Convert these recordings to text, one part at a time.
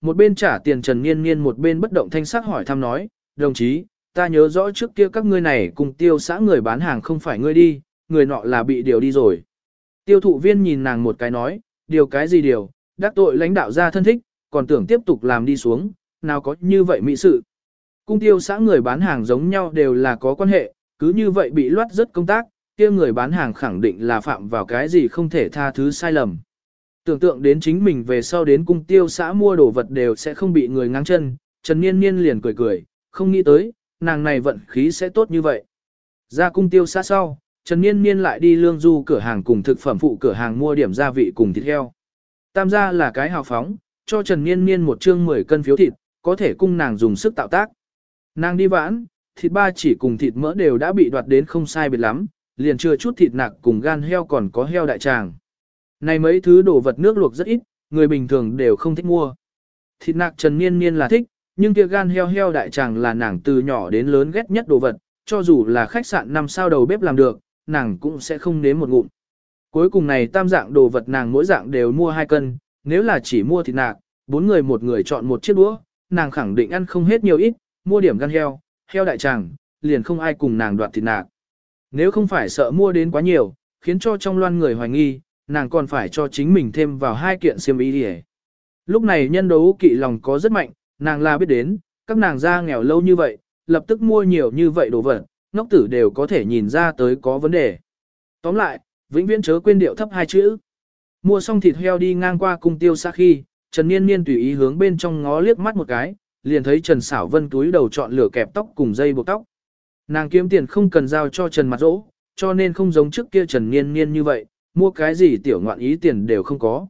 một bên trả tiền Trần Niên Niên một bên bất động thanh sắc hỏi thăm nói, đồng chí, ta nhớ rõ trước kia các ngươi này cùng tiêu xã người bán hàng không phải ngươi đi, người nọ là bị điều đi rồi. Tiêu thụ viên nhìn nàng một cái nói, điều cái gì điều, đắc tội lãnh đạo ra thân thích, còn tưởng tiếp tục làm đi xuống, nào có như vậy mỹ sự. Cung tiêu xã người bán hàng giống nhau đều là có quan hệ, cứ như vậy bị loát rất công tác, kia người bán hàng khẳng định là phạm vào cái gì không thể tha thứ sai lầm. Tưởng tượng đến chính mình về sau đến cung tiêu xã mua đồ vật đều sẽ không bị người ngang chân, Trần Niên Niên liền cười cười, không nghĩ tới, nàng này vận khí sẽ tốt như vậy. Ra cung tiêu xã sau, Trần Niên Niên lại đi lương du cửa hàng cùng thực phẩm phụ cửa hàng mua điểm gia vị cùng thịt heo. Tam gia là cái hào phóng, cho Trần Niên Niên một chương 10 cân phiếu thịt, có thể cung nàng dùng sức tạo tác. Nàng đi vãn, thịt ba chỉ cùng thịt mỡ đều đã bị đoạt đến không sai biệt lắm, liền chưa chút thịt nạc cùng gan heo còn có heo đại tràng. Này mấy thứ đồ vật nước luộc rất ít, người bình thường đều không thích mua. Thịt nạc Trần Niên Niên là thích, nhưng kia gan heo heo đại tràng là nàng từ nhỏ đến lớn ghét nhất đồ vật, cho dù là khách sạn năm sao đầu bếp làm được, nàng cũng sẽ không nếm một ngụm. Cuối cùng này tam dạng đồ vật nàng mỗi dạng đều mua hai cân, nếu là chỉ mua thịt nạc, bốn người một người chọn một chiếc đũa, nàng khẳng định ăn không hết nhiều ít, mua điểm gan heo, heo đại tràng, liền không ai cùng nàng đoạt thịt nạc. Nếu không phải sợ mua đến quá nhiều, khiến cho trong loan người hoài nghi, nàng còn phải cho chính mình thêm vào hai kiện xiêm y đi Lúc này nhân đấu kỵ lòng có rất mạnh, nàng là biết đến, các nàng ra nghèo lâu như vậy, lập tức mua nhiều như vậy đồ vật, ngốc tử đều có thể nhìn ra tới có vấn đề. Tóm lại, vĩnh viễn chớ quên điệu thấp hai chữ. Mua xong thịt heo đi ngang qua cung tiêu xa khi, Trần Niên Niên tùy ý hướng bên trong ngó liếc mắt một cái, liền thấy Trần Sảo Vân túi đầu chọn lửa kẹp tóc cùng dây buộc tóc. Nàng kiếm tiền không cần giao cho Trần Mặt Dỗ, cho nên không giống trước kia Trần Niên Niên như vậy, mua cái gì tiểu ngoạn ý tiền đều không có.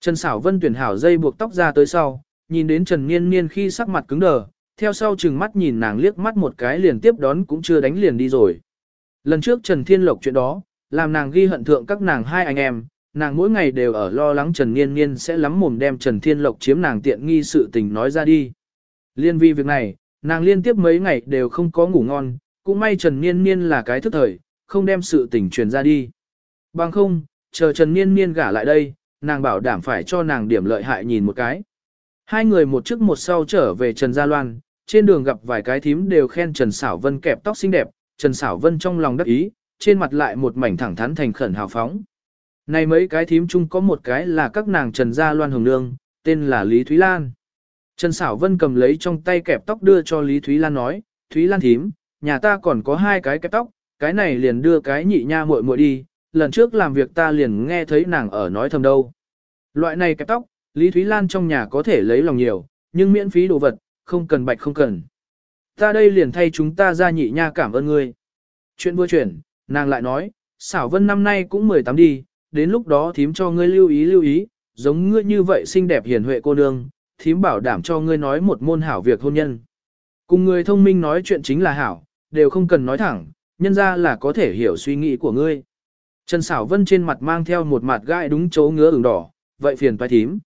Trần Sảo Vân tuyển hảo dây buộc tóc ra tới sau, nhìn đến Trần Niên Niên khi sắc mặt cứng đờ, theo sau chừng mắt nhìn nàng liếc mắt một cái liền tiếp đón cũng chưa đánh liền đi rồi. Lần trước Trần Thiên Lộc chuyện đó, làm nàng ghi hận thượng các nàng hai anh em, nàng mỗi ngày đều ở lo lắng Trần Niên Niên sẽ lắm mồm đem Trần Thiên Lộc chiếm nàng tiện nghi sự tình nói ra đi. Liên vi việc này, nàng liên tiếp mấy ngày đều không có ngủ ngon, cũng may Trần Niên Niên là cái thức thời, không đem sự tình truyền ra đi. Bằng không, chờ Trần Niên Niên gả lại đây, nàng bảo đảm phải cho nàng điểm lợi hại nhìn một cái. Hai người một trước một sau trở về Trần Gia Loan, trên đường gặp vài cái thím đều khen Trần Sảo Vân kẹp tóc xinh đẹp, Trần Sảo Vân trong lòng đắc ý, trên mặt lại một mảnh thẳng thắn thành khẩn hào phóng. Này mấy cái thím chung có một cái là các nàng Trần Gia Loan Hồng Nương, tên là Lý Thúy Lan. Trần Sảo Vân cầm lấy trong tay kẹp tóc đưa cho Lý Thúy Lan nói, Thúy Lan thím, nhà ta còn có hai cái kẹp tóc, cái này liền đưa cái nhị nha muội muội đi, lần trước làm việc ta liền nghe thấy nàng ở nói thầm đâu. Loại này kẹp tóc, Lý Thúy Lan trong nhà có thể lấy lòng nhiều, nhưng miễn phí đồ vật, không cần bạch không cần. Ta đây liền thay chúng ta ra nhị nha cảm ơn ngươi. Chuyện vừa chuyển, nàng lại nói, xảo vân năm nay cũng 18 đi, đến lúc đó thím cho ngươi lưu ý lưu ý, giống ngươi như vậy xinh đẹp hiền huệ cô nương, thím bảo đảm cho ngươi nói một môn hảo việc hôn nhân. Cùng người thông minh nói chuyện chính là hảo, đều không cần nói thẳng, nhân ra là có thể hiểu suy nghĩ của ngươi. Trần Sảo Vân trên mặt mang theo một mặt gai đúng chỗ ngứa ửng đỏ, vậy phiền toái thím.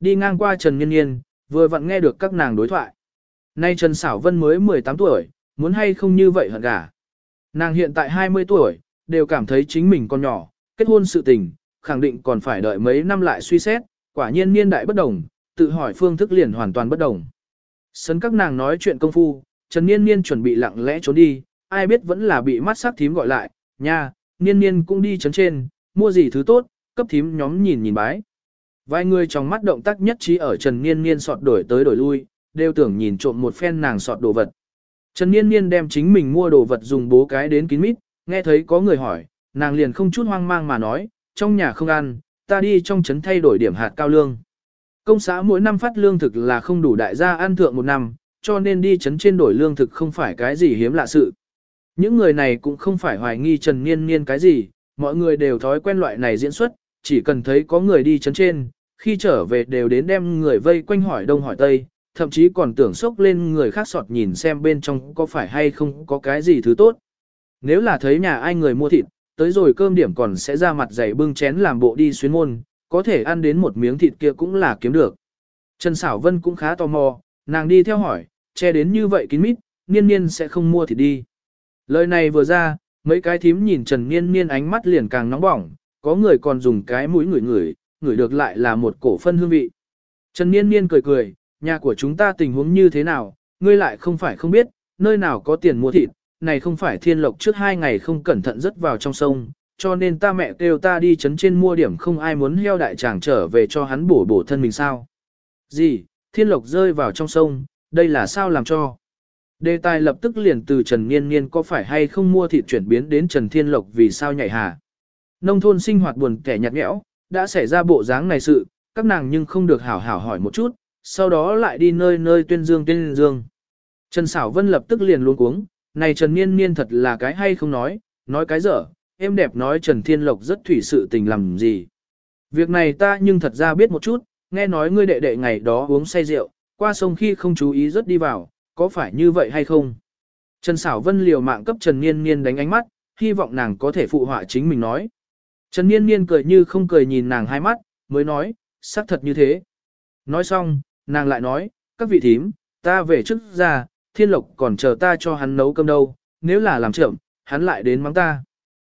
Đi ngang qua Trần Nhiên Nhiên, vừa vặn nghe được các nàng đối thoại. Nay Trần Sảo Vân mới 18 tuổi, muốn hay không như vậy hận gả. Nàng hiện tại 20 tuổi, đều cảm thấy chính mình còn nhỏ, kết hôn sự tình, khẳng định còn phải đợi mấy năm lại suy xét, quả nhiên niên đại bất đồng, tự hỏi phương thức liền hoàn toàn bất đồng. Sấn các nàng nói chuyện công phu, Trần Niên Niên chuẩn bị lặng lẽ trốn đi, ai biết vẫn là bị mắt sắc thím gọi lại, nha, Niên Niên cũng đi chấn trên, mua gì thứ tốt, cấp thím nhóm nhìn nhìn bái. Vài người trong mắt động tác nhất trí ở Trần Niên Niên sọt đổi tới đổi lui, đều tưởng nhìn trộm một phen nàng sọt đồ vật. Trần Niên Niên đem chính mình mua đồ vật dùng bố cái đến kín mít, nghe thấy có người hỏi, nàng liền không chút hoang mang mà nói, trong nhà không ăn, ta đi trong trấn thay đổi điểm hạt cao lương. Công xã mỗi năm phát lương thực là không đủ đại gia ăn thượng một năm, cho nên đi trấn trên đổi lương thực không phải cái gì hiếm lạ sự. Những người này cũng không phải hoài nghi Trần Niên Niên cái gì, mọi người đều thói quen loại này diễn xuất, chỉ cần thấy có người đi chấn trên, khi trở về đều đến đem người vây quanh hỏi đông hỏi tây, thậm chí còn tưởng sốc lên người khác sọt nhìn xem bên trong có phải hay không có cái gì thứ tốt. Nếu là thấy nhà ai người mua thịt, tới rồi cơm điểm còn sẽ ra mặt dày bưng chén làm bộ đi xuyến môn, có thể ăn đến một miếng thịt kia cũng là kiếm được. Trần Sảo Vân cũng khá tò mò, nàng đi theo hỏi, che đến như vậy kín mít, niên niên sẽ không mua thịt đi. Lời này vừa ra, mấy cái thím nhìn Trần Niên Niên ánh mắt liền càng nóng bỏng, có người còn dùng cái mũi ngửi ngửi, ngửi được lại là một cổ phân hương vị. Trần Niên Niên cười cười, nhà của chúng ta tình huống như thế nào, ngươi lại không phải không biết, nơi nào có tiền mua thịt, này không phải thiên lộc trước hai ngày không cẩn thận rớt vào trong sông, cho nên ta mẹ kêu ta đi chấn trên mua điểm không ai muốn heo đại tràng trở về cho hắn bổ bổ thân mình sao. Gì, thiên lộc rơi vào trong sông, đây là sao làm cho. Đề tài lập tức liền từ Trần Niên Niên có phải hay không mua thịt chuyển biến đến Trần Thiên Lộc vì sao nhảy hà. Nông thôn sinh hoạt buồn kẻ nhạt nhẽo, đã xảy ra bộ dáng này sự, các nàng nhưng không được hảo hảo hỏi một chút, sau đó lại đi nơi nơi tuyên dương tuyên dương. Trần Sảo Vân lập tức liền luôn cuống, này Trần Niên Niên thật là cái hay không nói, nói cái dở, em đẹp nói Trần Thiên Lộc rất thủy sự tình làm gì. Việc này ta nhưng thật ra biết một chút, nghe nói ngươi đệ đệ ngày đó uống say rượu, qua sông khi không chú ý rất đi vào, có phải như vậy hay không? Trần Sảo Vân liều mạng cấp Trần Niên Niên đánh ánh mắt, hy vọng nàng có thể phụ họa chính mình nói. Trần Niên Niên cười như không cười nhìn nàng hai mắt, mới nói, xác thật như thế. Nói xong, nàng lại nói, các vị thím, ta về trước ra, thiên lộc còn chờ ta cho hắn nấu cơm đâu, nếu là làm trưởng, hắn lại đến mắng ta.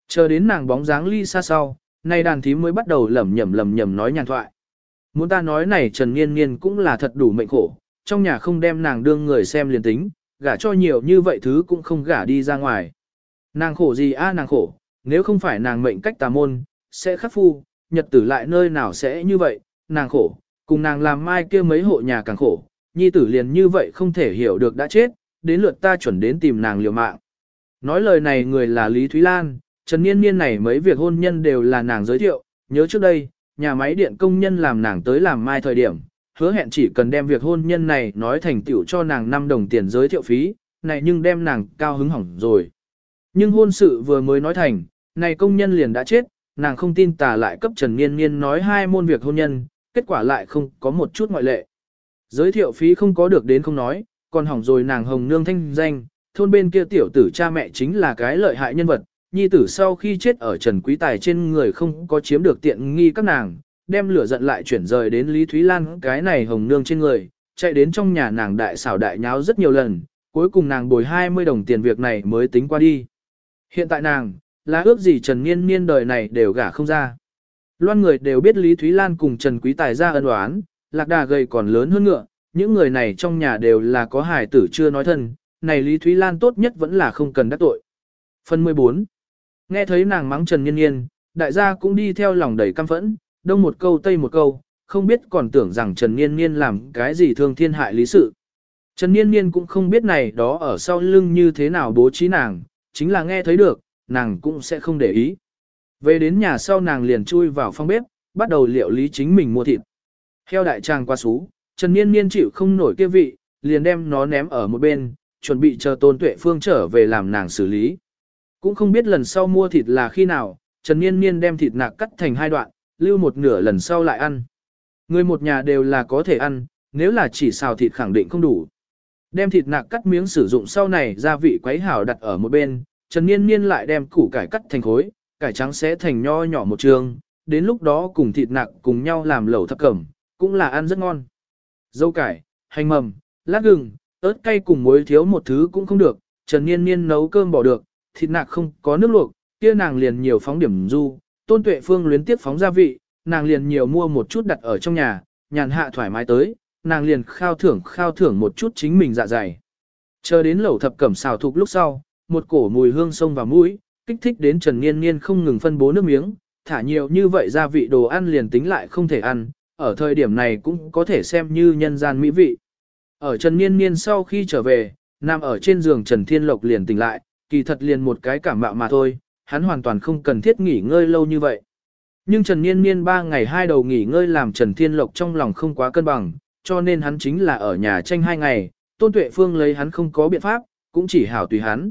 Chờ đến nàng bóng dáng ly xa sau, nay đàn thím mới bắt đầu lẩm nhẩm lẩm nhẩm nói nhàn thoại. Muốn ta nói này Trần Niên Niên cũng là thật đủ mệnh khổ, trong nhà không đem nàng đương người xem liền tính, gả cho nhiều như vậy thứ cũng không gả đi ra ngoài. Nàng khổ gì a nàng khổ, nếu không phải nàng mệnh cách tà môn, sẽ khắc phu, nhật tử lại nơi nào sẽ như vậy, nàng khổ, cùng nàng làm mai kia mấy hộ nhà càng khổ, nhi tử liền như vậy không thể hiểu được đã chết, đến lượt ta chuẩn đến tìm nàng liều mạng. Nói lời này người là Lý Thúy Lan, Trần Niên Niên này mấy việc hôn nhân đều là nàng giới thiệu, nhớ trước đây, nhà máy điện công nhân làm nàng tới làm mai thời điểm, hứa hẹn chỉ cần đem việc hôn nhân này nói thành tựu cho nàng 5 đồng tiền giới thiệu phí, này nhưng đem nàng cao hứng hỏng rồi. Nhưng hôn sự vừa mới nói thành, này công nhân liền đã chết, nàng không tin tà lại cấp Trần Niên Niên nói hai môn việc hôn nhân, kết quả lại không có một chút ngoại lệ. Giới thiệu phí không có được đến không nói, còn hỏng rồi nàng hồng nương thanh danh, thôn bên kia tiểu tử cha mẹ chính là cái lợi hại nhân vật, nhi tử sau khi chết ở Trần Quý Tài trên người không có chiếm được tiện nghi các nàng, đem lửa giận lại chuyển rời đến Lý Thúy Lan cái này hồng nương trên người, chạy đến trong nhà nàng đại xảo đại nháo rất nhiều lần, cuối cùng nàng bồi 20 đồng tiền việc này mới tính qua đi. Hiện tại nàng, là ước gì Trần Niên Niên đời này đều gả không ra. Loan người đều biết Lý Thúy Lan cùng Trần Quý Tài ra ân oán, lạc đà gầy còn lớn hơn ngựa, những người này trong nhà đều là có hài tử chưa nói thân, này Lý Thúy Lan tốt nhất vẫn là không cần đắc tội. Phần 14 Nghe thấy nàng mắng Trần Niên Niên, đại gia cũng đi theo lòng đầy căm phẫn, đông một câu tây một câu, không biết còn tưởng rằng Trần Niên Niên làm cái gì thương thiên hại lý sự. Trần Niên Niên cũng không biết này đó ở sau lưng như thế nào bố trí nàng, chính là nghe thấy được, nàng cũng sẽ không để ý. Về đến nhà sau nàng liền chui vào phòng bếp, bắt đầu liệu lý chính mình mua thịt. Heo đại trang qua xú, Trần Niên Niên chịu không nổi kia vị, liền đem nó ném ở một bên, chuẩn bị chờ Tôn Tuệ Phương trở về làm nàng xử lý. Cũng không biết lần sau mua thịt là khi nào, Trần Niên Niên đem thịt nạc cắt thành hai đoạn, lưu một nửa lần sau lại ăn. Người một nhà đều là có thể ăn, nếu là chỉ xào thịt khẳng định không đủ. Đem thịt nạc cắt miếng sử dụng sau này gia vị quấy hảo đặt ở một bên, Trần Niên Niên lại đem củ cải cắt thành khối, cải trắng sẽ thành nho nhỏ một trường, đến lúc đó cùng thịt nạc cùng nhau làm lẩu thập cẩm, cũng là ăn rất ngon. Dâu cải, hành mầm, lát gừng, ớt cay cùng muối thiếu một thứ cũng không được, Trần Niên Niên nấu cơm bỏ được, thịt nạc không có nước luộc, kia nàng liền nhiều phóng điểm du, tôn tuệ phương luyến tiếp phóng gia vị, nàng liền nhiều mua một chút đặt ở trong nhà, nhàn hạ thoải mái tới, nàng liền khao thưởng khao thưởng một chút chính mình dạ dày. Chờ đến lẩu thập cẩm xào thục lúc sau, một cổ mùi hương sông vào mũi, kích thích đến Trần Niên Niên không ngừng phân bố nước miếng, thả nhiều như vậy gia vị đồ ăn liền tính lại không thể ăn, ở thời điểm này cũng có thể xem như nhân gian mỹ vị. Ở Trần Niên Niên sau khi trở về, nằm ở trên giường Trần Thiên Lộc liền tỉnh lại, kỳ thật liền một cái cảm mạo mà thôi, hắn hoàn toàn không cần thiết nghỉ ngơi lâu như vậy. Nhưng Trần Niên Niên ba ngày hai đầu nghỉ ngơi làm Trần Thiên Lộc trong lòng không quá cân bằng, cho nên hắn chính là ở nhà tranh hai ngày, Tôn Tuệ Phương lấy hắn không có biện pháp, cũng chỉ hảo tùy hắn.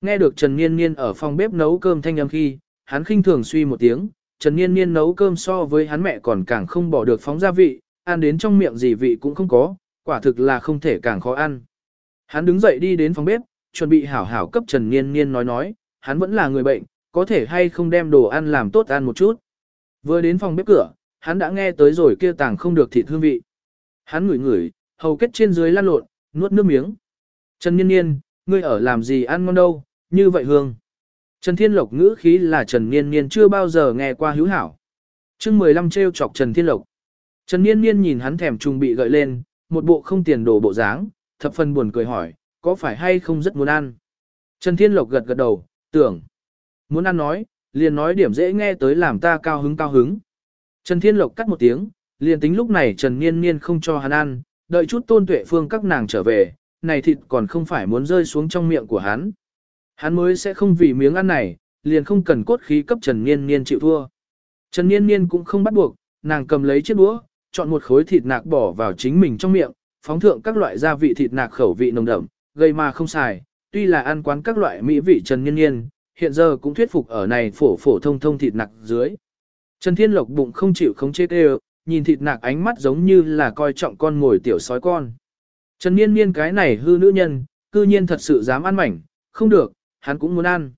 Nghe được Trần Niên Niên ở phòng bếp nấu cơm thanh âm khi, hắn khinh thường suy một tiếng, Trần Niên Niên nấu cơm so với hắn mẹ còn càng không bỏ được phóng gia vị, ăn đến trong miệng gì vị cũng không có, quả thực là không thể càng khó ăn. Hắn đứng dậy đi đến phòng bếp, chuẩn bị hảo hảo cấp Trần Niên Niên nói nói, hắn vẫn là người bệnh, có thể hay không đem đồ ăn làm tốt ăn một chút. Vừa đến phòng bếp cửa, hắn đã nghe tới rồi kia tàng không được thịt hương vị. Hắn ngửi ngửi, hầu kết trên dưới lăn lộn, nuốt nước miếng. Trần Niên Niên, ngươi ở làm gì ăn ngon đâu, như vậy hương. Trần Thiên Lộc ngữ khí là Trần Niên Niên chưa bao giờ nghe qua hữu hảo. chương 15 treo chọc Trần Thiên Lộc. Trần Niên Niên nhìn hắn thèm trùng bị gợi lên, một bộ không tiền đồ bộ dáng, thập phần buồn cười hỏi, có phải hay không rất muốn ăn? Trần Thiên Lộc gật gật đầu, tưởng. Muốn ăn nói, liền nói điểm dễ nghe tới làm ta cao hứng cao hứng. Trần Thiên Lộc cắt một tiếng, liền tính lúc này Trần Niên Niên không cho hắn ăn, đợi chút tôn tuệ phương các nàng trở về, này thịt còn không phải muốn rơi xuống trong miệng của hắn. Hắn mới sẽ không vì miếng ăn này, liền không cần cốt khí cấp Trần Niên Niên chịu thua. Trần Niên Niên cũng không bắt buộc, nàng cầm lấy chiếc đũa, chọn một khối thịt nạc bỏ vào chính mình trong miệng, phóng thượng các loại gia vị thịt nạc khẩu vị nồng đậm, gây mà không xài, tuy là ăn quán các loại mỹ vị Trần Niên Niên, hiện giờ cũng thuyết phục ở này phổ phổ thông thông thịt nạc dưới. Trần Thiên Lộc bụng không chịu không chết đều, nhìn thịt nạc ánh mắt giống như là coi trọng con ngồi tiểu sói con. Trần Niên Niên cái này hư nữ nhân, cư nhiên thật sự dám ăn mảnh, không được, hắn cũng muốn ăn.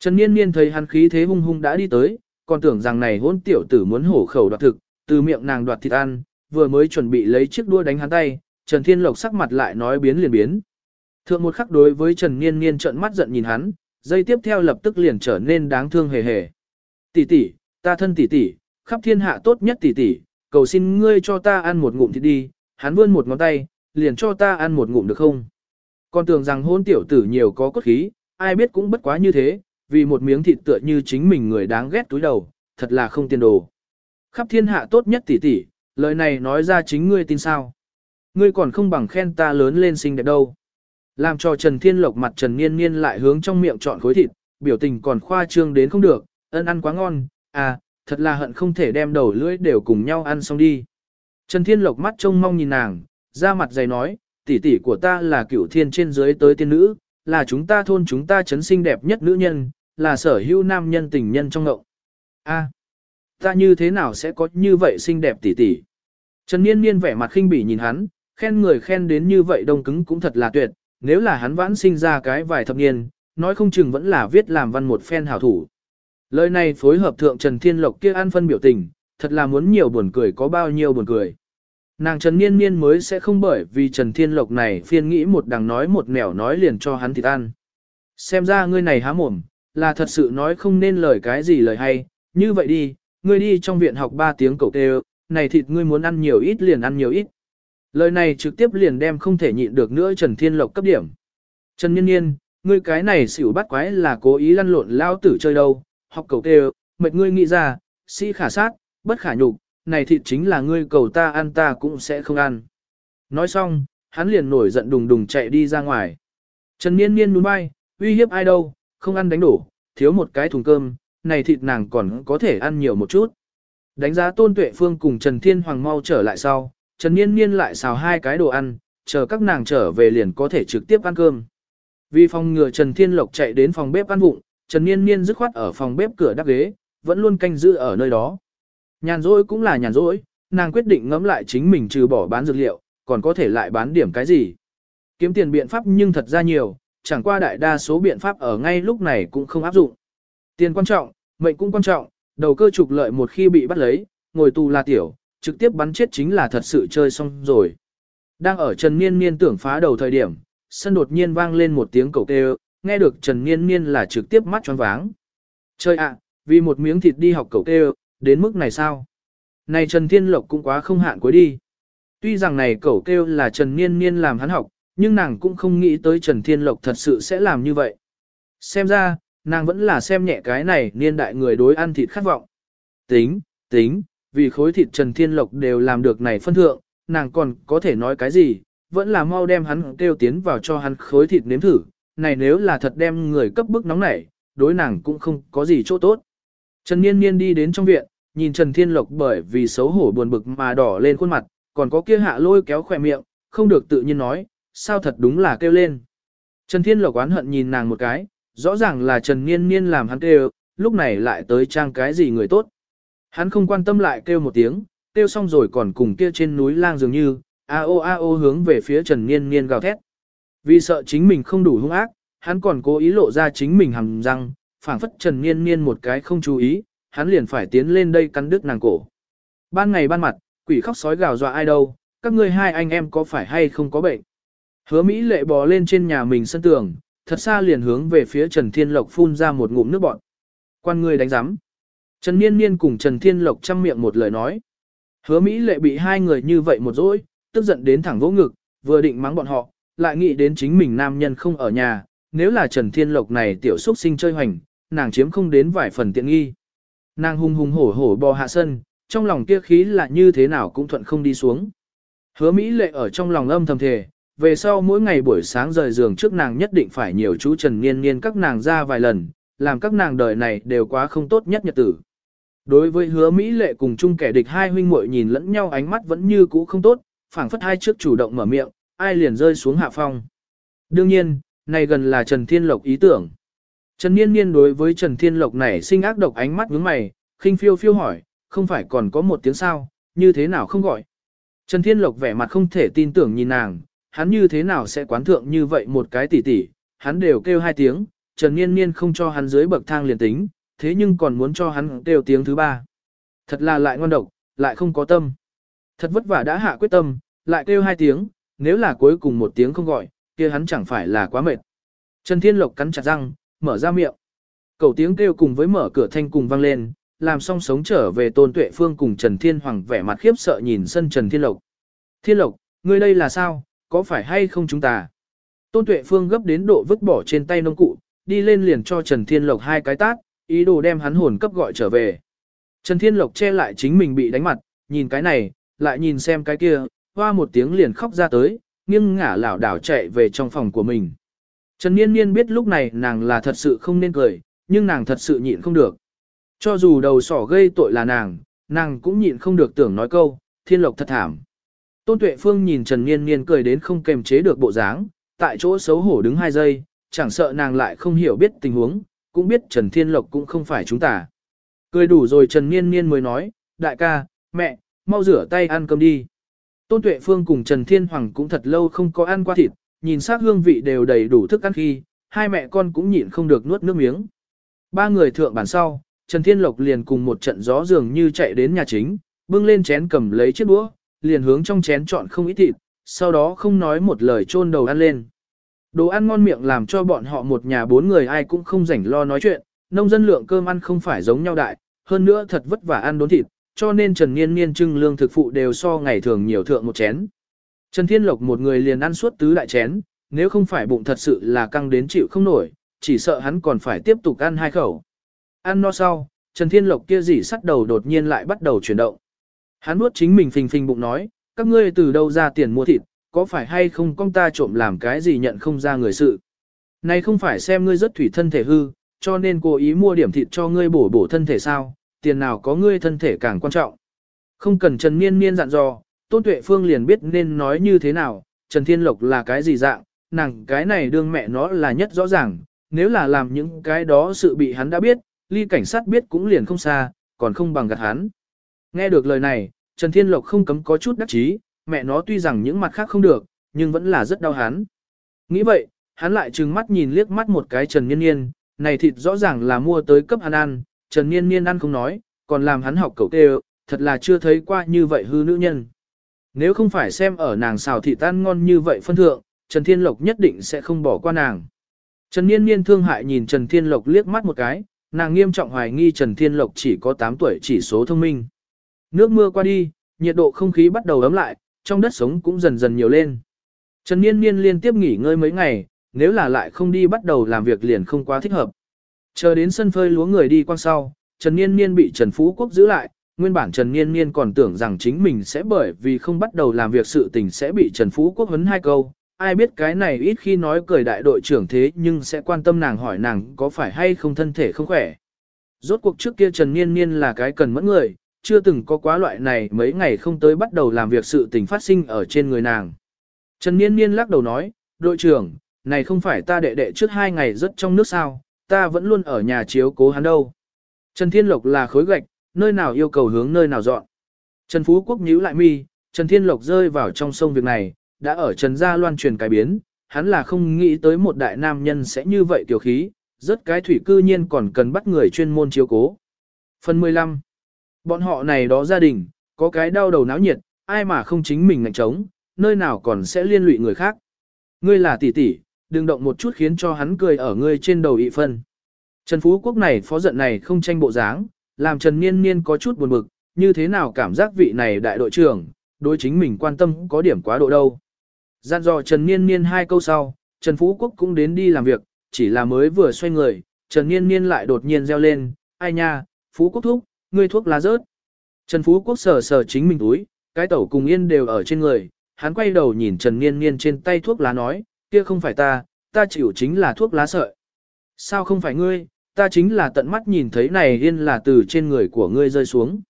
Trần Niên Niên thấy hắn khí thế hung hung đã đi tới, còn tưởng rằng này hôn tiểu tử muốn hổ khẩu đoạt thực, từ miệng nàng đoạt thịt ăn, vừa mới chuẩn bị lấy chiếc đua đánh hắn tay, Trần Thiên Lộc sắc mặt lại nói biến liền biến. Thượng một khắc đối với Trần Niên Niên trợn mắt giận nhìn hắn, dây tiếp theo lập tức liền trở nên đáng thương hề hề. Tỷ tỷ, ta thân tỷ tỷ, khắp thiên hạ tốt nhất tỷ tỷ, cầu xin ngươi cho ta ăn một ngụm thịt đi, hắn vươn một ngón tay, liền cho ta ăn một ngụm được không? Con tưởng rằng hôn tiểu tử nhiều có cốt khí, ai biết cũng bất quá như thế, vì một miếng thịt tựa như chính mình người đáng ghét túi đầu, thật là không tiền đồ. Khắp thiên hạ tốt nhất tỷ tỷ, lời này nói ra chính ngươi tin sao? Ngươi còn không bằng khen ta lớn lên xinh đẹp đâu. Làm cho Trần Thiên Lộc mặt Trần Niên Niên lại hướng trong miệng chọn khối thịt, biểu tình còn khoa trương đến không được, ân ăn quá ngon, à, thật là hận không thể đem đầu lưỡi đều cùng nhau ăn xong đi. Trần Thiên Lộc mắt trông mong nhìn nàng, ra mặt dày nói, tỷ tỷ của ta là cửu thiên trên dưới tới tiên nữ, là chúng ta thôn chúng ta chấn sinh đẹp nhất nữ nhân, là sở hữu nam nhân tình nhân trong ngậu. A, ta như thế nào sẽ có như vậy xinh đẹp tỷ tỷ? Trần Niên Niên vẻ mặt khinh bỉ nhìn hắn, khen người khen đến như vậy đông cứng cũng thật là tuyệt, nếu là hắn vãn sinh ra cái vài thập niên, nói không chừng vẫn là viết làm văn một phen hảo thủ. Lời này phối hợp thượng Trần Thiên Lộc kia an phân biểu tình, thật là muốn nhiều buồn cười có bao nhiêu buồn cười. Nàng Trần Niên Niên mới sẽ không bởi vì Trần Thiên Lộc này phiên nghĩ một đằng nói một nẻo nói liền cho hắn thịt ăn. Xem ra ngươi này há mồm, là thật sự nói không nên lời cái gì lời hay, như vậy đi, ngươi đi trong viện học 3 tiếng cầu tê này thịt ngươi muốn ăn nhiều ít liền ăn nhiều ít. Lời này trực tiếp liền đem không thể nhịn được nữa Trần Thiên Lộc cấp điểm. Trần Niên Niên, ngươi cái này xỉu bắt quái là cố ý lăn lộn lao tử chơi đâu, học cầu tê mệt ngươi nghĩ ra, sĩ si khả sát, bất khả nhục, này thịt chính là ngươi cầu ta ăn ta cũng sẽ không ăn. Nói xong, hắn liền nổi giận đùng đùng chạy đi ra ngoài. Trần Niên Niên nhún vai, uy hiếp ai đâu, không ăn đánh đổ, thiếu một cái thùng cơm, này thịt nàng còn có thể ăn nhiều một chút. Đánh giá Tôn Tuệ Phương cùng Trần Thiên Hoàng mau trở lại sau, Trần Niên Niên lại xào hai cái đồ ăn, chờ các nàng trở về liền có thể trực tiếp ăn cơm. Vì phòng ngừa Trần Thiên Lộc chạy đến phòng bếp ăn vụng, Trần Niên Niên dứt khoát ở phòng bếp cửa đắp ghế, vẫn luôn canh giữ ở nơi đó. Nhàn rỗi cũng là nhàn rỗi, nàng quyết định ngẫm lại chính mình trừ bỏ bán dược liệu, còn có thể lại bán điểm cái gì. Kiếm tiền biện pháp nhưng thật ra nhiều, chẳng qua đại đa số biện pháp ở ngay lúc này cũng không áp dụng. Tiền quan trọng, mệnh cũng quan trọng, đầu cơ trục lợi một khi bị bắt lấy, ngồi tù là tiểu, trực tiếp bắn chết chính là thật sự chơi xong rồi. Đang ở Trần Niên Niên tưởng phá đầu thời điểm, sân đột nhiên vang lên một tiếng cầu kêu, nghe được Trần Niên Niên là trực tiếp mắt tròn váng. Chơi ạ, vì một miếng thịt đi học cầu kêu, đến mức này sao? Này Trần Thiên Lộc cũng quá không hạn cuối đi. Tuy rằng này cầu kêu là Trần Niên Niên làm hắn học, nhưng nàng cũng không nghĩ tới Trần Thiên Lộc thật sự sẽ làm như vậy. Xem ra, nàng vẫn là xem nhẹ cái này niên đại người đối ăn thịt khát vọng. Tính, tính, vì khối thịt Trần Thiên Lộc đều làm được này phân thượng, nàng còn có thể nói cái gì, vẫn là mau đem hắn kêu tiến vào cho hắn khối thịt nếm thử, này nếu là thật đem người cấp bức nóng nảy, đối nàng cũng không có gì chỗ tốt. Trần Niên Niên đi đến trong viện, nhìn Trần Thiên Lộc bởi vì xấu hổ buồn bực mà đỏ lên khuôn mặt, còn có kia hạ lôi kéo khỏe miệng, không được tự nhiên nói, sao thật đúng là kêu lên. Trần Thiên Lộc oán hận nhìn nàng một cái, rõ ràng là Trần Niên Niên làm hắn kêu, lúc này lại tới trang cái gì người tốt. Hắn không quan tâm lại kêu một tiếng, kêu xong rồi còn cùng kia trên núi lang dường như, a o a o hướng về phía Trần Niên Niên gào thét. Vì sợ chính mình không đủ hung ác, hắn còn cố ý lộ ra chính mình hằng răng, phảng phất Trần Niên Niên một cái không chú ý, hắn liền phải tiến lên đây cắn đứt nàng cổ. Ban ngày ban mặt, quỷ khóc sói gào dọa ai đâu, các ngươi hai anh em có phải hay không có bệnh. Hứa Mỹ lệ bò lên trên nhà mình sân tường, thật xa liền hướng về phía Trần Thiên Lộc phun ra một ngụm nước bọt. Quan ngươi đánh giám. Trần Niên Niên cùng Trần Thiên Lộc chăm miệng một lời nói. Hứa Mỹ lệ bị hai người như vậy một dỗi, tức giận đến thẳng vỗ ngực, vừa định mắng bọn họ, lại nghĩ đến chính mình nam nhân không ở nhà, nếu là Trần Thiên Lộc này tiểu xuất sinh chơi hoành, nàng chiếm không đến vài phần tiện nghi. Nàng hung hung hổ hổ bò hạ sân, trong lòng kia khí là như thế nào cũng thuận không đi xuống. Hứa Mỹ lệ ở trong lòng âm thầm thề, về sau mỗi ngày buổi sáng rời giường trước nàng nhất định phải nhiều chú Trần Niên Niên các nàng ra vài lần, làm các nàng đời này đều quá không tốt nhất nhật tử. Đối với hứa Mỹ lệ cùng chung kẻ địch hai huynh muội nhìn lẫn nhau ánh mắt vẫn như cũ không tốt, phảng phất hai trước chủ động mở miệng, ai liền rơi xuống hạ phong. Đương nhiên, này gần là Trần Thiên Lộc ý tưởng. Trần Niên Niên đối với Trần Thiên Lộc này sinh ác độc ánh mắt nhướng mày, khinh phiêu phiêu hỏi, không phải còn có một tiếng sao, như thế nào không gọi. Trần Thiên Lộc vẻ mặt không thể tin tưởng nhìn nàng, hắn như thế nào sẽ quán thượng như vậy một cái tỉ tỉ, hắn đều kêu hai tiếng, Trần Niên Niên không cho hắn dưới bậc thang liền tính, thế nhưng còn muốn cho hắn kêu tiếng thứ ba. Thật là lại ngon độc, lại không có tâm. Thật vất vả đã hạ quyết tâm, lại kêu hai tiếng, nếu là cuối cùng một tiếng không gọi, kia hắn chẳng phải là quá mệt. Trần Thiên Lộc cắn chặt răng, mở ra miệng. Cầu tiếng kêu cùng với mở cửa thanh cùng vang lên, làm song sống trở về Tôn Tuệ Phương cùng Trần Thiên Hoàng vẻ mặt khiếp sợ nhìn sân Trần Thiên Lộc. Thiên Lộc, ngươi đây là sao, có phải hay không chúng ta? Tôn Tuệ Phương gấp đến độ vứt bỏ trên tay nông cụ, đi lên liền cho Trần Thiên Lộc hai cái tát, ý đồ đem hắn hồn cấp gọi trở về. Trần Thiên Lộc che lại chính mình bị đánh mặt, nhìn cái này, lại nhìn xem cái kia, hoa một tiếng liền khóc ra tới, nghiêng ngả lảo đảo chạy về trong phòng của mình. Trần Niên Niên biết lúc này nàng là thật sự không nên cười, nhưng nàng thật sự nhịn không được. Cho dù đầu sỏ gây tội là nàng, nàng cũng nhịn không được tưởng nói câu, thiên lộc thật thảm. Tôn Tuệ Phương nhìn Trần Niên Niên cười đến không kềm chế được bộ dáng, tại chỗ xấu hổ đứng hai giây, chẳng sợ nàng lại không hiểu biết tình huống, cũng biết Trần Thiên Lộc cũng không phải chúng ta. Cười đủ rồi Trần Niên Niên mới nói, đại ca, mẹ, mau rửa tay ăn cơm đi. Tôn Tuệ Phương cùng Trần Thiên Hoàng cũng thật lâu không có ăn qua thịt, nhìn sát hương vị đều đầy đủ thức ăn khi, hai mẹ con cũng nhịn không được nuốt nước miếng. Ba người thượng bàn sau, Trần Thiên Lộc liền cùng một trận gió dường như chạy đến nhà chính, bưng lên chén cầm lấy chiếc đũa, liền hướng trong chén chọn không ít thịt, sau đó không nói một lời chôn đầu ăn lên. Đồ ăn ngon miệng làm cho bọn họ một nhà bốn người ai cũng không rảnh lo nói chuyện, nông dân lượng cơm ăn không phải giống nhau đại, hơn nữa thật vất vả ăn đốn thịt, cho nên Trần Niên Niên trưng lương thực phụ đều so ngày thường nhiều thượng một chén. Trần Thiên Lộc một người liền ăn suốt tứ đại chén, nếu không phải bụng thật sự là căng đến chịu không nổi, chỉ sợ hắn còn phải tiếp tục ăn hai khẩu. Ăn no sau, Trần Thiên Lộc kia dỉ sắt đầu đột nhiên lại bắt đầu chuyển động. Hắn nuốt chính mình phình phình bụng nói, các ngươi từ đâu ra tiền mua thịt, có phải hay không con ta trộm làm cái gì nhận không ra người sự. Này không phải xem ngươi rất thủy thân thể hư, cho nên cố ý mua điểm thịt cho ngươi bổ bổ thân thể sao, tiền nào có ngươi thân thể càng quan trọng. Không cần Trần miên miên dặn dò, Tôn Tuệ Phương liền biết nên nói như thế nào, Trần Thiên Lộc là cái gì dạng, nàng cái này đương mẹ nó là nhất rõ ràng, nếu là làm những cái đó sự bị hắn đã biết, ly cảnh sát biết cũng liền không xa, còn không bằng gạt hắn. Nghe được lời này, Trần Thiên Lộc không cấm có chút đắc chí, mẹ nó tuy rằng những mặt khác không được, nhưng vẫn là rất đau hắn. Nghĩ vậy, hắn lại trừng mắt nhìn liếc mắt một cái Trần Niên Niên, này thịt rõ ràng là mua tới cấp hắn ăn, Trần Niên Niên ăn không nói, còn làm hắn học cậu kêu, thật là chưa thấy qua như vậy hư nữ nhân. Nếu không phải xem ở nàng xào thịt tan ngon như vậy phân thượng, Trần Thiên Lộc nhất định sẽ không bỏ qua nàng. Trần Niên Niên thương hại nhìn Trần Thiên Lộc liếc mắt một cái, nàng nghiêm trọng hoài nghi Trần Thiên Lộc chỉ có 8 tuổi chỉ số thông minh. Nước mưa qua đi, nhiệt độ không khí bắt đầu ấm lại, trong đất sống cũng dần dần nhiều lên. Trần Niên Niên liên tiếp nghỉ ngơi mấy ngày, nếu là lại không đi bắt đầu làm việc liền không quá thích hợp. Chờ đến sân phơi lúa người đi quang sau, Trần Niên Niên bị Trần Phú Quốc giữ lại, nguyên bản Trần Niên Niên còn tưởng rằng chính mình sẽ bởi vì không bắt đầu làm việc sự tình sẽ bị Trần Phú Quốc huấn hai câu, ai biết cái này ít khi nói cười đại đội trưởng thế nhưng sẽ quan tâm nàng hỏi nàng có phải hay không thân thể không khỏe. Rốt cuộc trước kia Trần Niên Niên là cái cần mẫn người, chưa từng có quá loại này mấy ngày không tới bắt đầu làm việc sự tình phát sinh ở trên người nàng. Trần Niên Niên lắc đầu nói, đội trưởng, này không phải ta đệ đệ trước hai ngày rất trong nước sao, ta vẫn luôn ở nhà chiếu cố hắn đâu. Trần Thiên Lộc là khối gạch, nơi nào yêu cầu hướng nơi nào dọn. Trần Phú Quốc nhíu lại mi, Trần Thiên Lộc rơi vào trong sông việc này, đã ở Trần Gia loan truyền cái biến, hắn là không nghĩ tới một đại nam nhân sẽ như vậy tiểu khí, rất cái thủy cư nhiên còn cần bắt người chuyên môn chiếu cố. Phần 15. Bọn họ này đó gia đình, có cái đau đầu náo nhiệt, ai mà không chính mình ngạnh trống, nơi nào còn sẽ liên lụy người khác. Ngươi là tỷ tỷ, đừng động một chút khiến cho hắn cười ở ngươi trên đầu ị phân. Trần Phú Quốc này phó giận này không tranh bộ dáng, làm Trần Niên Niên có chút buồn bực, như thế nào cảm giác vị này đại đội trưởng, đối chính mình quan tâm có điểm quá độ đâu. Gian dò Trần Niên Niên hai câu sau, Trần Phú Quốc cũng đến đi làm việc, chỉ là mới vừa xoay người, Trần Niên Niên lại đột nhiên reo lên, ai nha, Phú Quốc thúc ngươi thuốc lá rớt. Trần Phú Quốc sờ sờ chính mình túi, cái tẩu cùng yên đều ở trên người, hắn quay đầu nhìn Trần Niên Niên trên tay thuốc lá nói, kia không phải ta, ta chịu chính là thuốc lá sợi. Sao không phải ngươi, ta chính là tận mắt nhìn thấy này yên là từ trên người của ngươi rơi xuống.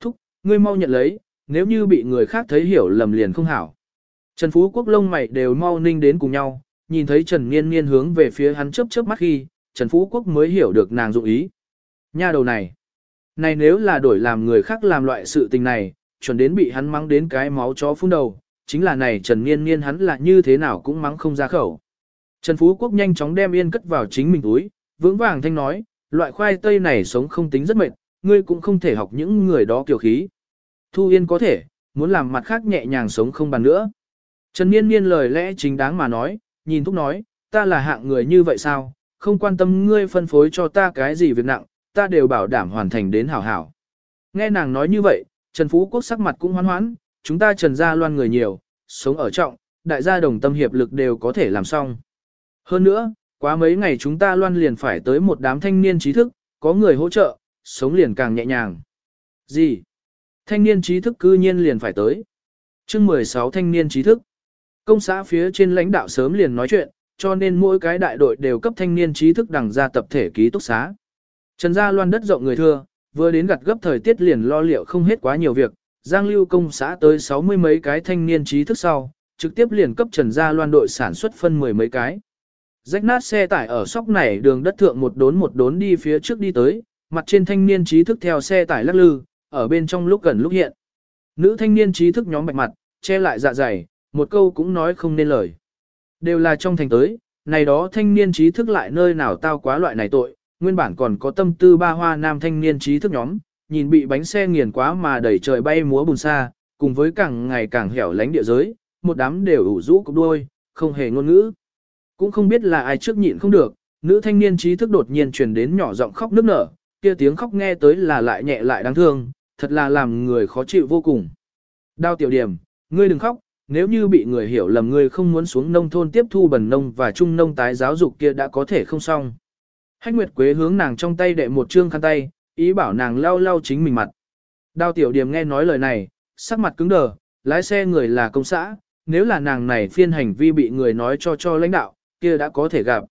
Thúc, ngươi mau nhận lấy, nếu như bị người khác thấy hiểu lầm liền không hảo. Trần Phú Quốc lông mày đều mau ninh đến cùng nhau, nhìn thấy Trần Niên Niên hướng về phía hắn chớp chớp mắt khi, Trần Phú Quốc mới hiểu được nàng dụng ý. Nha đầu này, này nếu là đổi làm người khác làm loại sự tình này, chuẩn đến bị hắn mắng đến cái máu chó phun đầu, chính là này Trần Niên Niên hắn là như thế nào cũng mắng không ra khẩu. Trần Phú Quốc nhanh chóng đem yên cất vào chính mình túi, vững vàng thanh nói, loại khoai tây này sống không tính rất mệt, ngươi cũng không thể học những người đó kiểu khí. Thu Yên có thể, muốn làm mặt khác nhẹ nhàng sống không bàn nữa. Trần Niên Niên lời lẽ chính đáng mà nói, nhìn thúc nói, ta là hạng người như vậy sao, không quan tâm ngươi phân phối cho ta cái gì việc nặng, ta đều bảo đảm hoàn thành đến hảo hảo. Nghe nàng nói như vậy, Trần Phú Quốc sắc mặt cũng hoan hoãn, chúng ta trần gia loan người nhiều, sống ở trọng, đại gia đồng tâm hiệp lực đều có thể làm xong. Hơn nữa, quá mấy ngày chúng ta loan liền phải tới một đám thanh niên trí thức, có người hỗ trợ, sống liền càng nhẹ nhàng. Gì? Thanh niên trí thức cư nhiên liền phải tới. chương 16 thanh niên trí thức. Công xã phía trên lãnh đạo sớm liền nói chuyện, cho nên mỗi cái đại đội đều cấp thanh niên trí thức đằng ra tập thể ký túc xá. Trần Gia Loan đất rộng người thưa, vừa đến gặt gấp thời tiết liền lo liệu không hết quá nhiều việc, Giang Lưu công xã tới sáu mươi mấy cái thanh niên trí thức sau, trực tiếp liền cấp Trần Gia Loan đội sản xuất phân mười mấy cái. Rách nát xe tải ở sóc này đường đất thượng một đốn một đốn đi phía trước đi tới, mặt trên thanh niên trí thức theo xe tải lắc lư, ở bên trong lúc gần lúc hiện. Nữ thanh niên trí thức nhóm bạch mặt, che lại dạ dày, một câu cũng nói không nên lời. Đều là trong thành tới, này đó thanh niên trí thức lại nơi nào tao quá loại này tội, nguyên bản còn có tâm tư ba hoa nam thanh niên trí thức nhóm, nhìn bị bánh xe nghiền quá mà đẩy trời bay múa bùn xa, cùng với càng ngày càng hẻo lánh địa giới, một đám đều ủ rũ cục đuôi, không hề ngôn ngữ. Cũng không biết là ai trước nhịn không được, nữ thanh niên trí thức đột nhiên truyền đến nhỏ giọng khóc nức nở, kia tiếng khóc nghe tới là lại nhẹ lại đáng thương, thật là làm người khó chịu vô cùng. Đao tiểu điểm, ngươi đừng khóc, nếu như bị người hiểu lầm ngươi không muốn xuống nông thôn tiếp thu bần nông và trung nông tái giáo dục kia đã có thể không xong. Hách Nguyệt Quế hướng nàng trong tay đệ một trương khăn tay, ý bảo nàng lau lau chính mình mặt. Đao tiểu Điềm nghe nói lời này, sắc mặt cứng đờ, lái xe người là công xã, nếu là nàng này phiên hành vi bị người nói cho cho lãnh đạo, kia đã có thể gặp.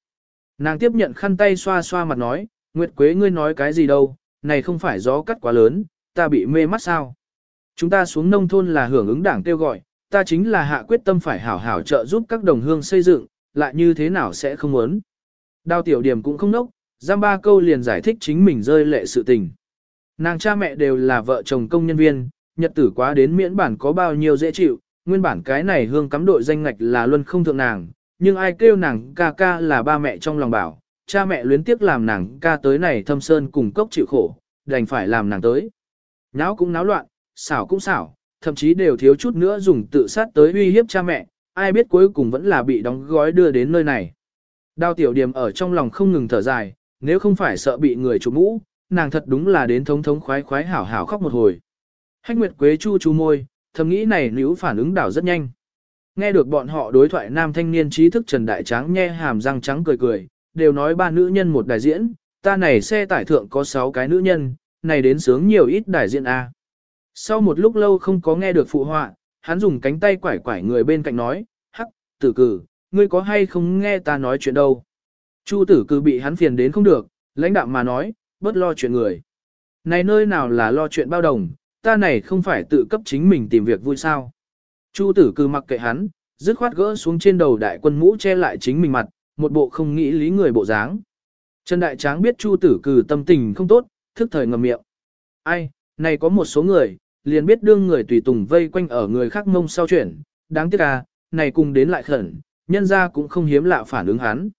Nàng tiếp nhận khăn tay xoa xoa mặt nói, Nguyệt Quế ngươi nói cái gì đâu, này không phải gió cắt quá lớn, ta bị mê mắt sao. Chúng ta xuống nông thôn là hưởng ứng đảng kêu gọi, ta chính là hạ quyết tâm phải hảo hảo trợ giúp các đồng hương xây dựng, lại như thế nào sẽ không muốn. Đao tiểu điểm cũng không nốc, giam ba câu liền giải thích chính mình rơi lệ sự tình. Nàng cha mẹ đều là vợ chồng công nhân viên, nhật tử quá đến miễn bản có bao nhiêu dễ chịu, nguyên bản cái này hương cắm đội danh ngạch là luôn không thượng nàng, nhưng ai kêu nàng ca ca là ba mẹ trong lòng bảo, cha mẹ luyến tiếc làm nàng ca tới này thâm sơn cùng cốc chịu khổ, đành phải làm nàng tới. Náo cũng náo loạn, xảo cũng xảo, thậm chí đều thiếu chút nữa dùng tự sát tới uy hiếp cha mẹ, ai biết cuối cùng vẫn là bị đóng gói đưa đến nơi này. Đao tiểu điểm ở trong lòng không ngừng thở dài, nếu không phải sợ bị người chụp mũ, nàng thật đúng là đến thống thống khoái khoái hảo hảo khóc một hồi. Hách Nguyệt Quế chu chu môi, thầm nghĩ này nếu phản ứng đảo rất nhanh. Nghe được bọn họ đối thoại nam thanh niên trí thức Trần Đại Tráng nhe hàm răng trắng cười cười, đều nói ba nữ nhân một đại diễn, ta này xe tải thượng có sáu cái nữ nhân, này đến sướng nhiều ít đại diễn A. Sau một lúc lâu không có nghe được phụ họa, hắn dùng cánh tay quải quải người bên cạnh nói, hắc, tử cử, ngươi có hay không nghe ta nói chuyện đâu. Chu tử Cư bị hắn phiền đến không được, lãnh đạo mà nói, bớt lo chuyện người. Này nơi nào là lo chuyện bao đồng, ta này không phải tự cấp chính mình tìm việc vui sao. Chu tử Cư mặc kệ hắn, dứt khoát gỡ xuống trên đầu đại quân mũ che lại chính mình mặt, một bộ không nghĩ lý người bộ dáng. Trần Đại Tráng biết Chu tử Cừ tâm tình không tốt, thức thời ngầm miệng. Ai, này có một số người, liền biết đương người tùy tùng vây quanh ở người khác mông sau chuyển, đáng tiếc à, này cùng đến lại khẩn, nhân ra cũng không hiếm lạ phản ứng hắn.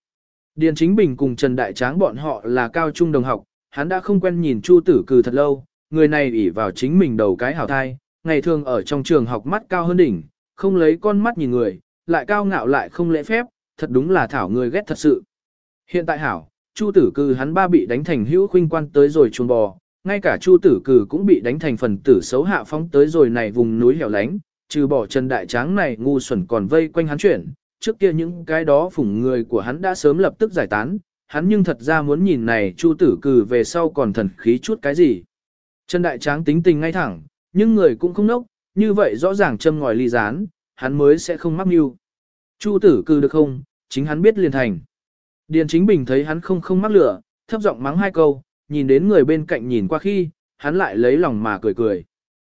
Điền Chính Bình cùng Trần Đại Tráng bọn họ là cao trung đồng học, hắn đã không quen nhìn Chu Tử Cừ thật lâu, người này ỷ vào chính mình đầu cái hảo thai, ngày thường ở trong trường học mắt cao hơn đỉnh, không lấy con mắt nhìn người, lại cao ngạo lại không lễ phép, thật đúng là thảo người ghét thật sự. Hiện tại hảo, Chu Tử Cừ hắn ba bị đánh thành hữu khuynh quan tới rồi chuồn bò, ngay cả Chu Tử Cừ cũng bị đánh thành phần tử xấu hạ phóng tới rồi này vùng núi hẻo lánh, trừ bỏ Trần Đại Tráng này ngu xuẩn còn vây quanh hắn chuyển, trước kia những cái đó phủng người của hắn đã sớm lập tức giải tán, hắn nhưng thật ra muốn nhìn này Chu Tử Cử về sau còn thần khí chút cái gì. Trần Đại Tráng tính tình ngay thẳng, nhưng người cũng không nốc, như vậy rõ ràng châm ngòi ly gián, hắn mới sẽ không mắc mưu. Chu Tử Cử được không, chính hắn biết liền thành. Điền Chính Bình thấy hắn không không mắc lửa, thấp giọng mắng hai câu, nhìn đến người bên cạnh nhìn qua khi, hắn lại lấy lòng mà cười cười.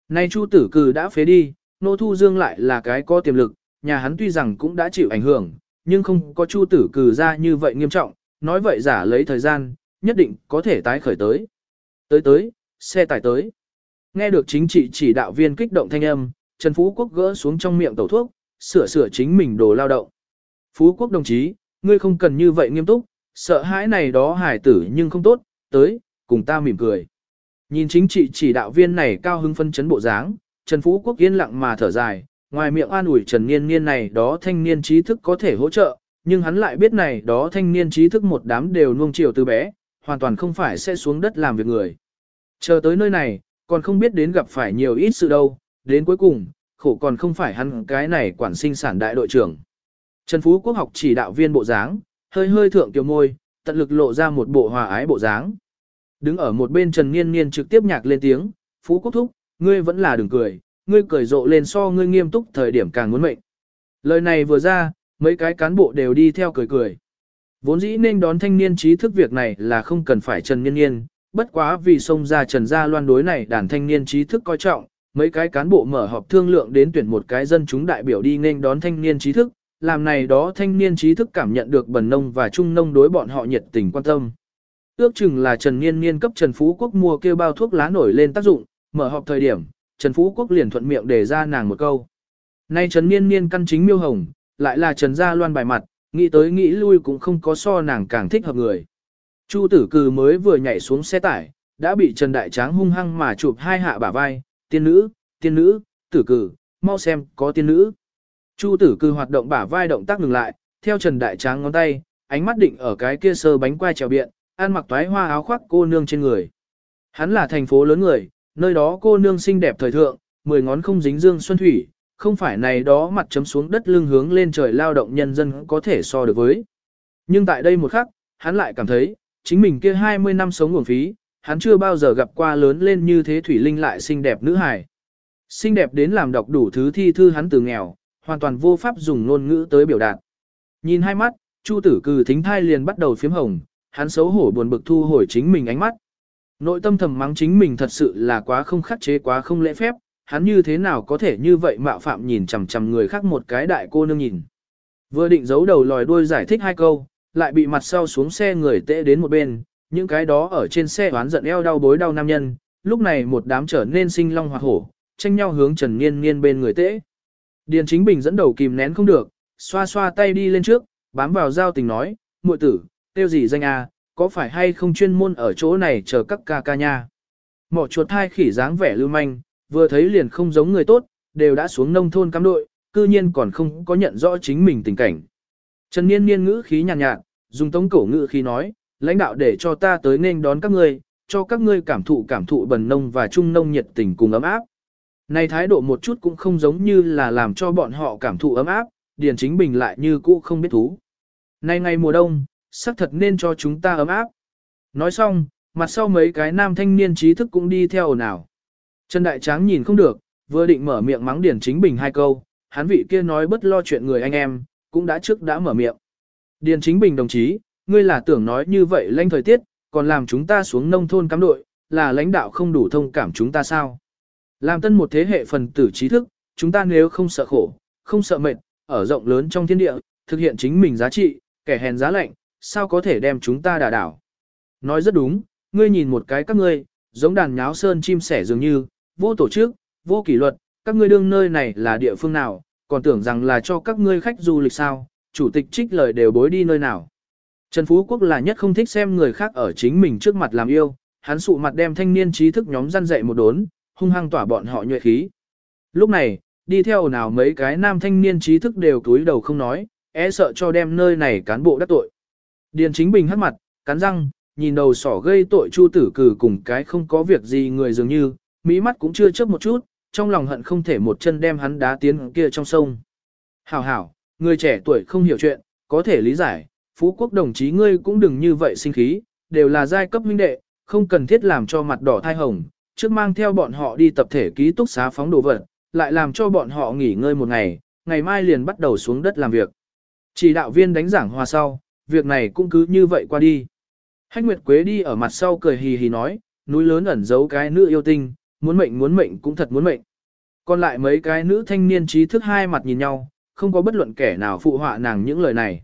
Nay Chu Tử Cử đã phế đi, Nô Thu Dương lại là cái có tiềm lực, nhà hắn tuy rằng cũng đã chịu ảnh hưởng, nhưng không có Chu Tử Cử ra như vậy nghiêm trọng, nói vậy giả lấy thời gian, nhất định có thể tái khởi tới. Tới tới, xe tải tới. Nghe được chính trị chỉ đạo viên kích động thanh âm, Trần Phú Quốc gỡ xuống trong miệng tẩu thuốc, sửa sửa chính mình đồ lao động. Phú Quốc đồng chí, ngươi không cần như vậy nghiêm túc, sợ hãi này đó hải tử nhưng không tốt, tới, cùng ta mỉm cười. Nhìn chính trị chỉ đạo viên này cao hứng phân chấn bộ dáng, Trần Phú Quốc yên lặng mà thở dài, ngoài miệng an ủi Trần Niên Niên này đó thanh niên trí thức có thể hỗ trợ, nhưng hắn lại biết này đó thanh niên trí thức một đám đều nuông chiều từ bé, hoàn toàn không phải sẽ xuống đất làm việc người. Chờ tới nơi này, còn không biết đến gặp phải nhiều ít sự đâu, đến cuối cùng, khổ còn không phải hắn cái này quản sinh sản đại đội trưởng. Trần Phú Quốc học chỉ đạo viên bộ dáng, hơi hơi thượng tiểu môi, tận lực lộ ra một bộ hòa ái bộ dáng. Đứng ở một bên Trần Niên Niên trực tiếp nhạc lên tiếng, Phú Quốc thúc, ngươi vẫn là đừng cười, ngươi cười rộ lên so ngươi nghiêm túc thời điểm càng muốn mệnh. Lời này vừa ra, mấy cái cán bộ đều đi theo cười cười. Vốn dĩ nên đón thanh niên trí thức việc này là không cần phải Trần Niên Niên, bất quá vì xông ra Trần Gia Loan đối này đàn thanh niên trí thức coi trọng, mấy cái cán bộ mở họp thương lượng đến tuyển một cái dân chúng đại biểu đi nên đón thanh niên trí thức, làm này đó thanh niên trí thức cảm nhận được bần nông và trung nông đối bọn họ nhiệt tình quan tâm. Ước chừng là Trần Niên Niên cấp Trần Phú Quốc mua kêu bao thuốc lá nổi lên tác dụng, mở họp thời điểm, Trần Phú Quốc liền thuận miệng đề ra nàng một câu. Nay Trần Niên Niên căn chính miêu hồng, lại là Trần Gia Loan bài mặt, nghĩ tới nghĩ lui cũng không có so nàng càng thích hợp người. Chu tử cừ mới vừa nhảy xuống xe tải, đã bị Trần Đại Tráng hung hăng mà chụp hai hạ bả vai, tiên nữ, tiên nữ, tử Cừ, mau xem, có tiên nữ. Chu tử cừ hoạt động bả vai động tác ngừng lại, theo Trần Đại Tráng ngón tay, ánh mắt định ở cái kia sơ bánh quai trèo biện, ăn mặc toái hoa áo khoác cô nương trên người. Hắn là thành phố lớn người, nơi đó cô nương xinh đẹp thời thượng, mười ngón không dính dương xuân thủy, không phải này đó mặt chấm xuống đất lưng hướng lên trời lao động nhân dân có thể so được với. Nhưng tại đây một khắc, hắn lại cảm thấy, chính mình kia 20 năm sống nguồn phí, hắn chưa bao giờ gặp qua lớn lên như thế Thủy Linh lại xinh đẹp nữ hài. Xinh đẹp đến làm đọc đủ thứ thi thư hắn từ nghèo, hoàn toàn vô pháp dùng ngôn ngữ tới biểu đạt. Nhìn hai mắt, Chu tử cừ thính thai liền bắt đầu phiếm hồng, hắn xấu hổ buồn bực thu hồi chính mình ánh mắt. Nội tâm thầm mắng chính mình thật sự là quá không khắc chế quá không lễ phép, hắn như thế nào có thể như vậy mạo phạm nhìn chằm chằm người khác một cái đại cô nương nhìn. Vừa định giấu đầu lòi đuôi giải thích hai câu, lại bị mặt sau xuống xe người tệ đến một bên, những cái đó ở trên xe oán giận eo đau bối đau nam nhân, lúc này một đám trở nên sinh long hoặc hổ, tranh nhau hướng Trần Niên Niên bên người tễ. Điền Chính Bình dẫn đầu kìm nén không được, xoa xoa tay đi lên trước, bám vào giao tình nói, muội tử, tiêu gì danh a, có phải hay không chuyên môn ở chỗ này chờ các ca ca nha. Mỏ chuột hai khỉ dáng vẻ lưu manh, vừa thấy liền không giống người tốt, đều đã xuống nông thôn cắm đội, cư nhiên còn không có nhận rõ chính mình tình cảnh. Trần Niên Niên ngữ khí nhàn nhạt, nhạt, dùng tống cổ ngữ khí nói, lãnh đạo để cho ta tới nên đón các ngươi, cho các ngươi cảm thụ cảm thụ bần nông và trung nông nhiệt tình cùng ấm áp. Này thái độ một chút cũng không giống như là làm cho bọn họ cảm thụ ấm áp, Điền Chính Bình lại như cũ không biết thú. Này ngày mùa đông, sắc thật nên cho chúng ta ấm áp. Nói xong, mặt sau mấy cái nam thanh niên trí thức cũng đi theo ồn ào. Trần Đại Tráng nhìn không được, vừa định mở miệng mắng Điền Chính Bình hai câu, hắn vị kia nói bất lo chuyện người anh em, cũng đã trước đã mở miệng. Điền Chính Bình đồng chí, ngươi là tưởng nói như vậy lãnh thời tiết, còn làm chúng ta xuống nông thôn cắm đội, là lãnh đạo không đủ thông cảm chúng ta sao? Làm tân một thế hệ phần tử trí thức, chúng ta nếu không sợ khổ, không sợ mệt, ở rộng lớn trong thiên địa, thực hiện chính mình giá trị, kẻ hèn giá lạnh, sao có thể đem chúng ta đả đảo? Nói rất đúng, ngươi nhìn một cái các ngươi, giống đàn nháo sơn chim sẻ dường như, vô tổ chức, vô kỷ luật, các ngươi đương nơi này là địa phương nào, còn tưởng rằng là cho các ngươi khách du lịch sao, chủ tịch trích lời đều bối đi nơi nào. Trần Phú Quốc là nhất không thích xem người khác ở chính mình trước mặt làm yêu, hắn sụ mặt đem thanh niên trí thức nhóm răn dậy một đốn, hung hăng tỏa bọn họ nhuệ khí. Lúc này, đi theo nào mấy cái nam thanh niên trí thức đều túi đầu không nói, e sợ cho đem nơi này cán bộ đắc tội. Điền chính bình hắt mặt, cắn răng, nhìn đầu sỏ gây tội Chu Tử Cử cùng cái không có việc gì người dường như, mỹ mắt cũng chưa chớp một chút, trong lòng hận không thể một chân đem hắn đá tiến kia trong sông. Hảo hảo, người trẻ tuổi không hiểu chuyện, có thể lý giải, phú quốc đồng chí ngươi cũng đừng như vậy sinh khí, đều là giai cấp huynh đệ, không cần thiết làm cho mặt đỏ thai hồng, trước mang theo bọn họ đi tập thể ký túc xá phóng đồ vật, lại làm cho bọn họ nghỉ ngơi một ngày, ngày mai liền bắt đầu xuống đất làm việc. Chỉ đạo viên đánh giảng hòa sau, việc này cũng cứ như vậy qua đi. Hách Nguyệt Quế đi ở mặt sau cười hì hì nói, núi lớn ẩn giấu cái nữ yêu tinh, muốn mệnh muốn mệnh cũng thật muốn mệnh. Còn lại mấy cái nữ thanh niên trí thức hai mặt nhìn nhau, không có bất luận kẻ nào phụ họa nàng những lời này.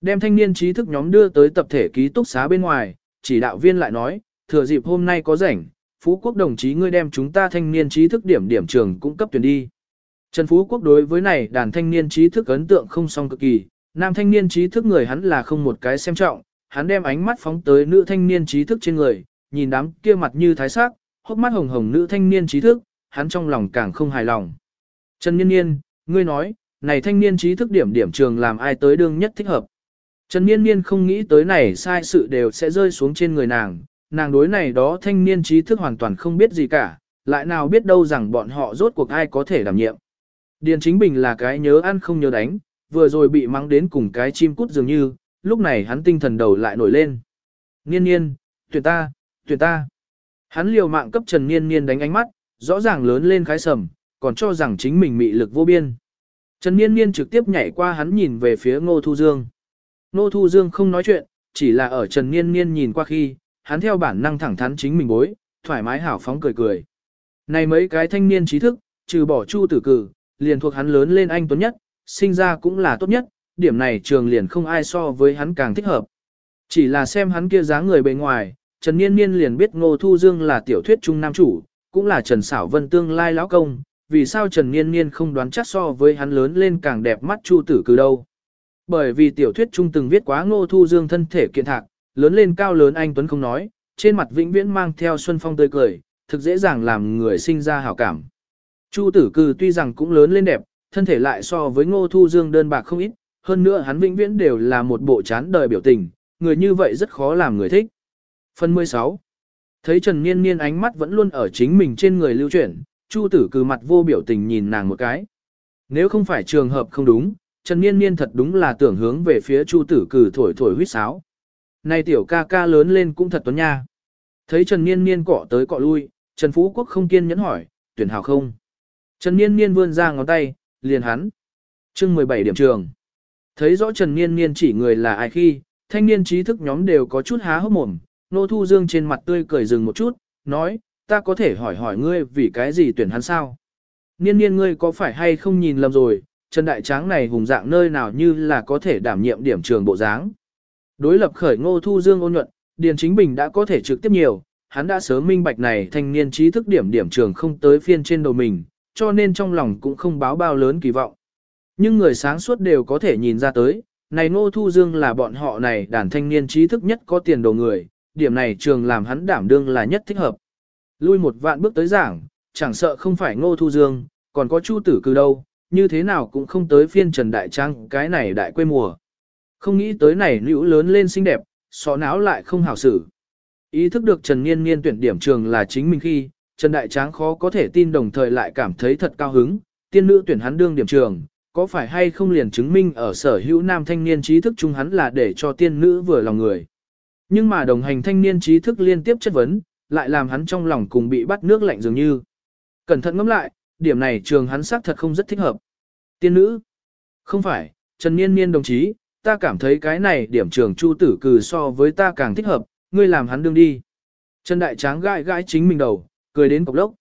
Đem thanh niên trí thức nhóm đưa tới tập thể ký túc xá bên ngoài, chỉ đạo viên lại nói, thừa dịp hôm nay có rảnh, Phú Quốc đồng chí ngươi đem chúng ta thanh niên trí thức điểm điểm trường cũng cấp tuyển đi. Trần Phú Quốc đối với này đàn thanh niên trí thức ấn tượng không song cực kỳ, nam thanh niên trí thức người hắn là không một cái xem trọng, hắn đem ánh mắt phóng tới nữ thanh niên trí thức trên người, nhìn đám kia mặt như thái sắc, hốc mắt hồng hồng nữ thanh niên trí thức, hắn trong lòng càng không hài lòng. Trần Niên Niên, ngươi nói, này thanh niên trí thức điểm điểm trường làm ai tới đương nhất thích hợp. Trần Niên Niên không nghĩ tới này sai sự đều sẽ rơi xuống trên người nàng, nàng đối này đó thanh niên trí thức hoàn toàn không biết gì cả, lại nào biết đâu rằng bọn họ rốt cuộc ai có thể đảm nhiệm. Điền Chính Bình là cái nhớ ăn không nhớ đánh, vừa rồi bị mắng đến cùng cái chim cút dường như, lúc này hắn tinh thần đầu lại nổi lên. Niên niên, tuyển ta, tuyển ta. Hắn liều mạng cấp Trần Niên niên đánh ánh mắt, rõ ràng lớn lên khái sầm, còn cho rằng chính mình mị lực vô biên. Trần Niên niên trực tiếp nhảy qua hắn nhìn về phía Ngô Thu Dương. Ngô Thu Dương không nói chuyện, chỉ là ở Trần Niên niên nhìn qua khi, hắn theo bản năng thẳng thắn chính mình bối, thoải mái hảo phóng cười cười. Này mấy cái thanh niên trí thức, trừ bỏ Chu Tử Cử, liền thuộc hắn lớn lên anh tuấn nhất, sinh ra cũng là tốt nhất, điểm này trường liền không ai so với hắn càng thích hợp. Chỉ là xem hắn kia dáng người bề ngoài, Trần Niên Niên liền biết Ngô Thu Dương là tiểu thuyết trung nam chủ, cũng là Trần Sảo Vân tương lai lão công, vì sao Trần Niên Niên không đoán chắc so với hắn lớn lên càng đẹp mắt Chu Tử Cừ đâu. Bởi vì tiểu thuyết trung từng viết quá Ngô Thu Dương thân thể kiện thạc, lớn lên cao lớn anh Tuấn không nói, trên mặt vĩnh viễn mang theo xuân phong tươi cười, thực dễ dàng làm người sinh ra hảo cảm. Chu tử Cừ tuy rằng cũng lớn lên đẹp, thân thể lại so với ngô thu dương đơn bạc không ít, hơn nữa hắn vĩnh viễn đều là một bộ chán đời biểu tình, người như vậy rất khó làm người thích. Phần 16 Thấy Trần Niên Niên ánh mắt vẫn luôn ở chính mình trên người lưu chuyển, Chu tử cư mặt vô biểu tình nhìn nàng một cái. Nếu không phải trường hợp không đúng, Trần Niên Niên thật đúng là tưởng hướng về phía Chu tử cử thổi thổi huýt sáo. Này tiểu ca ca lớn lên cũng thật tuấn nha. Thấy Trần Niên Niên cọ tới cọ lui, Trần Phú Quốc không kiên nhẫn hỏi, tuyển hào không? Trần Niên Niên vươn ra ngón tay, liền hắn. chương 17 điểm trường. Thấy rõ Trần Niên Niên chỉ người là ai khi, thanh niên trí thức nhóm đều có chút há hốc mồm, Nô Thu Dương trên mặt tươi cười dừng một chút, nói, ta có thể hỏi hỏi ngươi vì cái gì tuyển hắn sao? Niên niên ngươi có phải hay không nhìn lầm rồi, Trần Đại Tráng này hùng dạng nơi nào như là có thể đảm nhiệm điểm trường bộ dáng. Đối lập khởi Ngô Thu Dương ôn nhuận, Điền Chính Bình đã có thể trực tiếp nhiều, hắn đã sớm minh bạch này thanh niên trí thức điểm điểm trường không tới phiên trên đầu mình, cho nên trong lòng cũng không báo bao lớn kỳ vọng. Nhưng người sáng suốt đều có thể nhìn ra tới, này Ngô Thu Dương là bọn họ này đàn thanh niên trí thức nhất có tiền đồ người, điểm này trường làm hắn đảm đương là nhất thích hợp. Lui một vạn bước tới giảng, chẳng sợ không phải Ngô Thu Dương, còn có Chu Tử Cư đâu, như thế nào cũng không tới phiên Trần Đại Trang cái này đại quê mùa. Không nghĩ tới này nữ lớn lên xinh đẹp, xó não lại không hảo xử. Ý thức được Trần Niên Niên tuyển điểm trường là chính mình khi, Trần Đại Tráng khó có thể tin đồng thời lại cảm thấy thật cao hứng, tiên nữ tuyển hắn đương điểm trường, có phải hay không liền chứng minh ở sở hữu nam thanh niên trí thức chung hắn là để cho tiên nữ vừa lòng người. Nhưng mà đồng hành thanh niên trí thức liên tiếp chất vấn, lại làm hắn trong lòng cùng bị bắt nước lạnh dường như. Cẩn thận ngẫm lại, điểm này trường hắn xác thật không rất thích hợp. Tiên nữ? Không phải, Trần Niên Niên đồng chí, ta cảm thấy cái này điểm trường chu tử cừ so với ta càng thích hợp, ngươi làm hắn đương đi. Trần Đại Tráng gãi gãi chính mình đầu, cười đến cục lốc.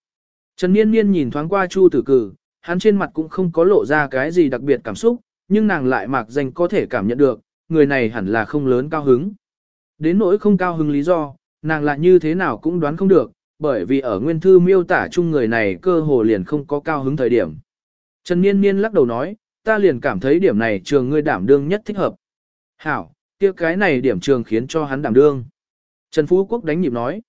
Trần Niên Niên nhìn thoáng qua chu tử cừ, hắn trên mặt cũng không có lộ ra cái gì đặc biệt cảm xúc, nhưng nàng lại mạc danh có thể cảm nhận được, người này hẳn là không lớn cao hứng. Đến nỗi không cao hứng lý do, nàng lại như thế nào cũng đoán không được, bởi vì ở nguyên thư miêu tả chung người này cơ hồ liền không có cao hứng thời điểm. Trần Niên Niên lắc đầu nói, ta liền cảm thấy điểm này trường ngươi đảm đương nhất thích hợp. Hảo, kia cái này điểm trường khiến cho hắn đảm đương. Trần Phú Quốc đánh nhịp nói.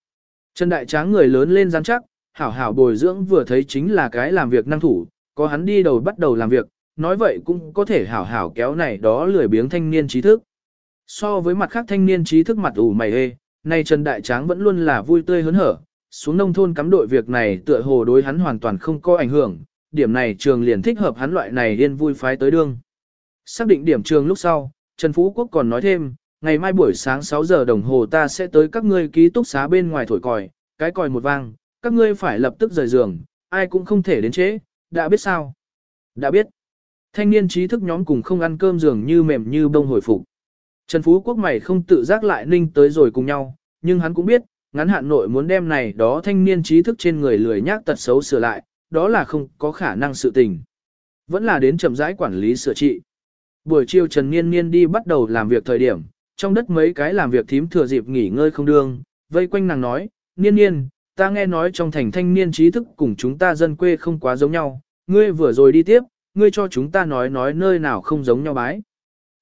Trần Đại Tráng người lớn lên rắn chắc, hảo hảo bồi dưỡng vừa thấy chính là cái làm việc năng thủ, có hắn đi đầu bắt đầu làm việc, nói vậy cũng có thể hảo hảo kéo này đó lười biếng thanh niên trí thức. So với mặt khác thanh niên trí thức mặt ủ mày hê, Nay Trần Đại Tráng vẫn luôn là vui tươi hớn hở, xuống nông thôn cắm đội việc này tựa hồ đối hắn hoàn toàn không có ảnh hưởng, điểm này trường liền thích hợp hắn loại này yên vui phái tới đương. Xác định điểm trường lúc sau, Trần Phú Quốc còn nói thêm, ngày mai buổi sáng 6 giờ đồng hồ ta sẽ tới các ngươi ký túc xá bên ngoài thổi còi, cái còi một vang, các ngươi phải lập tức rời giường, ai cũng không thể đến trễ, đã biết sao? Đã biết. Thanh niên trí thức nhóm cùng không ăn cơm giường như mềm như bông hồi phục. Trần Phú Quốc mày không tự giác lại ninh tới rồi cùng nhau, nhưng hắn cũng biết, ngắn hạn nội muốn đem này đó thanh niên trí thức trên người lười nhác tật xấu sửa lại, đó là không có khả năng sự tình. Vẫn là đến chậm rãi quản lý sửa trị. Buổi chiều Trần Niên Niên đi bắt đầu làm việc thời điểm, trong đất mấy cái làm việc thím thừa dịp nghỉ ngơi không đương, vây quanh nàng nói, Niên Niên, ta nghe nói trong thành thanh niên trí thức cùng chúng ta dân quê không quá giống nhau, ngươi vừa rồi đi tiếp, ngươi cho chúng ta nói nói nơi nào không giống nhau bái.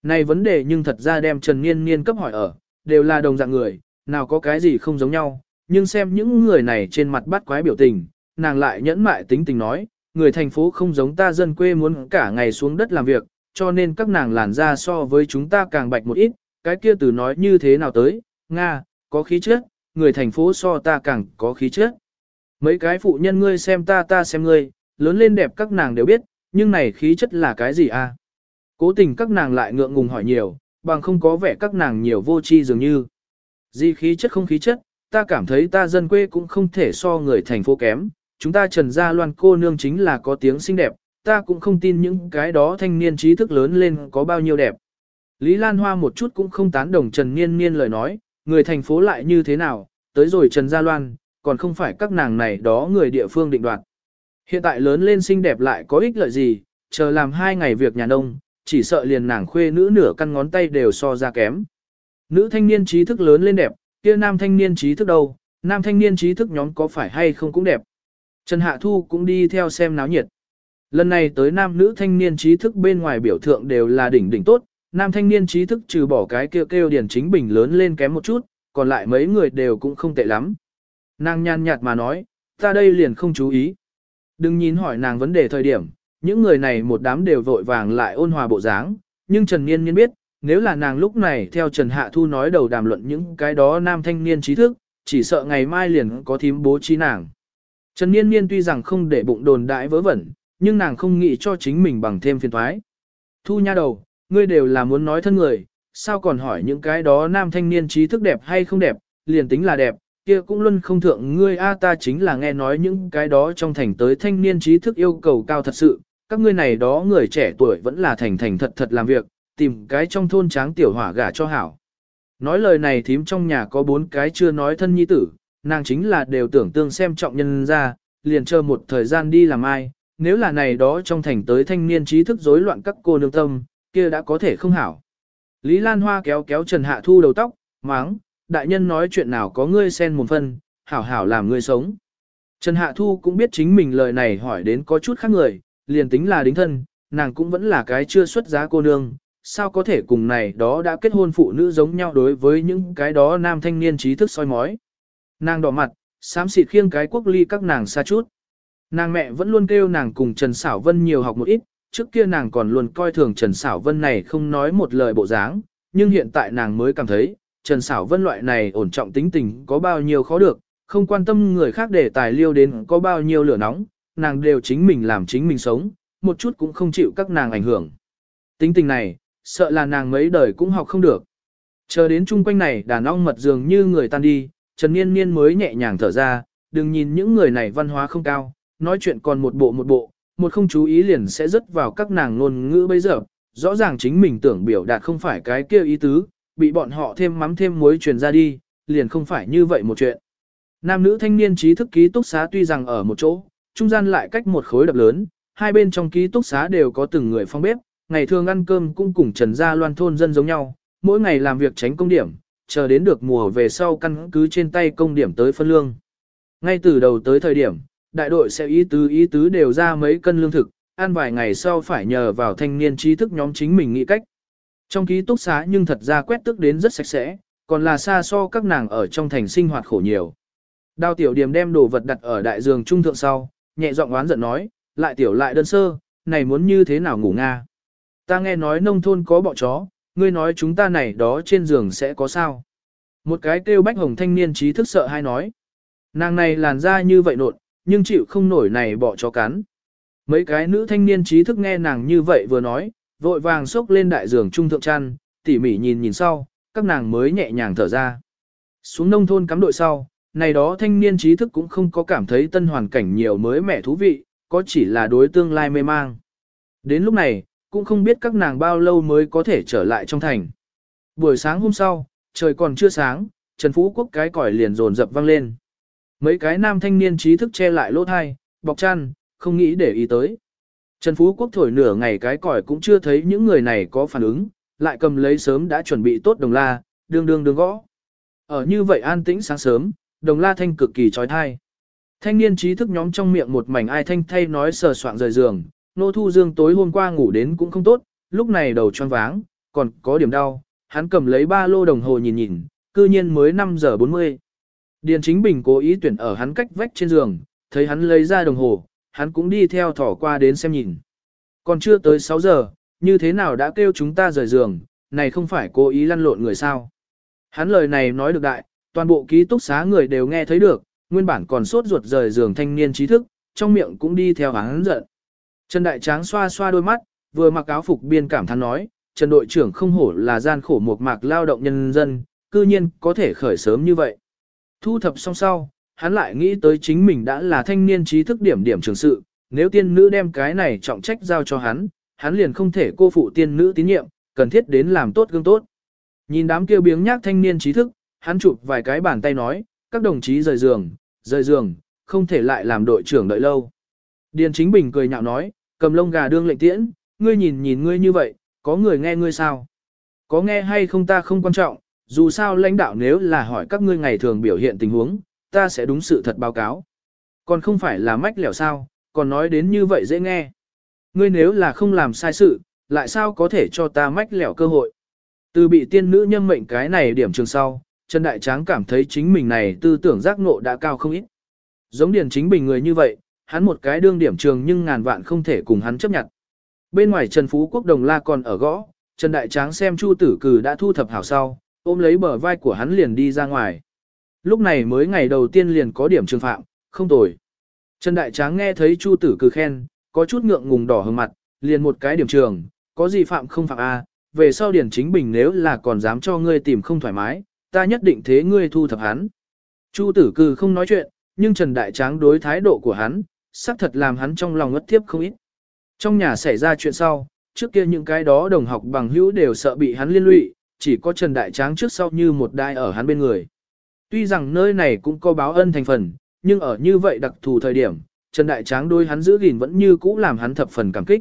Này vấn đề nhưng thật ra đem Trần Niên Niên cấp hỏi ở, đều là đồng dạng người, nào có cái gì không giống nhau, nhưng xem những người này trên mặt bắt quái biểu tình, nàng lại nhẫn mại tính tình nói, người thành phố không giống ta dân quê muốn cả ngày xuống đất làm việc, cho nên các nàng làn da so với chúng ta càng bạch một ít, cái kia từ nói như thế nào tới, Nga, có khí chất, người thành phố so ta càng có khí chất. Mấy cái phụ nhân ngươi xem ta ta xem ngươi, lớn lên đẹp các nàng đều biết, nhưng này khí chất là cái gì a? Cố tình các nàng lại ngượng ngùng hỏi nhiều, bằng không có vẻ các nàng nhiều vô tri dường như. Gì khí chất không khí chất, ta cảm thấy ta dân quê cũng không thể so người thành phố kém, chúng ta trần gia loan cô nương chính là có tiếng xinh đẹp, ta cũng không tin những cái đó thanh niên trí thức lớn lên có bao nhiêu đẹp. Lý Lan Hoa một chút cũng không tán đồng Trần Niên Niên lời nói, người thành phố lại như thế nào, tới rồi Trần Gia Loan, còn không phải các nàng này đó người địa phương định đoạt. Hiện tại lớn lên xinh đẹp lại có ích lợi gì, chờ làm hai ngày việc nhà nông, chỉ sợ liền nàng khuê nữ nửa căn ngón tay đều so ra kém. Nữ thanh niên trí thức lớn lên đẹp, kia nam thanh niên trí thức đâu, nam thanh niên trí thức nhóm có phải hay không cũng đẹp. Trần Hạ Thu cũng đi theo xem náo nhiệt. Lần này tới nam nữ thanh niên trí thức bên ngoài biểu thượng đều là đỉnh đỉnh tốt, nam thanh niên trí thức trừ bỏ cái kêu kêu điển chính bình lớn lên kém một chút, còn lại mấy người đều cũng không tệ lắm. Nàng nhàn nhạt mà nói, ta đây liền không chú ý. Đừng nhìn hỏi nàng vấn đề thời điểm, những người này một đám đều vội vàng lại ôn hòa bộ dáng, nhưng Trần Niên Niên biết, nếu là nàng lúc này theo Trần Hạ Thu nói đầu đàm luận những cái đó nam thanh niên trí thức, chỉ sợ ngày mai liền có thím bố trí nàng. Trần Niên Niên tuy rằng không để bụng đồn đại vớ vẩn, nhưng nàng không nghĩ cho chính mình bằng thêm phiền thoái. Thu nha đầu, ngươi đều là muốn nói thân người, sao còn hỏi những cái đó nam thanh niên trí thức đẹp hay không đẹp, liền tính là đẹp, kia cũng luôn không thượng ngươi a ta chính là nghe nói những cái đó trong thành tới thanh niên trí thức yêu cầu cao thật sự, các ngươi này đó người trẻ tuổi vẫn là thành thành thật thật làm việc, tìm cái trong thôn tráng tiểu hỏa gả cho hảo. Nói lời này thím trong nhà có bốn cái chưa nói thân nhi tử, nàng chính là đều tưởng tương xem trọng nhân ra, liền chờ một thời gian đi làm ai, nếu là này đó trong thành tới thanh niên trí thức rối loạn các cô nương tâm, kia đã có thể không hảo. Lý Lan Hoa kéo kéo Trần Hạ Thu đầu tóc, máng, đại nhân nói chuyện nào có ngươi xen một phân, hảo hảo làm ngươi sống. Trần Hạ Thu cũng biết chính mình lời này hỏi đến có chút khác người, liền tính là đính thân, nàng cũng vẫn là cái chưa xuất giá cô nương, sao có thể cùng này đó đã kết hôn phụ nữ giống nhau đối với những cái đó nam thanh niên trí thức soi mói. Nàng đỏ mặt, xám xịt khiêng cái quốc ly các nàng xa chút. Nàng mẹ vẫn luôn kêu nàng cùng Trần Sảo Vân nhiều học một ít, trước kia nàng còn luôn coi thường Trần Sảo Vân này không nói một lời bộ dáng, nhưng hiện tại nàng mới cảm thấy, Trần Sảo Vân loại này ổn trọng tính tình có bao nhiêu khó được, không quan tâm người khác để tài liêu đến có bao nhiêu lửa nóng, nàng đều chính mình làm chính mình sống, một chút cũng không chịu các nàng ảnh hưởng. Tính tình này, sợ là nàng mấy đời cũng học không được. Chờ đến chung quanh này đàn ong mật dường như người tan đi, Trần Niên Niên mới nhẹ nhàng thở ra, đừng nhìn những người này văn hóa không cao, nói chuyện còn một bộ một bộ, một không chú ý liền sẽ rớt vào các nàng ngôn ngữ bây giờ, rõ ràng chính mình tưởng biểu đạt không phải cái kia ý tứ, bị bọn họ thêm mắm thêm muối truyền ra đi, liền không phải như vậy một chuyện. Nam nữ thanh niên trí thức ký túc xá tuy rằng ở một chỗ, trung gian lại cách một khối đập lớn, hai bên trong ký túc xá đều có từng người phong bếp, ngày thường ăn cơm cũng cùng Trần Gia Loan thôn dân giống nhau, mỗi ngày làm việc tránh công điểm, chờ đến được mùa về sau căn cứ trên tay công điểm tới phân lương. Ngay từ đầu tới thời điểm, đại đội sẽ ý tứ ý tứ đều ra mấy cân lương thực, ăn vài ngày sau phải nhờ vào thanh niên trí thức nhóm chính mình nghĩ cách. Trong ký túc xá nhưng thật ra quét tức đến rất sạch sẽ, còn là xa so các nàng ở trong thành sinh hoạt khổ nhiều. Đào tiểu điểm đem đồ vật đặt ở đại giường trung thượng sau, nhẹ giọng oán giận nói, lại tiểu lại đơn sơ, này muốn như thế nào ngủ nga. Ta nghe nói nông thôn có bọ chó, ngươi nói chúng ta này đó trên giường sẽ có sao. Một cái kêu bách hồng thanh niên trí thức sợ hay nói. Nàng này làn da như vậy nộn, nhưng chịu không nổi này bỏ cho cắn. Mấy cái nữ thanh niên trí thức nghe nàng như vậy vừa nói, vội vàng xốc lên đại giường trung thượng chăn, tỉ mỉ nhìn nhìn sau, các nàng mới nhẹ nhàng thở ra. Xuống nông thôn cắm đội sau, này đó thanh niên trí thức cũng không có cảm thấy tân hoàn cảnh nhiều mới mẻ thú vị, có chỉ là đối tương lai mê mang. Đến lúc này, cũng không biết các nàng bao lâu mới có thể trở lại trong thành. Buổi sáng hôm sau, trời còn chưa sáng, Trần Phú Quốc cái còi liền rồn dập vang lên. Mấy cái nam thanh niên trí thức che lại lỗ thai, bọc chăn, không nghĩ để ý tới. Trần Phú Quốc thổi nửa ngày cái còi cũng chưa thấy những người này có phản ứng, lại cầm lấy sớm đã chuẩn bị tốt đồng la, đương đương đương gõ. Ở như vậy an tĩnh sáng sớm, đồng la thanh cực kỳ trói thai. Thanh niên trí thức nhóm trong miệng một mảnh ai thanh thay nói sờ soạng rời giường, nô thu dương tối hôm qua ngủ đến cũng không tốt, lúc này đầu choáng váng, còn có điểm đau, hắn cầm lấy ba lô đồng hồ nhìn nhìn, cư nhiên mới 5 giờ 40. Điền chính bình cố ý tuyển ở hắn cách vách trên giường, thấy hắn lấy ra đồng hồ, hắn cũng đi theo thỏ qua đến xem nhìn. Còn chưa tới 6 giờ, như thế nào đã kêu chúng ta rời giường, này không phải cố ý lăn lộn người sao. Hắn lời này nói được đại, toàn bộ ký túc xá người đều nghe thấy được, nguyên bản còn sốt ruột rời giường thanh niên trí thức, trong miệng cũng đi theo hắn giận. Trần Đại Tráng xoa xoa đôi mắt, vừa mặc áo phục biên cảm thán nói, Trần đội trưởng không hổ là gian khổ một mạc lao động nhân dân, cư nhiên có thể khởi sớm như vậy. Thu thập xong sau, hắn lại nghĩ tới chính mình đã là thanh niên trí thức điểm điểm trường sự, nếu tiên nữ đem cái này trọng trách giao cho hắn, hắn liền không thể cô phụ tiên nữ tín nhiệm, cần thiết đến làm tốt gương tốt. Nhìn đám kêu biếng nhác thanh niên trí thức, hắn chụp vài cái bàn tay nói, các đồng chí rời giường, rời giường, không thể lại làm đội trưởng đợi lâu. Điền chính bình cười nhạo nói, cầm lông gà đương lệnh tiễn, ngươi nhìn nhìn ngươi như vậy, có người nghe ngươi sao? Có nghe hay không ta không quan trọng, dù sao lãnh đạo nếu là hỏi các ngươi ngày thường biểu hiện tình huống, ta sẽ đúng sự thật báo cáo. Còn không phải là mách lẻo sao, còn nói đến như vậy dễ nghe. Ngươi nếu là không làm sai sự, lại sao có thể cho ta mách lẻo cơ hội? Từ bị tiên nữ nhâm mệnh cái này điểm trường sau, Trần Đại Tráng cảm thấy chính mình này tư tưởng giác ngộ đã cao không ít. Giống điển chính bình người như vậy, hắn một cái đương điểm trường nhưng ngàn vạn không thể cùng hắn chấp nhận. Bên ngoài Trần Phú Quốc đồng la còn ở gõ, Trần Đại Tráng xem Chu Tử Cử đã thu thập hảo sau, ôm lấy bờ vai của hắn liền đi ra ngoài. Lúc này mới ngày đầu tiên liền có điểm trường phạm, không tồi. Trần Đại Tráng nghe thấy Chu Tử Cừ khen, có chút ngượng ngùng đỏ hừng mặt, liền một cái điểm trường, có gì phạm không phạm a? về sau điển chính bình nếu là còn dám cho ngươi tìm không thoải mái, ta nhất định thế ngươi thu thập hắn. Chu tử Cừ không nói chuyện, nhưng Trần Đại Tráng đối thái độ của hắn, xác thật làm hắn trong lòng ngất tiếp không ít. Trong nhà xảy ra chuyện sau, trước kia những cái đó đồng học bằng hữu đều sợ bị hắn liên lụy, chỉ có Trần Đại Tráng trước sau như một đai ở hắn bên người. Tuy rằng nơi này cũng có báo ân thành phần, nhưng ở như vậy đặc thù thời điểm, Trần Đại Tráng đôi hắn giữ gìn vẫn như cũ làm hắn thập phần cảm kích.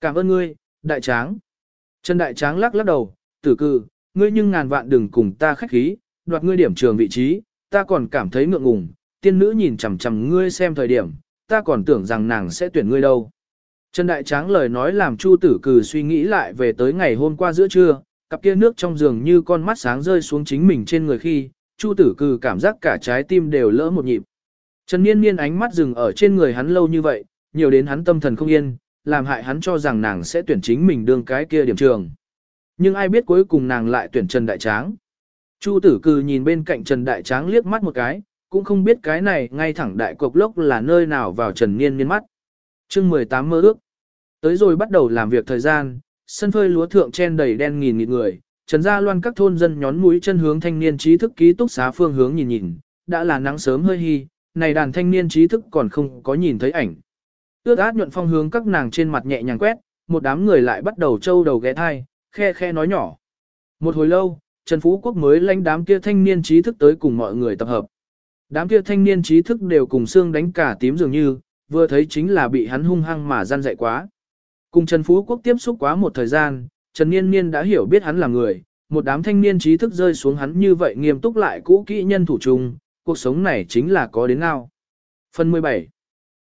Cảm ơn ngươi, Đại Tráng. Trần Đại Tráng lắc lắc đầu, tử cư, ngươi nhưng ngàn vạn đừng cùng ta khách khí, đoạt ngươi điểm trường vị trí, ta còn cảm thấy ngượng ngùng, tiên nữ nhìn chằm chằm ngươi xem thời điểm, ta còn tưởng rằng nàng sẽ tuyển ngươi đâu. Trần Đại Tráng lời nói làm Chu Tử Cừ suy nghĩ lại về tới ngày hôm qua giữa trưa, cặp kia nước trong giường như con mắt sáng rơi xuống chính mình trên người khi, Chu Tử Cừ cảm giác cả trái tim đều lỡ một nhịp. Trần Niên Niên ánh mắt dừng ở trên người hắn lâu như vậy, nhiều đến hắn tâm thần không yên, làm hại hắn cho rằng nàng sẽ tuyển chính mình đương cái kia điểm trường. Nhưng ai biết cuối cùng nàng lại tuyển Trần Đại Tráng. Chu tử cừ nhìn bên cạnh Trần Đại Tráng liếc mắt một cái, cũng không biết cái này ngay thẳng đại cục lốc là nơi nào vào Trần Niên Niên mắt. chương 18 mơ ước. Tới rồi bắt đầu làm việc thời gian, sân phơi lúa thượng chen đầy đen nghìn nghịt người, Trần Gia Loan các thôn dân nhón mũi chân hướng thanh niên trí thức ký túc xá phương hướng nhìn nhìn, đã là nắng sớm hơi hi, này đàn thanh niên trí thức còn không có nhìn thấy ảnh. Ước át nhuận phong hướng các nàng trên mặt nhẹ nhàng quét, một đám người lại bắt đầu trâu đầu ghé thai, khe khe nói nhỏ. Một hồi lâu, Trần Phú Quốc mới lãnh đám kia thanh niên trí thức tới cùng mọi người tập hợp. Đám kia thanh niên trí thức đều cùng xương đánh cả tím dường như, vừa thấy chính là bị hắn hung hăng mà gian dạy quá. Cùng Trần Phú Quốc tiếp xúc quá một thời gian, Trần Niên Niên đã hiểu biết hắn là người, một đám thanh niên trí thức rơi xuống hắn như vậy nghiêm túc lại cũ kỹ nhân thủ chung, cuộc sống này chính là có đến nào. Phần 17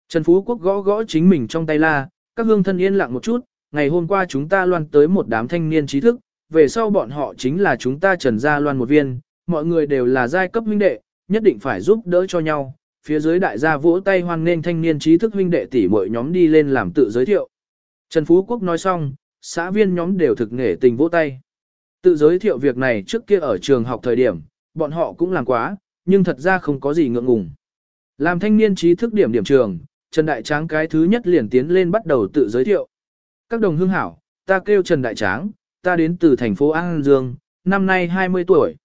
Trần Phú Quốc gõ gõ chính mình trong tay la, các hương thân yên lặng một chút, ngày hôm qua chúng ta loan tới một đám thanh niên trí thức, về sau bọn họ chính là chúng ta trần gia loan một viên, mọi người đều là giai cấp huynh đệ, nhất định phải giúp đỡ cho nhau. Phía dưới đại gia vỗ tay hoan nghênh thanh niên trí thức huynh đệ tỷ mỗi nhóm đi lên làm tự giới thiệu. Trần Phú Quốc nói xong, xã viên nhóm đều thực nghệ tình vỗ tay. Tự giới thiệu việc này trước kia ở trường học thời điểm, bọn họ cũng làm quá, nhưng thật ra không có gì ngượng ngùng. Làm thanh niên trí thức điểm điểm trường, Trần Đại Tráng cái thứ nhất liền tiến lên bắt đầu tự giới thiệu. Các đồng hương hảo, ta kêu Trần Đại Tráng, ta đến từ thành phố An Dương, năm nay 20 tuổi.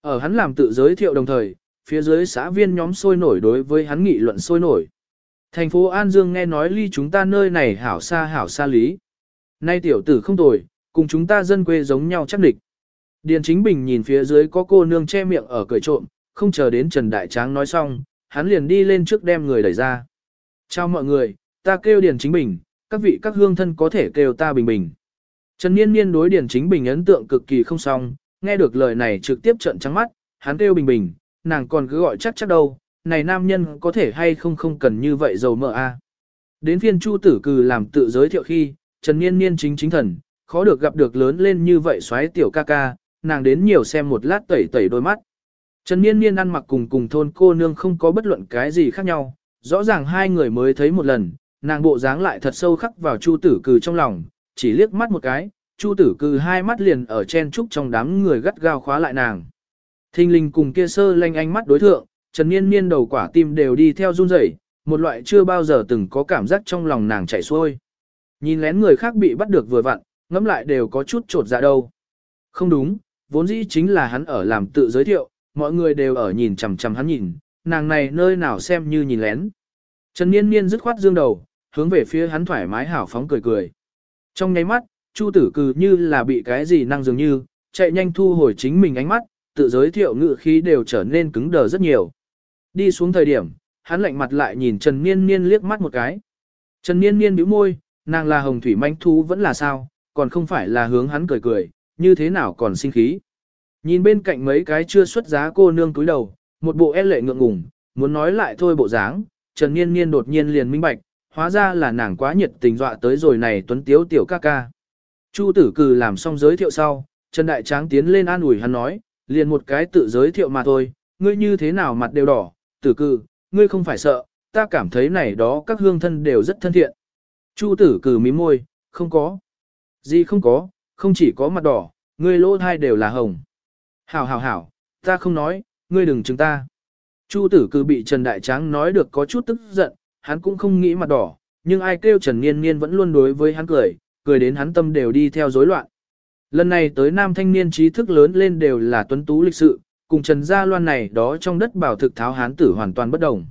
Ở hắn làm tự giới thiệu đồng thời, phía dưới xã viên nhóm sôi nổi đối với hắn nghị luận sôi nổi. Thành phố An Dương nghe nói ly chúng ta nơi này hảo xa hảo xa lý. Nay tiểu tử không tồi, cùng chúng ta dân quê giống nhau chắc địch. Điền Chính Bình nhìn phía dưới có cô nương che miệng ở cười trộm, không chờ đến Trần Đại Tráng nói xong, hắn liền đi lên trước đem người đẩy ra. Chào mọi người, ta kêu Điền Chính Bình, các vị các hương thân có thể kêu ta Bình Bình. Trần Niên Niên đối Điền Chính Bình ấn tượng cực kỳ không xong, nghe được lời này trực tiếp trợn trắng mắt, hắn kêu Bình Bình, nàng còn cứ gọi chắc chắc đâu, này nam nhân có thể hay không không cần như vậy dầu mỡ a. Đến phiên Chu Tử Cừ làm tự giới thiệu khi, Trần Niên Niên chính chính thần, khó được gặp được lớn lên như vậy xoáy tiểu ca ca, nàng đến nhiều xem một lát tẩy tẩy đôi mắt. Trần Niên Niên ăn mặc cùng cùng thôn cô nương không có bất luận cái gì khác nhau, rõ ràng hai người mới thấy một lần, nàng bộ dáng lại thật sâu khắc vào Chu Tử Cừ trong lòng, chỉ liếc mắt một cái, Chu Tử Cừ hai mắt liền ở chen trúc trong đám người gắt gao khóa lại nàng. Thinh linh cùng kia sơ lanh ánh mắt đối thượng, Trần Niên Niên đầu quả tim đều đi theo run rẩy, một loại chưa bao giờ từng có cảm giác trong lòng nàng chảy xuôi. Nhìn lén người khác bị bắt được vừa vặn, ngẫm lại đều có chút trột dạ đâu. Không đúng, vốn dĩ chính là hắn ở làm tự giới thiệu, mọi người đều ở nhìn chằm chằm hắn nhìn, nàng này nơi nào xem như nhìn lén. Trần Niên Niên dứt khoát dương đầu, hướng về phía hắn thoải mái hảo phóng cười cười. Trong nháy mắt, Chu tử cừ như là bị cái gì năng dường như, chạy nhanh thu hồi chính mình ánh mắt, tự giới thiệu ngự khí đều trở nên cứng đờ rất nhiều. Đi xuống thời điểm, hắn lạnh mặt lại nhìn Trần Niên Niên liếc mắt một cái. Trần Niên Niên bĩu môi, nàng là hồng thủy manh thú vẫn là sao, còn không phải là hướng hắn cười cười, như thế nào còn sinh khí. Nhìn bên cạnh mấy cái chưa xuất giá cô nương túi đầu, một bộ e lệ ngượng ngùng, muốn nói lại thôi bộ dáng, Trần Niên Niên đột nhiên liền minh bạch, hóa ra là nàng quá nhiệt tình dọa tới rồi này tuấn tiếu tiểu ca ca. Chu tử cừ làm xong giới thiệu sau, Trần Đại Tráng tiến lên an ủi hắn nói, liền một cái tự giới thiệu mà thôi, ngươi như thế nào mặt đều đỏ, tử cừ, ngươi không phải sợ, ta cảm thấy này đó các hương thân đều rất thân thiện. Chu tử cừ mím môi, không có. Gì không có, không chỉ có mặt đỏ, ngươi lỗ thai đều là hồng. Hảo hảo hảo, ta không nói, ngươi đừng chứng ta. Chu tử cừ bị Trần Đại Tráng nói được có chút tức giận, hắn cũng không nghĩ mặt đỏ, nhưng ai kêu Trần Niên Niên vẫn luôn đối với hắn cười, cười đến hắn tâm đều đi theo rối loạn. Lần này tới nam thanh niên trí thức lớn lên đều là tuấn tú lịch sự, cùng Trần Gia Loan này đó trong đất bảo thực tháo hán tử hoàn toàn bất đồng.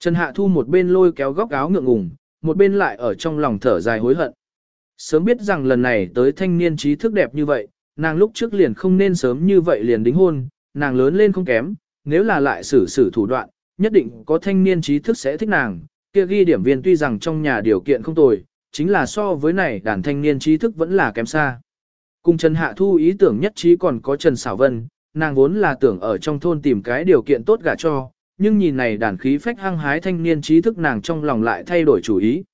Trần Hạ Thu một bên lôi kéo góc áo ngượng ngùng, một bên lại ở trong lòng thở dài hối hận. Sớm biết rằng lần này tới thanh niên trí thức đẹp như vậy, nàng lúc trước liền không nên sớm như vậy liền đính hôn, nàng lớn lên không kém, nếu là lại xử xử thủ đoạn, nhất định có thanh niên trí thức sẽ thích nàng, kia ghi điểm viên tuy rằng trong nhà điều kiện không tồi, chính là so với này đàn thanh niên trí thức vẫn là kém xa. Cùng Trần Hạ Thu ý tưởng nhất trí còn có Trần Sảo Vân, nàng vốn là tưởng ở trong thôn tìm cái điều kiện tốt gả cho, nhưng nhìn này đàn khí phách hăng hái thanh niên trí thức nàng trong lòng lại thay đổi chủ ý.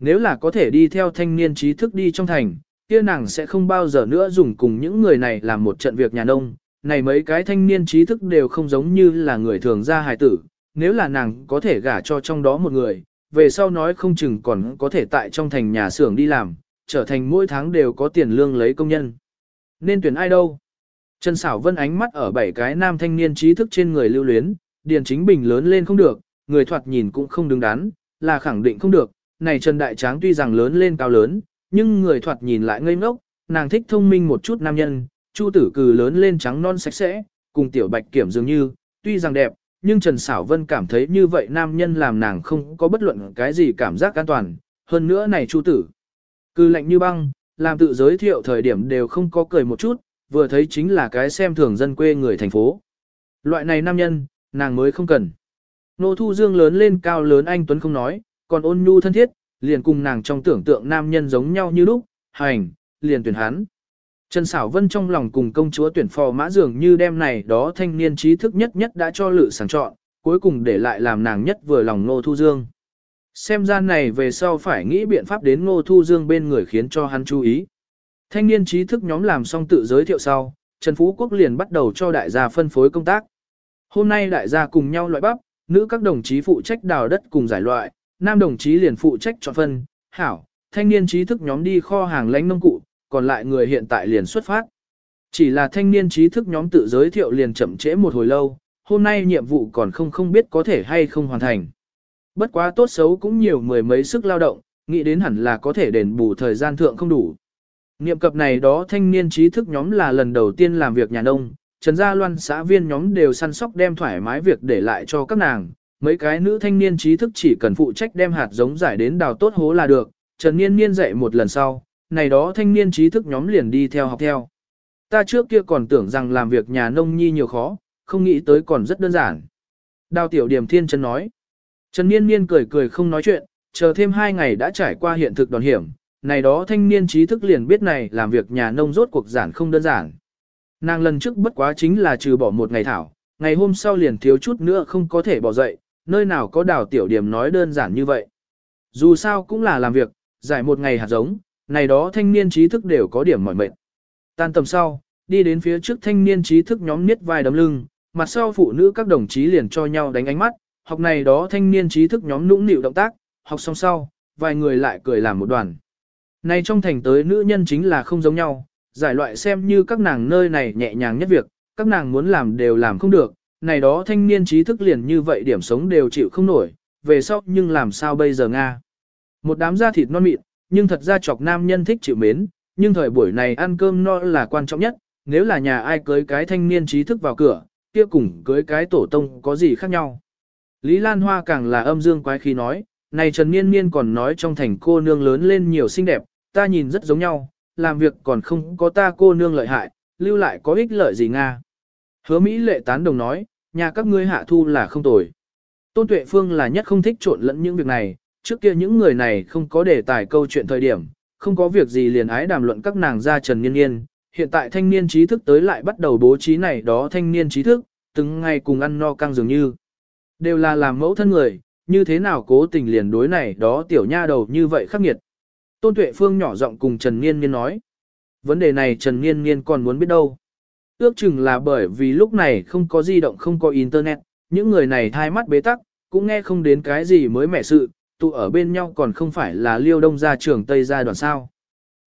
Nếu là có thể đi theo thanh niên trí thức đi trong thành, kia nàng sẽ không bao giờ nữa dùng cùng những người này làm một trận việc nhà nông. Này mấy cái thanh niên trí thức đều không giống như là người thường ra hài tử, nếu là nàng có thể gả cho trong đó một người, về sau nói không chừng còn có thể tại trong thành nhà xưởng đi làm, trở thành mỗi tháng đều có tiền lương lấy công nhân. Nên tuyển ai đâu? Trần Sảo Vân ánh mắt ở bảy cái nam thanh niên trí thức trên người lưu luyến, Điền Chính Bình lớn lên không được, người thoạt nhìn cũng không đứng đắn, là khẳng định không được. Này Trần Đại Tráng tuy rằng lớn lên cao lớn, nhưng người thoạt nhìn lại ngây ngốc, nàng thích thông minh một chút nam nhân, Chu Tử Cừ lớn lên trắng non sạch sẽ, cùng Tiểu Bạch Kiểm dường như, tuy rằng đẹp, nhưng Trần Sảo Vân cảm thấy như vậy nam nhân làm nàng không có bất luận cái gì cảm giác an toàn, hơn nữa này Chu Tử Cừ lạnh như băng, làm tự giới thiệu thời điểm đều không có cười một chút, vừa thấy chính là cái xem thường dân quê người thành phố. Loại này nam nhân, nàng mới không cần. Nô Thu Dương lớn lên cao lớn anh Tuấn không nói, còn ôn nhu thân thiết, liền cùng nàng trong tưởng tượng nam nhân giống nhau như lúc, hành, liền tuyển hắn. Trần Sảo Vân trong lòng cùng công chúa tuyển phò mã dường như đem này đó thanh niên trí thức nhất nhất đã cho lự sàng chọn, cuối cùng để lại làm nàng nhất vừa lòng Nô Thu Dương. Xem ra này về sau phải nghĩ biện pháp đến Ngô Thu Dương bên người khiến cho hắn chú ý. Thanh niên trí thức nhóm làm xong tự giới thiệu sau, Trần Phú Quốc liền bắt đầu cho đại gia phân phối công tác. Hôm nay đại gia cùng nhau loại bắp, nữ các đồng chí phụ trách đào đất cùng giải loại, nam đồng chí liền phụ trách chọn phân, hảo, thanh niên trí thức nhóm đi kho hàng lãnh nông cụ, còn lại người hiện tại liền xuất phát. Chỉ là thanh niên trí thức nhóm tự giới thiệu liền chậm trễ một hồi lâu, hôm nay nhiệm vụ còn không không biết có thể hay không hoàn thành. Bất quá tốt xấu cũng nhiều mười mấy sức lao động, nghĩ đến hẳn là có thể đền bù thời gian thượng không đủ. Niệm cập này đó thanh niên trí thức nhóm là lần đầu tiên làm việc nhà nông, Trần Gia Loan xã viên nhóm đều săn sóc đem thoải mái việc để lại cho các nàng, mấy cái nữ thanh niên trí thức chỉ cần phụ trách đem hạt giống giải đến đào tốt hố là được, Trần Niên Niên dạy một lần sau, này đó thanh niên trí thức nhóm liền đi theo học theo. Ta trước kia còn tưởng rằng làm việc nhà nông nhi nhiều khó, không nghĩ tới còn rất đơn giản. Đào tiểu điểm thiên chân nói. Trần Niên Niên cười cười không nói chuyện, chờ thêm hai ngày đã trải qua hiện thực đòn hiểm, này đó thanh niên trí thức liền biết này làm việc nhà nông rốt cuộc giản không đơn giản. Nàng lần trước bất quá chính là trừ bỏ một ngày thảo, ngày hôm sau liền thiếu chút nữa không có thể bỏ dậy, nơi nào có đào tiểu điểm nói đơn giản như vậy. Dù sao cũng là làm việc, giải một ngày hạt giống, này đó thanh niên trí thức đều có điểm mỏi mệt. Tan tầm sau, đi đến phía trước thanh niên trí thức nhóm niết vai đấm lưng, mặt sau phụ nữ các đồng chí liền cho nhau đánh ánh mắt, học này đó thanh niên trí thức nhóm nũng nịu động tác, học xong sau, vài người lại cười làm một đoàn. Này trong thành tới nữ nhân chính là không giống nhau, giải loại xem như các nàng nơi này nhẹ nhàng nhất việc, các nàng muốn làm đều làm không được, này đó thanh niên trí thức liền như vậy điểm sống đều chịu không nổi, về sau nhưng làm sao bây giờ Nga. Một đám da thịt non mịn, nhưng thật ra chọc nam nhân thích chịu mến, nhưng thời buổi này ăn cơm no là quan trọng nhất, nếu là nhà ai cưới cái thanh niên trí thức vào cửa, kia cùng cưới cái tổ tông có gì khác nhau. Lý Lan Hoa càng là âm dương quái khí nói, này Trần Niên Niên còn nói trong thành cô nương lớn lên nhiều xinh đẹp, ta nhìn rất giống nhau, làm việc còn không có ta cô nương lợi hại, lưu lại có ích lợi gì Nga. Hứa Mỹ lệ tán đồng nói, nhà các ngươi hạ thu là không tồi. Tôn Tuệ Phương là nhất không thích trộn lẫn những việc này, trước kia những người này không có đề tài câu chuyện thời điểm, không có việc gì liền ái đàm luận các nàng ra trần niên niên. Hiện tại thanh niên trí thức tới lại bắt đầu bố trí này đó thanh niên trí thức, từng ngày cùng ăn no căng dường như. Đều là làm mẫu thân người, như thế nào cố tình liền đối này đó tiểu nha đầu như vậy khắc nghiệt. Tôn Tuệ Phương nhỏ giọng cùng Trần Niên Niên nói. Vấn đề này Trần Niên Niên còn muốn biết đâu. Ước chừng là bởi vì lúc này không có di động không có internet, những người này thai mắt bế tắc, cũng nghe không đến cái gì mới mẻ sự, tụ ở bên nhau còn không phải là liêu đông gia trưởng Tây gia đoàn sao.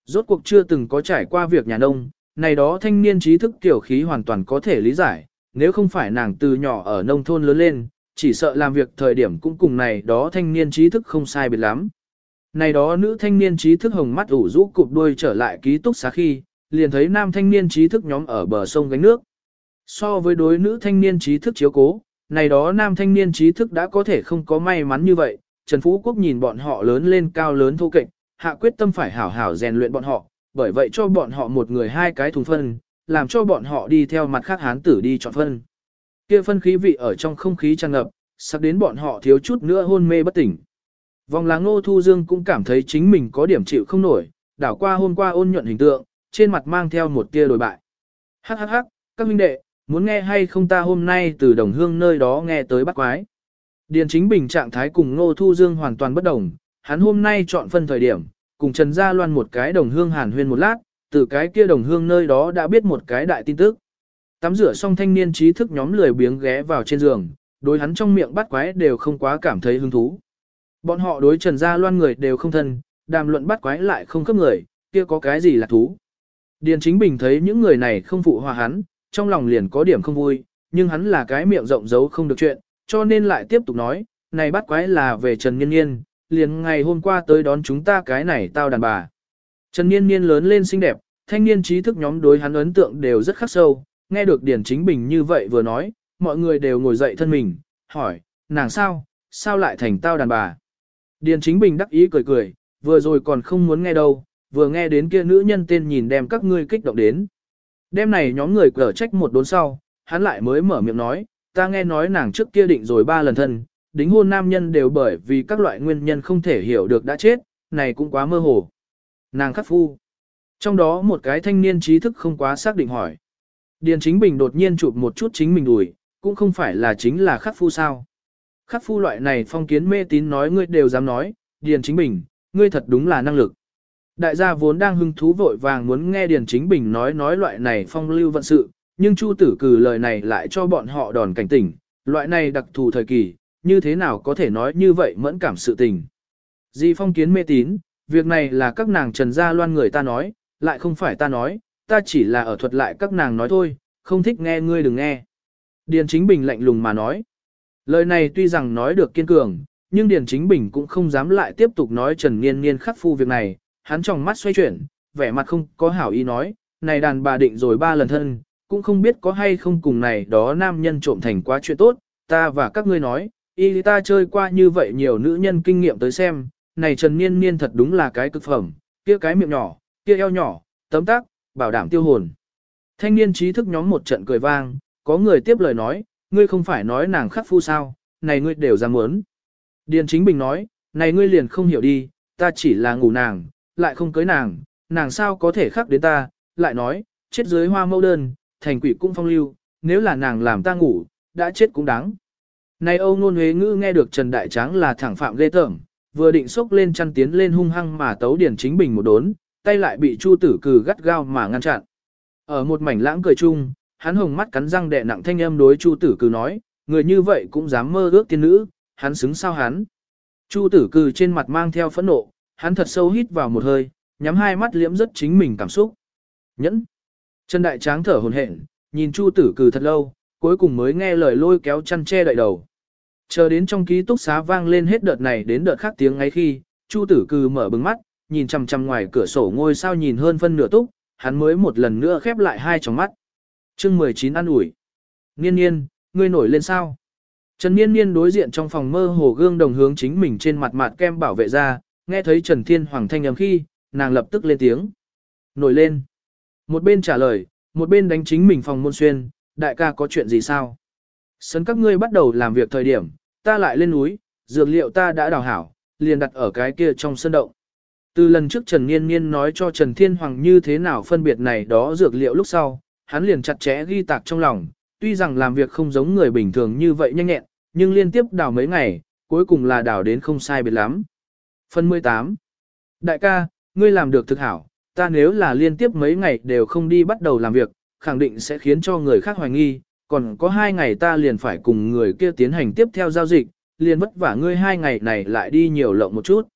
Rốt cuộc chưa từng có trải qua việc nhà nông, này đó thanh niên trí thức tiểu khí hoàn toàn có thể lý giải, nếu không phải nàng từ nhỏ ở nông thôn lớn lên, chỉ sợ làm việc thời điểm cũng cùng này đó thanh niên trí thức không sai biệt lắm. Này đó nữ thanh niên trí thức hồng mắt ủ rũ cụp đuôi trở lại ký túc xá khi, liền thấy nam thanh niên trí thức nhóm ở bờ sông gánh nước. So với đối nữ thanh niên trí thức chiếu cố, này đó nam thanh niên trí thức đã có thể không có may mắn như vậy, Trần Phú Quốc nhìn bọn họ lớn lên cao lớn thô kệch, hạ quyết tâm phải hảo hảo rèn luyện bọn họ, bởi vậy cho bọn họ một người hai cái thùng phân, làm cho bọn họ đi theo mặt khác hán tử đi chọn phân. Kia phân khí vị ở trong không khí tràn ngập, sắp đến bọn họ thiếu chút nữa hôn mê bất tỉnh. Vòng lá ngô thu dương cũng cảm thấy chính mình có điểm chịu không nổi, đảo qua hôm qua ôn nhuận hình tượng, trên mặt mang theo một tia đổi bại. Hắc hắc hắc, các huynh đệ, muốn nghe hay không ta hôm nay từ đồng hương nơi đó nghe tới bắt quái. Điền chính bình trạng thái cùng ngô thu dương hoàn toàn bất đồng, hắn hôm nay chọn phân thời điểm, cùng Trần Gia Loan một cái đồng hương hàn huyên một lát, từ cái kia đồng hương nơi đó đã biết một cái đại tin tức. Tắm rửa xong thanh niên trí thức nhóm lười biếng ghé vào trên giường, đối hắn trong miệng bắt quái đều không quá cảm thấy hứng thú. Bọn họ đối Trần Gia Loan người đều không thân, đàm luận bắt quái lại không cấp người, kia có cái gì là thú. Điền Chính Bình thấy những người này không phụ hòa hắn, trong lòng liền có điểm không vui, nhưng hắn là cái miệng rộng giấu không được chuyện, cho nên lại tiếp tục nói, này bắt quái là về Trần Niên Niên, liền ngày hôm qua tới đón chúng ta cái này tao đàn bà. Trần Niên Niên lớn lên xinh đẹp, thanh niên trí thức nhóm đối hắn ấn tượng đều rất khắc sâu, nghe được Điền Chính Bình như vậy vừa nói, mọi người đều ngồi dậy thân mình, hỏi, nàng sao, sao lại thành tao đàn bà. Điền Chính Bình đắc ý cười cười, vừa rồi còn không muốn nghe đâu, vừa nghe đến kia nữ nhân tên nhìn đem các ngươi kích động đến. Đêm này nhóm người cở trách một đốn sau, hắn lại mới mở miệng nói, ta nghe nói nàng trước kia định rồi ba lần thân, đính hôn nam nhân đều bởi vì các loại nguyên nhân không thể hiểu được đã chết, này cũng quá mơ hồ. Nàng khắc phu. Trong đó một cái thanh niên trí thức không quá xác định hỏi. Điền chính bình đột nhiên chụp một chút chính mình đùi, cũng không phải là chính là khắc phu sao. Khắc phu loại này phong kiến mê tín nói ngươi đều dám nói, Điền chính bình, ngươi thật đúng là năng lực. Đại gia vốn đang hưng thú vội vàng muốn nghe Điền chính bình nói nói loại này phong lưu vận sự, nhưng Chu tử cử lời này lại cho bọn họ đòn cảnh tỉnh, loại này đặc thù thời kỳ, như thế nào có thể nói như vậy mẫn cảm sự tình. Di phong kiến mê tín, việc này là các nàng trần gia loan người ta nói, lại không phải ta nói, ta chỉ là ở thuật lại các nàng nói thôi, không thích nghe ngươi đừng nghe. Điền Chính Bình lạnh lùng mà nói. Lời này tuy rằng nói được kiên cường, nhưng Điền Chính Bình cũng không dám lại tiếp tục nói Trần Niên Niên khắc phu việc này, hắn trong mắt xoay chuyển, vẻ mặt không có hảo ý nói, này đàn bà định rồi ba lần thân, cũng không biết có hay không cùng này đó nam nhân trộm thành quá chuyện tốt, ta và các ngươi nói, y ta chơi qua như vậy nhiều nữ nhân kinh nghiệm tới xem, này Trần Niên Niên thật đúng là cái cực phẩm, kia cái miệng nhỏ, kia eo nhỏ, tấm tác, bảo đảm tiêu hồn. Thanh niên trí thức nhóm một trận cười vang, có người tiếp lời nói, ngươi không phải nói nàng khắc phu sao, này ngươi đều dám muốn. Điền chính bình nói, này ngươi liền không hiểu đi, ta chỉ là ngủ nàng, lại không cưới nàng, nàng sao có thể khắc đến ta, lại nói, chết dưới hoa mẫu đơn, thành quỷ cũng phong lưu, nếu là nàng làm ta ngủ, đã chết cũng đáng. Này Âu Nôn Huế Ngữ nghe được Trần Đại Tráng là thẳng phạm ghê tởm, vừa định xốc lên chăn tiến lên hung hăng mà tấu Điền Chính Bình một đốn, tay lại bị Chu Tử Cừ gắt gao mà ngăn chặn. Ở một mảnh lãng cười chung, hắn hồng mắt cắn răng đè nặng thanh âm đối Chu Tử Cừ nói, người như vậy cũng dám mơ ước tiên nữ, hắn xứng sao hắn. Chu Tử Cừ trên mặt mang theo phẫn nộ, hắn thật sâu hít vào một hơi, nhắm hai mắt liễm rất chính mình cảm xúc. Nhẫn. Trần Đại Tráng thở hổn hển, nhìn Chu Tử Cừ thật lâu, cuối cùng mới nghe lời lôi kéo chăn che đậy đầu. Chờ đến trong ký túc xá vang lên hết đợt này đến đợt khác tiếng ngay khi, Chu Tử Cừ mở bừng mắt, nhìn chằm chằm ngoài cửa sổ ngôi sao nhìn hơn phân nửa túc, hắn mới một lần nữa khép lại hai tròng mắt. Chương 19 ăn ủi. Niên niên, ngươi nổi lên sao? Trần Niên Niên đối diện trong phòng mơ hồ gương đồng hướng chính mình trên mặt mặt kem bảo vệ ra, nghe thấy Trần Thiên Hoàng thanh âm khi, nàng lập tức lên tiếng. Nổi lên. Một bên trả lời, một bên đánh chính mình phòng môn xuyên, đại ca có chuyện gì sao? Sấn các ngươi bắt đầu làm việc thời điểm, ta lại lên núi, dược liệu ta đã đào hảo, liền đặt ở cái kia trong sân động. Từ lần trước Trần Niên Niên nói cho Trần Thiên Hoàng như thế nào phân biệt này đó dược liệu lúc sau, hắn liền chặt chẽ ghi tạc trong lòng, tuy rằng làm việc không giống người bình thường như vậy nhanh nhẹn, nhưng liên tiếp đào mấy ngày, cuối cùng là đào đến không sai biệt lắm. Phần 18 Đại ca, ngươi làm được thực hảo, ta nếu là liên tiếp mấy ngày đều không đi bắt đầu làm việc, khẳng định sẽ khiến cho người khác hoài nghi, còn có hai ngày ta liền phải cùng người kia tiến hành tiếp theo giao dịch, liền vất vả ngươi hai ngày này lại đi nhiều lộng một chút.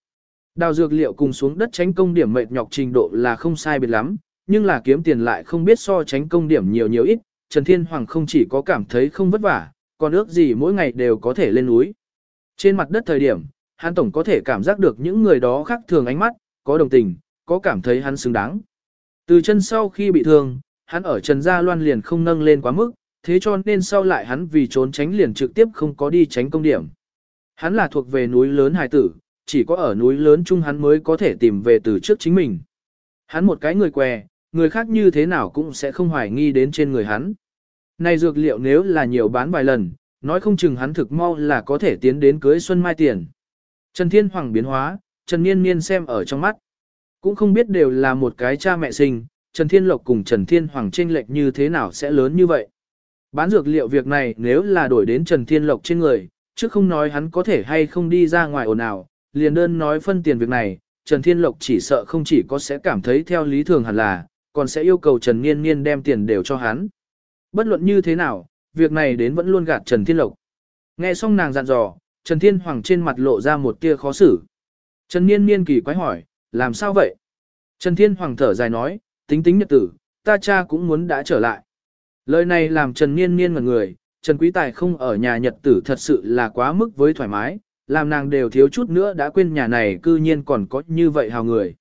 Đào dược liệu cùng xuống đất tránh công điểm mệt nhọc trình độ là không sai biệt lắm, nhưng là kiếm tiền lại không biết so tránh công điểm nhiều nhiều ít, Trần Thiên Hoàng không chỉ có cảm thấy không vất vả, còn ước gì mỗi ngày đều có thể lên núi. Trên mặt đất thời điểm, hắn tổng có thể cảm giác được những người đó khác thường ánh mắt, có đồng tình, có cảm thấy hắn xứng đáng. Từ chân sau khi bị thương, hắn ở Trần Gia Loan liền không nâng lên quá mức, thế cho nên sau lại hắn vì trốn tránh liền trực tiếp không có đi tránh công điểm. Hắn là thuộc về núi lớn hài tử, chỉ có ở núi lớn chung hắn mới có thể tìm về từ trước chính mình. Hắn một cái người què, người khác như thế nào cũng sẽ không hoài nghi đến trên người hắn. Này dược liệu nếu là nhiều bán vài lần, nói không chừng hắn thực mau là có thể tiến đến cưới Xuân Mai tiền. Trần Thiên Hoàng biến hóa, Trần Niên Niên xem ở trong mắt. Cũng không biết đều là một cái cha mẹ sinh, Trần Thiên Lộc cùng Trần Thiên Hoàng tranh lệch như thế nào sẽ lớn như vậy. Bán dược liệu việc này nếu là đổi đến Trần Thiên Lộc trên người, chứ không nói hắn có thể hay không đi ra ngoài ồn ào, liền đơn nói phân tiền việc này, Trần Thiên Lộc chỉ sợ không chỉ có sẽ cảm thấy theo lý thường hẳn là, còn sẽ yêu cầu Trần Niên Niên đem tiền đều cho hắn. Bất luận như thế nào, việc này đến vẫn luôn gạt Trần Thiên Lộc. Nghe xong nàng dặn dò, Trần Thiên Hoàng trên mặt lộ ra một tia khó xử. Trần Niên Niên kỳ quái hỏi, làm sao vậy? Trần Thiên Hoàng thở dài nói, tính tính nhật tử, ta cha cũng muốn đã trở lại. Lời này làm Trần Niên Niên ngẩn người, Trần Quý Tài không ở nhà nhật tử thật sự là quá mức với thoải mái, làm nàng đều thiếu chút nữa đã quên nhà này cư nhiên còn có như vậy hào người.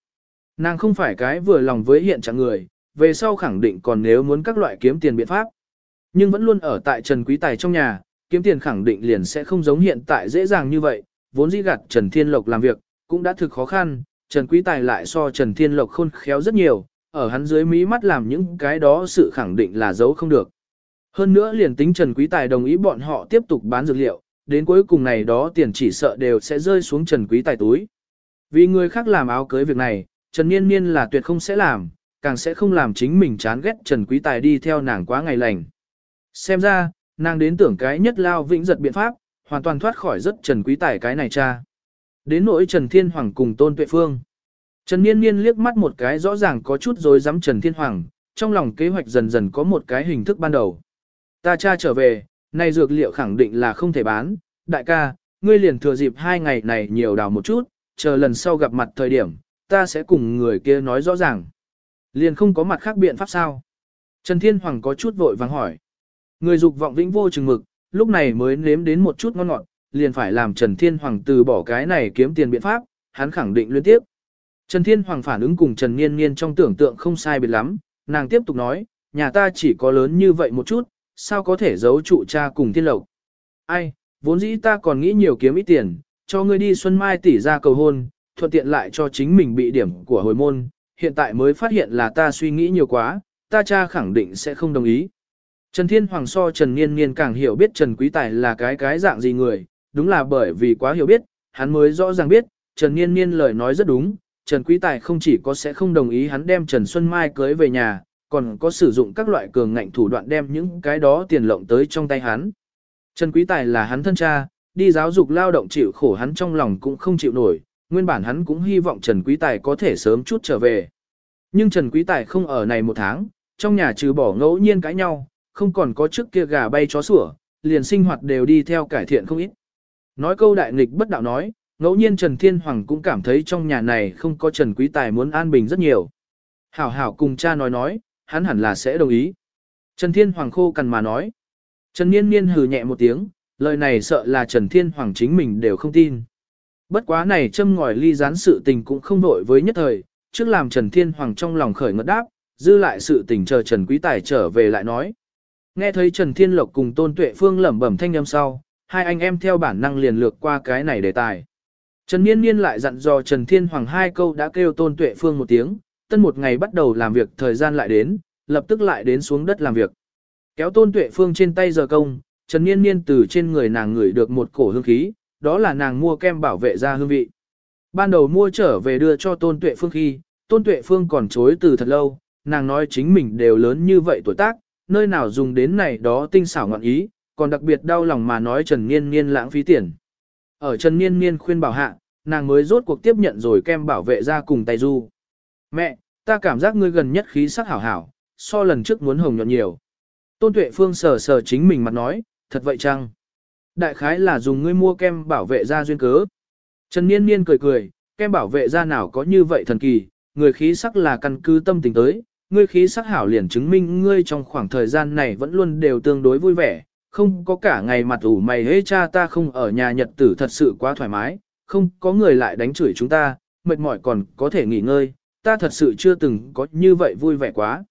Nàng không phải cái vừa lòng với hiện trạng người, về sau khẳng định còn nếu muốn các loại kiếm tiền biện pháp. Nhưng vẫn luôn ở tại Trần Quý Tài trong nhà, kiếm tiền khẳng định liền sẽ không giống hiện tại dễ dàng như vậy, vốn dĩ gạt Trần Thiên Lộc làm việc, cũng đã thực khó khăn, Trần Quý Tài lại so Trần Thiên Lộc khôn khéo rất nhiều, ở hắn dưới mí mắt làm những cái đó sự khẳng định là giấu không được. Hơn nữa liền tính Trần Quý Tài đồng ý bọn họ tiếp tục bán dược liệu, đến cuối cùng này đó tiền chỉ sợ đều sẽ rơi xuống Trần Quý Tài túi. Vì người khác làm áo cưới việc này, Trần Niên Niên là tuyệt không sẽ làm, càng sẽ không làm chính mình chán ghét Trần Quý Tài đi theo nàng quá ngày lành. Xem ra, nàng đến tưởng cái nhất lao vĩnh giật biện pháp, hoàn toàn thoát khỏi rất Trần Quý Tài cái này cha. Đến nỗi Trần Thiên Hoàng cùng Tôn Tuệ Phương. Trần Niên Niên liếc mắt một cái rõ ràng có chút rồi dám Trần Thiên Hoàng, trong lòng kế hoạch dần dần có một cái hình thức ban đầu. Ta cha trở về, nay dược liệu khẳng định là không thể bán, đại ca, ngươi liền thừa dịp hai ngày này nhiều đào một chút, chờ lần sau gặp mặt thời điểm, ta sẽ cùng người kia nói rõ ràng. Liền không có mặt khác biện pháp sao? Trần Thiên Hoàng có chút vội vàng hỏi. Người dục vọng vĩnh vô chừng mực, lúc này mới nếm đến một chút ngon ngọt, liền phải làm Trần Thiên Hoàng từ bỏ cái này kiếm tiền biện pháp, hắn khẳng định liên tiếp. Trần Thiên Hoàng phản ứng cùng Trần Niên Niên trong tưởng tượng không sai biệt lắm, nàng tiếp tục nói, nhà ta chỉ có lớn như vậy một chút, sao có thể giấu trụ cha cùng thiên lộc. Ai, vốn dĩ ta còn nghĩ nhiều kiếm ít tiền, cho ngươi đi Xuân Mai tỷ ra cầu hôn, thuận tiện lại cho chính mình bị điểm của hồi môn, hiện tại mới phát hiện là ta suy nghĩ nhiều quá, ta cha khẳng định sẽ không đồng ý. Trần Thiên Hoàng so Trần Niên Niên càng hiểu biết Trần Quý Tài là cái cái dạng gì người, đúng là bởi vì quá hiểu biết, hắn mới rõ ràng biết, Trần Niên Niên lời nói rất đúng, Trần Quý Tài không chỉ có sẽ không đồng ý hắn đem Trần Xuân Mai cưới về nhà, còn có sử dụng các loại cường ngạnh thủ đoạn đem những cái đó tiền lộng tới trong tay hắn. Trần Quý Tài là hắn thân cha, đi giáo dục lao động chịu khổ hắn trong lòng cũng không chịu nổi, nguyên bản hắn cũng hy vọng Trần Quý Tài có thể sớm chút trở về. Nhưng Trần Quý Tài không ở này một tháng, trong nhà trừ bỏ ngẫu nhiên cãi nhau, không còn có trước kia gà bay chó sủa, liền sinh hoạt đều đi theo cải thiện không ít. Nói câu đại nghịch bất đạo nói, ngẫu nhiên Trần Thiên Hoàng cũng cảm thấy trong nhà này không có Trần Quý Tài muốn an bình rất nhiều. Hảo hảo cùng cha nói nói, hắn hẳn là sẽ đồng ý. Trần Thiên Hoàng khô cằn mà nói. Trần Niên Niên hừ nhẹ một tiếng, lời này sợ là Trần Thiên Hoàng chính mình đều không tin. Bất quá này châm ngòi ly gián sự tình cũng không đổi với nhất thời, trước làm Trần Thiên Hoàng trong lòng khởi ngất đáp, dư lại sự tình chờ Trần Quý Tài trở về lại nói. Nghe thấy Trần Thiên Lộc cùng Tôn Tuệ Phương lẩm bẩm thanh âm sau, hai anh em theo bản năng liền lược qua cái này đề tài. Trần Niên Niên lại dặn dò Trần Thiên Hoàng hai câu đã kêu Tôn Tuệ Phương một tiếng, tân một ngày bắt đầu làm việc thời gian lại đến, lập tức lại đến xuống đất làm việc. Kéo Tôn Tuệ Phương trên tay giờ công, Trần Niên Niên từ trên người nàng ngửi được một cổ hương khí, đó là nàng mua kem bảo vệ da hương vị. Ban đầu mua trở về đưa cho Tôn Tuệ Phương khi, Tôn Tuệ Phương còn chối từ thật lâu, nàng nói chính mình đều lớn như vậy tuổi tác, nơi nào dùng đến này đó tinh xảo ngọn ý, còn đặc biệt đau lòng mà nói Trần Niên Niên lãng phí tiền. Ở Trần Niên Niên khuyên bảo hạ, nàng mới rốt cuộc tiếp nhận rồi kem bảo vệ ra cùng tay du. Mẹ, ta cảm giác ngươi gần nhất khí sắc hảo hảo, so lần trước muốn hồng nhuận nhiều. Tôn Tuệ Phương sờ sờ chính mình mặt nói, thật vậy chăng? Đại khái là dùng ngươi mua kem bảo vệ da duyên cớ. Trần Niên Niên cười cười, kem bảo vệ da nào có như vậy thần kỳ, người khí sắc là căn cứ tâm tình tới, ngươi khí sắc hảo liền chứng minh ngươi trong khoảng thời gian này vẫn luôn đều tương đối vui vẻ, không có cả ngày mặt ủ mày hế cha ta không ở nhà nhật tử thật sự quá thoải mái, không có người lại đánh chửi chúng ta, mệt mỏi còn có thể nghỉ ngơi, ta thật sự chưa từng có như vậy vui vẻ quá.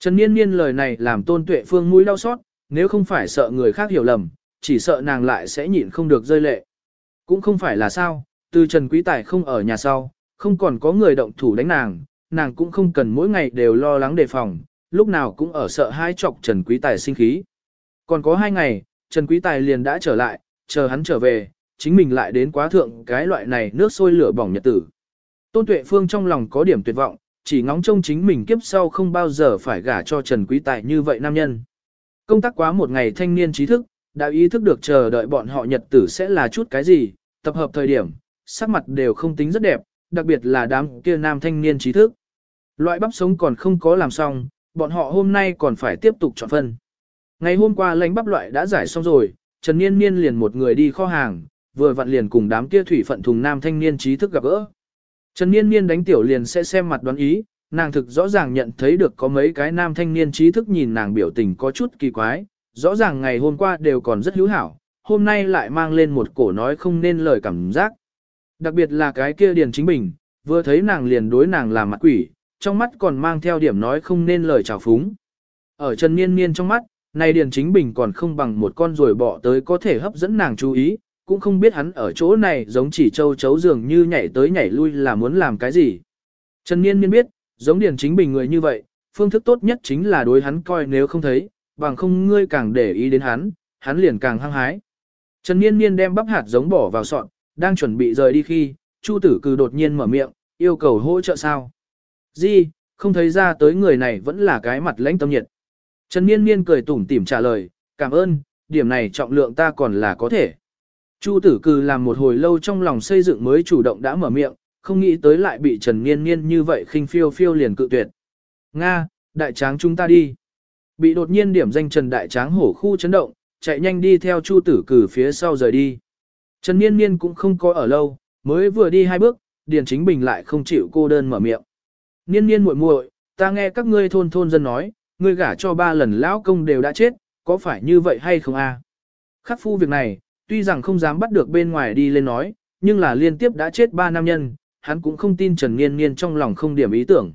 Trần Niên Niên lời này làm tôn tuệ phương mũi đau xót, nếu không phải sợ người khác hiểu lầm, chỉ sợ nàng lại sẽ nhịn không được rơi lệ. Cũng không phải là sao, từ Trần Quý Tài không ở nhà sau, không còn có người động thủ đánh nàng, nàng cũng không cần mỗi ngày đều lo lắng đề phòng, lúc nào cũng ở sợ hai chọc Trần Quý Tài sinh khí. Còn có hai ngày, Trần Quý Tài liền đã trở lại, chờ hắn trở về, chính mình lại đến quá thượng cái loại này nước sôi lửa bỏng nhật tử. Tôn Tuệ Phương trong lòng có điểm tuyệt vọng, chỉ ngóng trông chính mình kiếp sau không bao giờ phải gả cho Trần Quý Tài như vậy nam nhân. Công tác quá một ngày thanh niên trí thức, đã ý thức được chờ đợi bọn họ nhật tử sẽ là chút cái gì, tập hợp thời điểm, sắc mặt đều không tính rất đẹp, đặc biệt là đám kia nam thanh niên trí thức. Loại bắp sống còn không có làm xong, bọn họ hôm nay còn phải tiếp tục chọn phân. Ngày hôm qua lãnh bắp loại đã giải xong rồi, Trần Niên Niên liền một người đi kho hàng, vừa vặn liền cùng đám kia thủy phận thùng nam thanh niên trí thức gặp gỡ. Trần Niên Niên đánh tiểu liền sẽ xem mặt đoán ý, nàng thực rõ ràng nhận thấy được có mấy cái nam thanh niên trí thức nhìn nàng biểu tình có chút kỳ quái, rõ ràng ngày hôm qua đều còn rất hữu hảo, hôm nay lại mang lên một cổ nói không nên lời cảm giác. Đặc biệt là cái kia Điền Chính Bình, vừa thấy nàng liền đối nàng làm mặt quỷ, trong mắt còn mang theo điểm nói không nên lời trào phúng. Ở Trần Niên Niên trong mắt, này Điền Chính Bình còn không bằng một con rồi bỏ tới có thể hấp dẫn nàng chú ý, cũng không biết hắn ở chỗ này giống chỉ châu chấu dường như nhảy tới nhảy lui là muốn làm cái gì. Trần Niên Niên biết, giống Điền Chính Bình người như vậy, phương thức tốt nhất chính là đối hắn coi nếu không thấy, bằng không ngươi càng để ý đến hắn, hắn liền càng hăng hái. Trần Niên Niên đem bắp hạt giống bỏ vào sọt, đang chuẩn bị rời đi khi, Chu Tử Cừ đột nhiên mở miệng, yêu cầu hỗ trợ sao? Gì, không thấy ra tới người này vẫn là cái mặt lãnh tâm nhiệt. Trần Niên Niên cười tủm tỉm trả lời, cảm ơn, điểm này trọng lượng ta còn là có thể. Chu tử cừ làm một hồi lâu trong lòng xây dựng mới chủ động đã mở miệng, không nghĩ tới lại bị Trần Niên Niên như vậy khinh phiêu phiêu liền cự tuyệt. Nga, đại tráng chúng ta đi. Bị đột nhiên điểm danh Trần Đại Tráng hổ khu chấn động, chạy nhanh đi theo Chu tử cử phía sau rời đi. Trần Niên Niên cũng không có ở lâu, mới vừa đi hai bước, Điền Chính Bình lại không chịu cô đơn mở miệng. Niên Niên muội muội, ta nghe các ngươi thôn thôn dân nói, ngươi gả cho ba lần lão công đều đã chết, có phải như vậy hay không a? Khắc phu việc này, tuy rằng không dám bắt được bên ngoài đi lên nói, nhưng là liên tiếp đã chết ba nam nhân, hắn cũng không tin Trần Niên Niên trong lòng không điểm ý tưởng.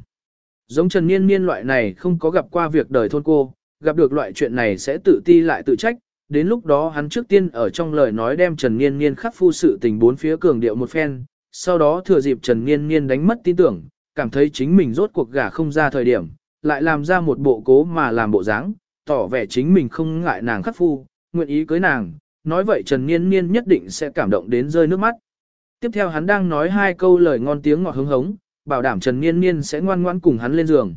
Giống Trần Niên Niên loại này không có gặp qua việc đời thôn cô, gặp được loại chuyện này sẽ tự ti lại tự trách, đến lúc đó hắn trước tiên ở trong lời nói đem Trần Niên Niên khắc phu sự tình bốn phía cường điệu một phen, sau đó thừa dịp Trần Niên Niên đánh mất tin tưởng, cảm thấy chính mình rốt cuộc gả không ra thời điểm, lại làm ra một bộ cố mà làm bộ dáng, tỏ vẻ chính mình không ngại nàng khắc phu, nguyện ý cưới nàng, nói vậy Trần Niên Niên nhất định sẽ cảm động đến rơi nước mắt. Tiếp theo hắn đang nói hai câu lời ngon tiếng ngọt hứng hống, bảo đảm Trần Niên Niên sẽ ngoan ngoãn cùng hắn lên giường.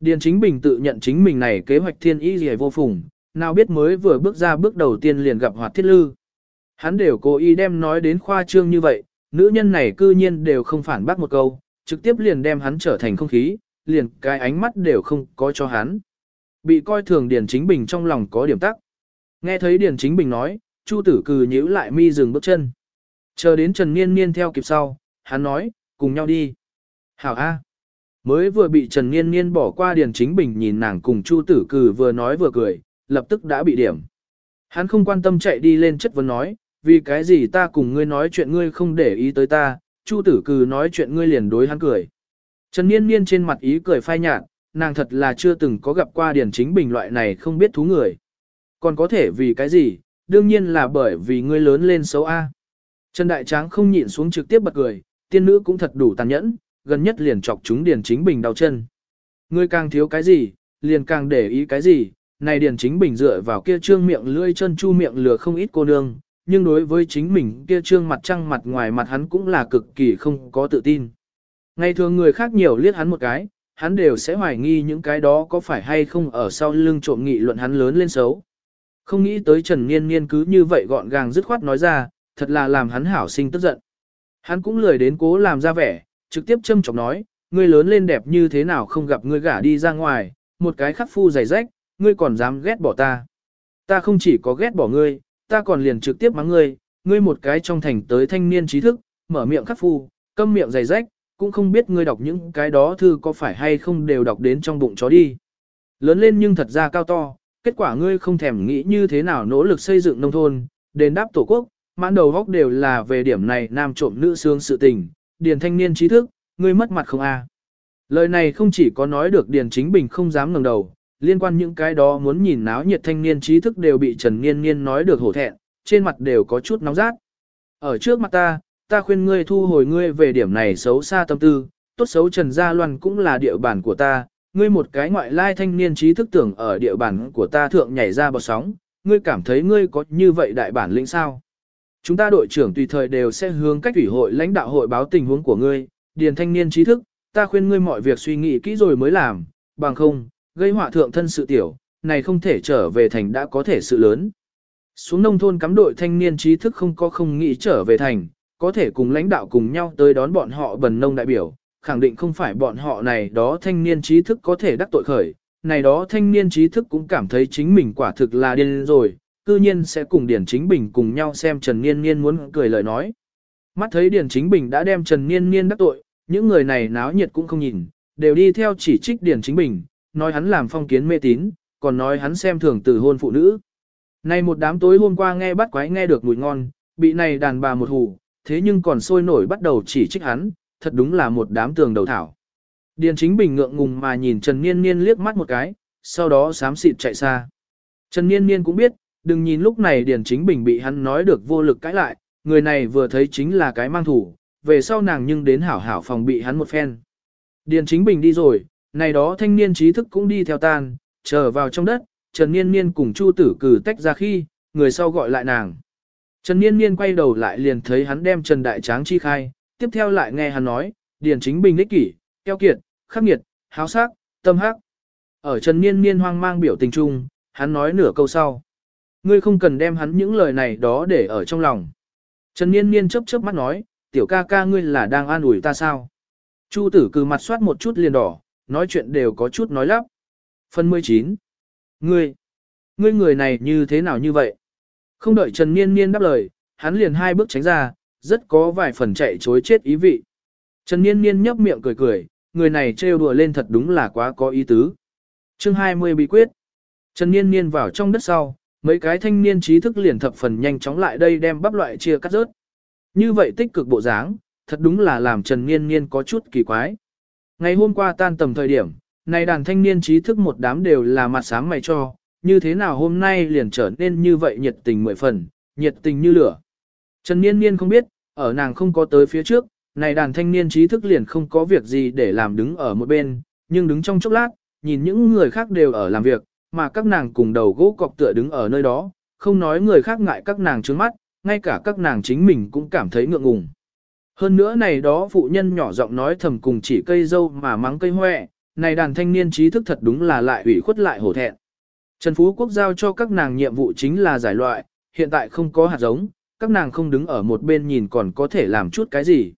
Điền Chính Bình tự nhận chính mình này kế hoạch thiên ý gì vô phùng, nào biết mới vừa bước ra bước đầu tiên liền gặp hoạt thiết lư. Hắn đều cố ý đem nói đến khoa trương như vậy, nữ nhân này cư nhiên đều không phản bác một câu, trực tiếp liền đem hắn trở thành không khí, liền cái ánh mắt đều không có cho hắn. Bị coi thường Điền Chính Bình trong lòng có điểm tắc. Nghe thấy Điền Chính Bình nói, Chu tử cừ nhíu lại mi dừng bước chân. Chờ đến Trần Niên Niên theo kịp sau, hắn nói, cùng nhau đi. Hảo A. Mới vừa bị Trần Niên Niên bỏ qua Điền Chính Bình nhìn nàng cùng Chu tử cừ vừa nói vừa cười, lập tức đã bị điểm. Hắn không quan tâm chạy đi lên chất vấn nói, vì cái gì ta cùng ngươi nói chuyện ngươi không để ý tới ta, Chu tử cừ nói chuyện ngươi liền đối hắn cười. Trần Niên Niên trên mặt ý cười phai nhạt, nàng thật là chưa từng có gặp qua Điền Chính Bình loại này không biết thú người. Còn có thể vì cái gì, đương nhiên là bởi vì ngươi lớn lên xấu A. Trần Đại Tráng không nhịn xuống trực tiếp bật cười, tiên nữ cũng thật đủ tàn nhẫn, gần nhất liền chọc chúng Điền Chính Bình đau chân. Ngươi càng thiếu cái gì, liền càng để ý cái gì, này Điền Chính Bình dựa vào kia trương miệng lưỡi chân chu miệng lừa không ít cô nương, nhưng đối với chính mình kia trương mặt trăng mặt ngoài mặt hắn cũng là cực kỳ không có tự tin. Ngày thường người khác nhiều liếc hắn một cái, hắn đều sẽ hoài nghi những cái đó có phải hay không ở sau lưng trộm nghị luận hắn lớn lên xấu. Không nghĩ tới Trần Niên Niên cứ như vậy gọn gàng dứt khoát nói ra, thật là làm hắn hảo sinh tức giận. Hắn cũng lười đến cố làm ra vẻ, trực tiếp châm chọc nói, ngươi lớn lên đẹp như thế nào không gặp ngươi gả đi ra ngoài, một cái khắc phu giày rách, ngươi còn dám ghét bỏ ta. Ta không chỉ có ghét bỏ ngươi, ta còn liền trực tiếp mắng ngươi, ngươi một cái trong thành tới thanh niên trí thức, mở miệng khắc phu, câm miệng giày rách, cũng không biết ngươi đọc những cái đó thư có phải hay không đều đọc đến trong bụng chó đi. Lớn lên nhưng thật ra cao to, kết quả ngươi không thèm nghĩ như thế nào nỗ lực xây dựng nông thôn, đền đáp tổ quốc, mãn đầu góc đều là về điểm này nam trộm nữ sướng sự tình, điền thanh niên trí thức, ngươi mất mặt không a? Lời này không chỉ có nói được điền chính bình không dám ngẩng đầu, liên quan những cái đó muốn nhìn náo nhiệt thanh niên trí thức đều bị Trần Niên Niên nói được hổ thẹn, trên mặt đều có chút nóng rát. Ở trước mặt ta, ta khuyên ngươi thu hồi ngươi về điểm này xấu xa tâm tư, tốt xấu Trần Gia Loan cũng là địa bàn của ta, ngươi một cái ngoại lai thanh niên trí thức tưởng ở địa bàn của ta thượng nhảy ra bọt sóng, ngươi cảm thấy ngươi có như vậy đại bản lĩnh sao? Chúng ta đội trưởng tùy thời đều sẽ hướng cách ủy hội lãnh đạo hội báo tình huống của ngươi, điền thanh niên trí thức, ta khuyên ngươi mọi việc suy nghĩ kỹ rồi mới làm, bằng không, gây họa thượng thân sự tiểu, này không thể trở về thành đã có thể sự lớn. Xuống nông thôn cắm đội thanh niên trí thức không có không nghĩ trở về thành, có thể cùng lãnh đạo cùng nhau tới đón bọn họ bần nông đại biểu, khẳng định không phải bọn họ này đó thanh niên trí thức có thể đắc tội khởi, này đó thanh niên trí thức cũng cảm thấy chính mình quả thực là điên rồi, cư nhiên sẽ cùng Điển Chính Bình cùng nhau xem Trần Niên Niên muốn cười lời nói. Mắt thấy Điển Chính Bình đã đem Trần Niên Niên đắc tội, những người này náo nhiệt cũng không nhìn, đều đi theo chỉ trích Điển Chính Bình, nói hắn làm phong kiến mê tín, còn nói hắn xem thường từ hôn phụ nữ. Này một đám tối hôm qua nghe bắt quái nghe được mùi ngon, bị này đàn bà một hù, thế nhưng còn sôi nổi bắt đầu chỉ trích hắn, thật đúng là một đám tường đầu thảo. Điền chính bình ngượng ngùng mà nhìn Trần Niên Niên liếc mắt một cái, sau đó sám xịt chạy xa. Trần Niên Niên cũng biết, đừng nhìn lúc này Điền chính bình bị hắn nói được vô lực cãi lại, người này vừa thấy chính là cái mang thủ, về sau nàng nhưng đến hảo hảo phòng bị hắn một phen. Điền chính bình đi rồi, này đó thanh niên trí thức cũng đi theo tan, trở vào trong đất, Trần Niên Niên cùng Chu Tử Cử tách ra khi, người sau gọi lại nàng. Trần Niên Niên quay đầu lại liền thấy hắn đem Trần Đại Tráng chi khai, tiếp theo lại nghe hắn nói, Điền Chính Bình ích kỷ, keo kiệt, khắc nghiệt, háo sắc, tâm hắc. Ở Trần Niên Niên hoang mang biểu tình trung, hắn nói nửa câu sau. Ngươi không cần đem hắn những lời này đó để ở trong lòng. Trần Niên Niên chớp chớp mắt nói, tiểu ca ca ngươi là đang an ủi ta sao? Chu tử cừ mặt soát một chút liền đỏ, nói chuyện đều có chút nói lắp. Phần 19. Ngươi, ngươi người này như thế nào như vậy? Không đợi Trần Niên Niên đáp lời, hắn liền hai bước tránh ra, rất có vài phần chạy chối chết ý vị. Trần Niên Niên nhấp miệng cười cười, người này trêu đùa lên thật đúng là quá có ý tứ. Chương 20 bí quyết. Trần Niên Niên vào trong đất sau, mấy cái thanh niên trí thức liền thập phần nhanh chóng lại đây đem bắp loại chia cắt rớt. Như vậy tích cực bộ dáng, thật đúng là làm Trần Niên Niên có chút kỳ quái. Ngày hôm qua tan tầm thời điểm, này đàn thanh niên trí thức một đám đều là mặt sáng mày cho, như thế nào hôm nay liền trở nên như vậy nhiệt tình mười phần, nhiệt tình như lửa. Trần Niên Niên không biết, ở nàng không có tới phía trước, này đàn thanh niên trí thức liền không có việc gì để làm đứng ở một bên, nhưng đứng trong chốc lát, nhìn những người khác đều ở làm việc, mà các nàng cùng đầu gỗ cọc tựa đứng ở nơi đó, không nói người khác ngại các nàng trướng mắt, ngay cả các nàng chính mình cũng cảm thấy ngượng ngùng. Hơn nữa này đó phụ nhân nhỏ giọng nói thầm cùng chỉ cây dâu mà mắng cây hoẹ, này đàn thanh niên trí thức thật đúng là lại ủy khuất lại hổ thẹn. Trần Phú Quốc giao cho các nàng nhiệm vụ chính là giải loại, hiện tại không có hạt giống, các nàng không đứng ở một bên nhìn còn có thể làm chút cái gì.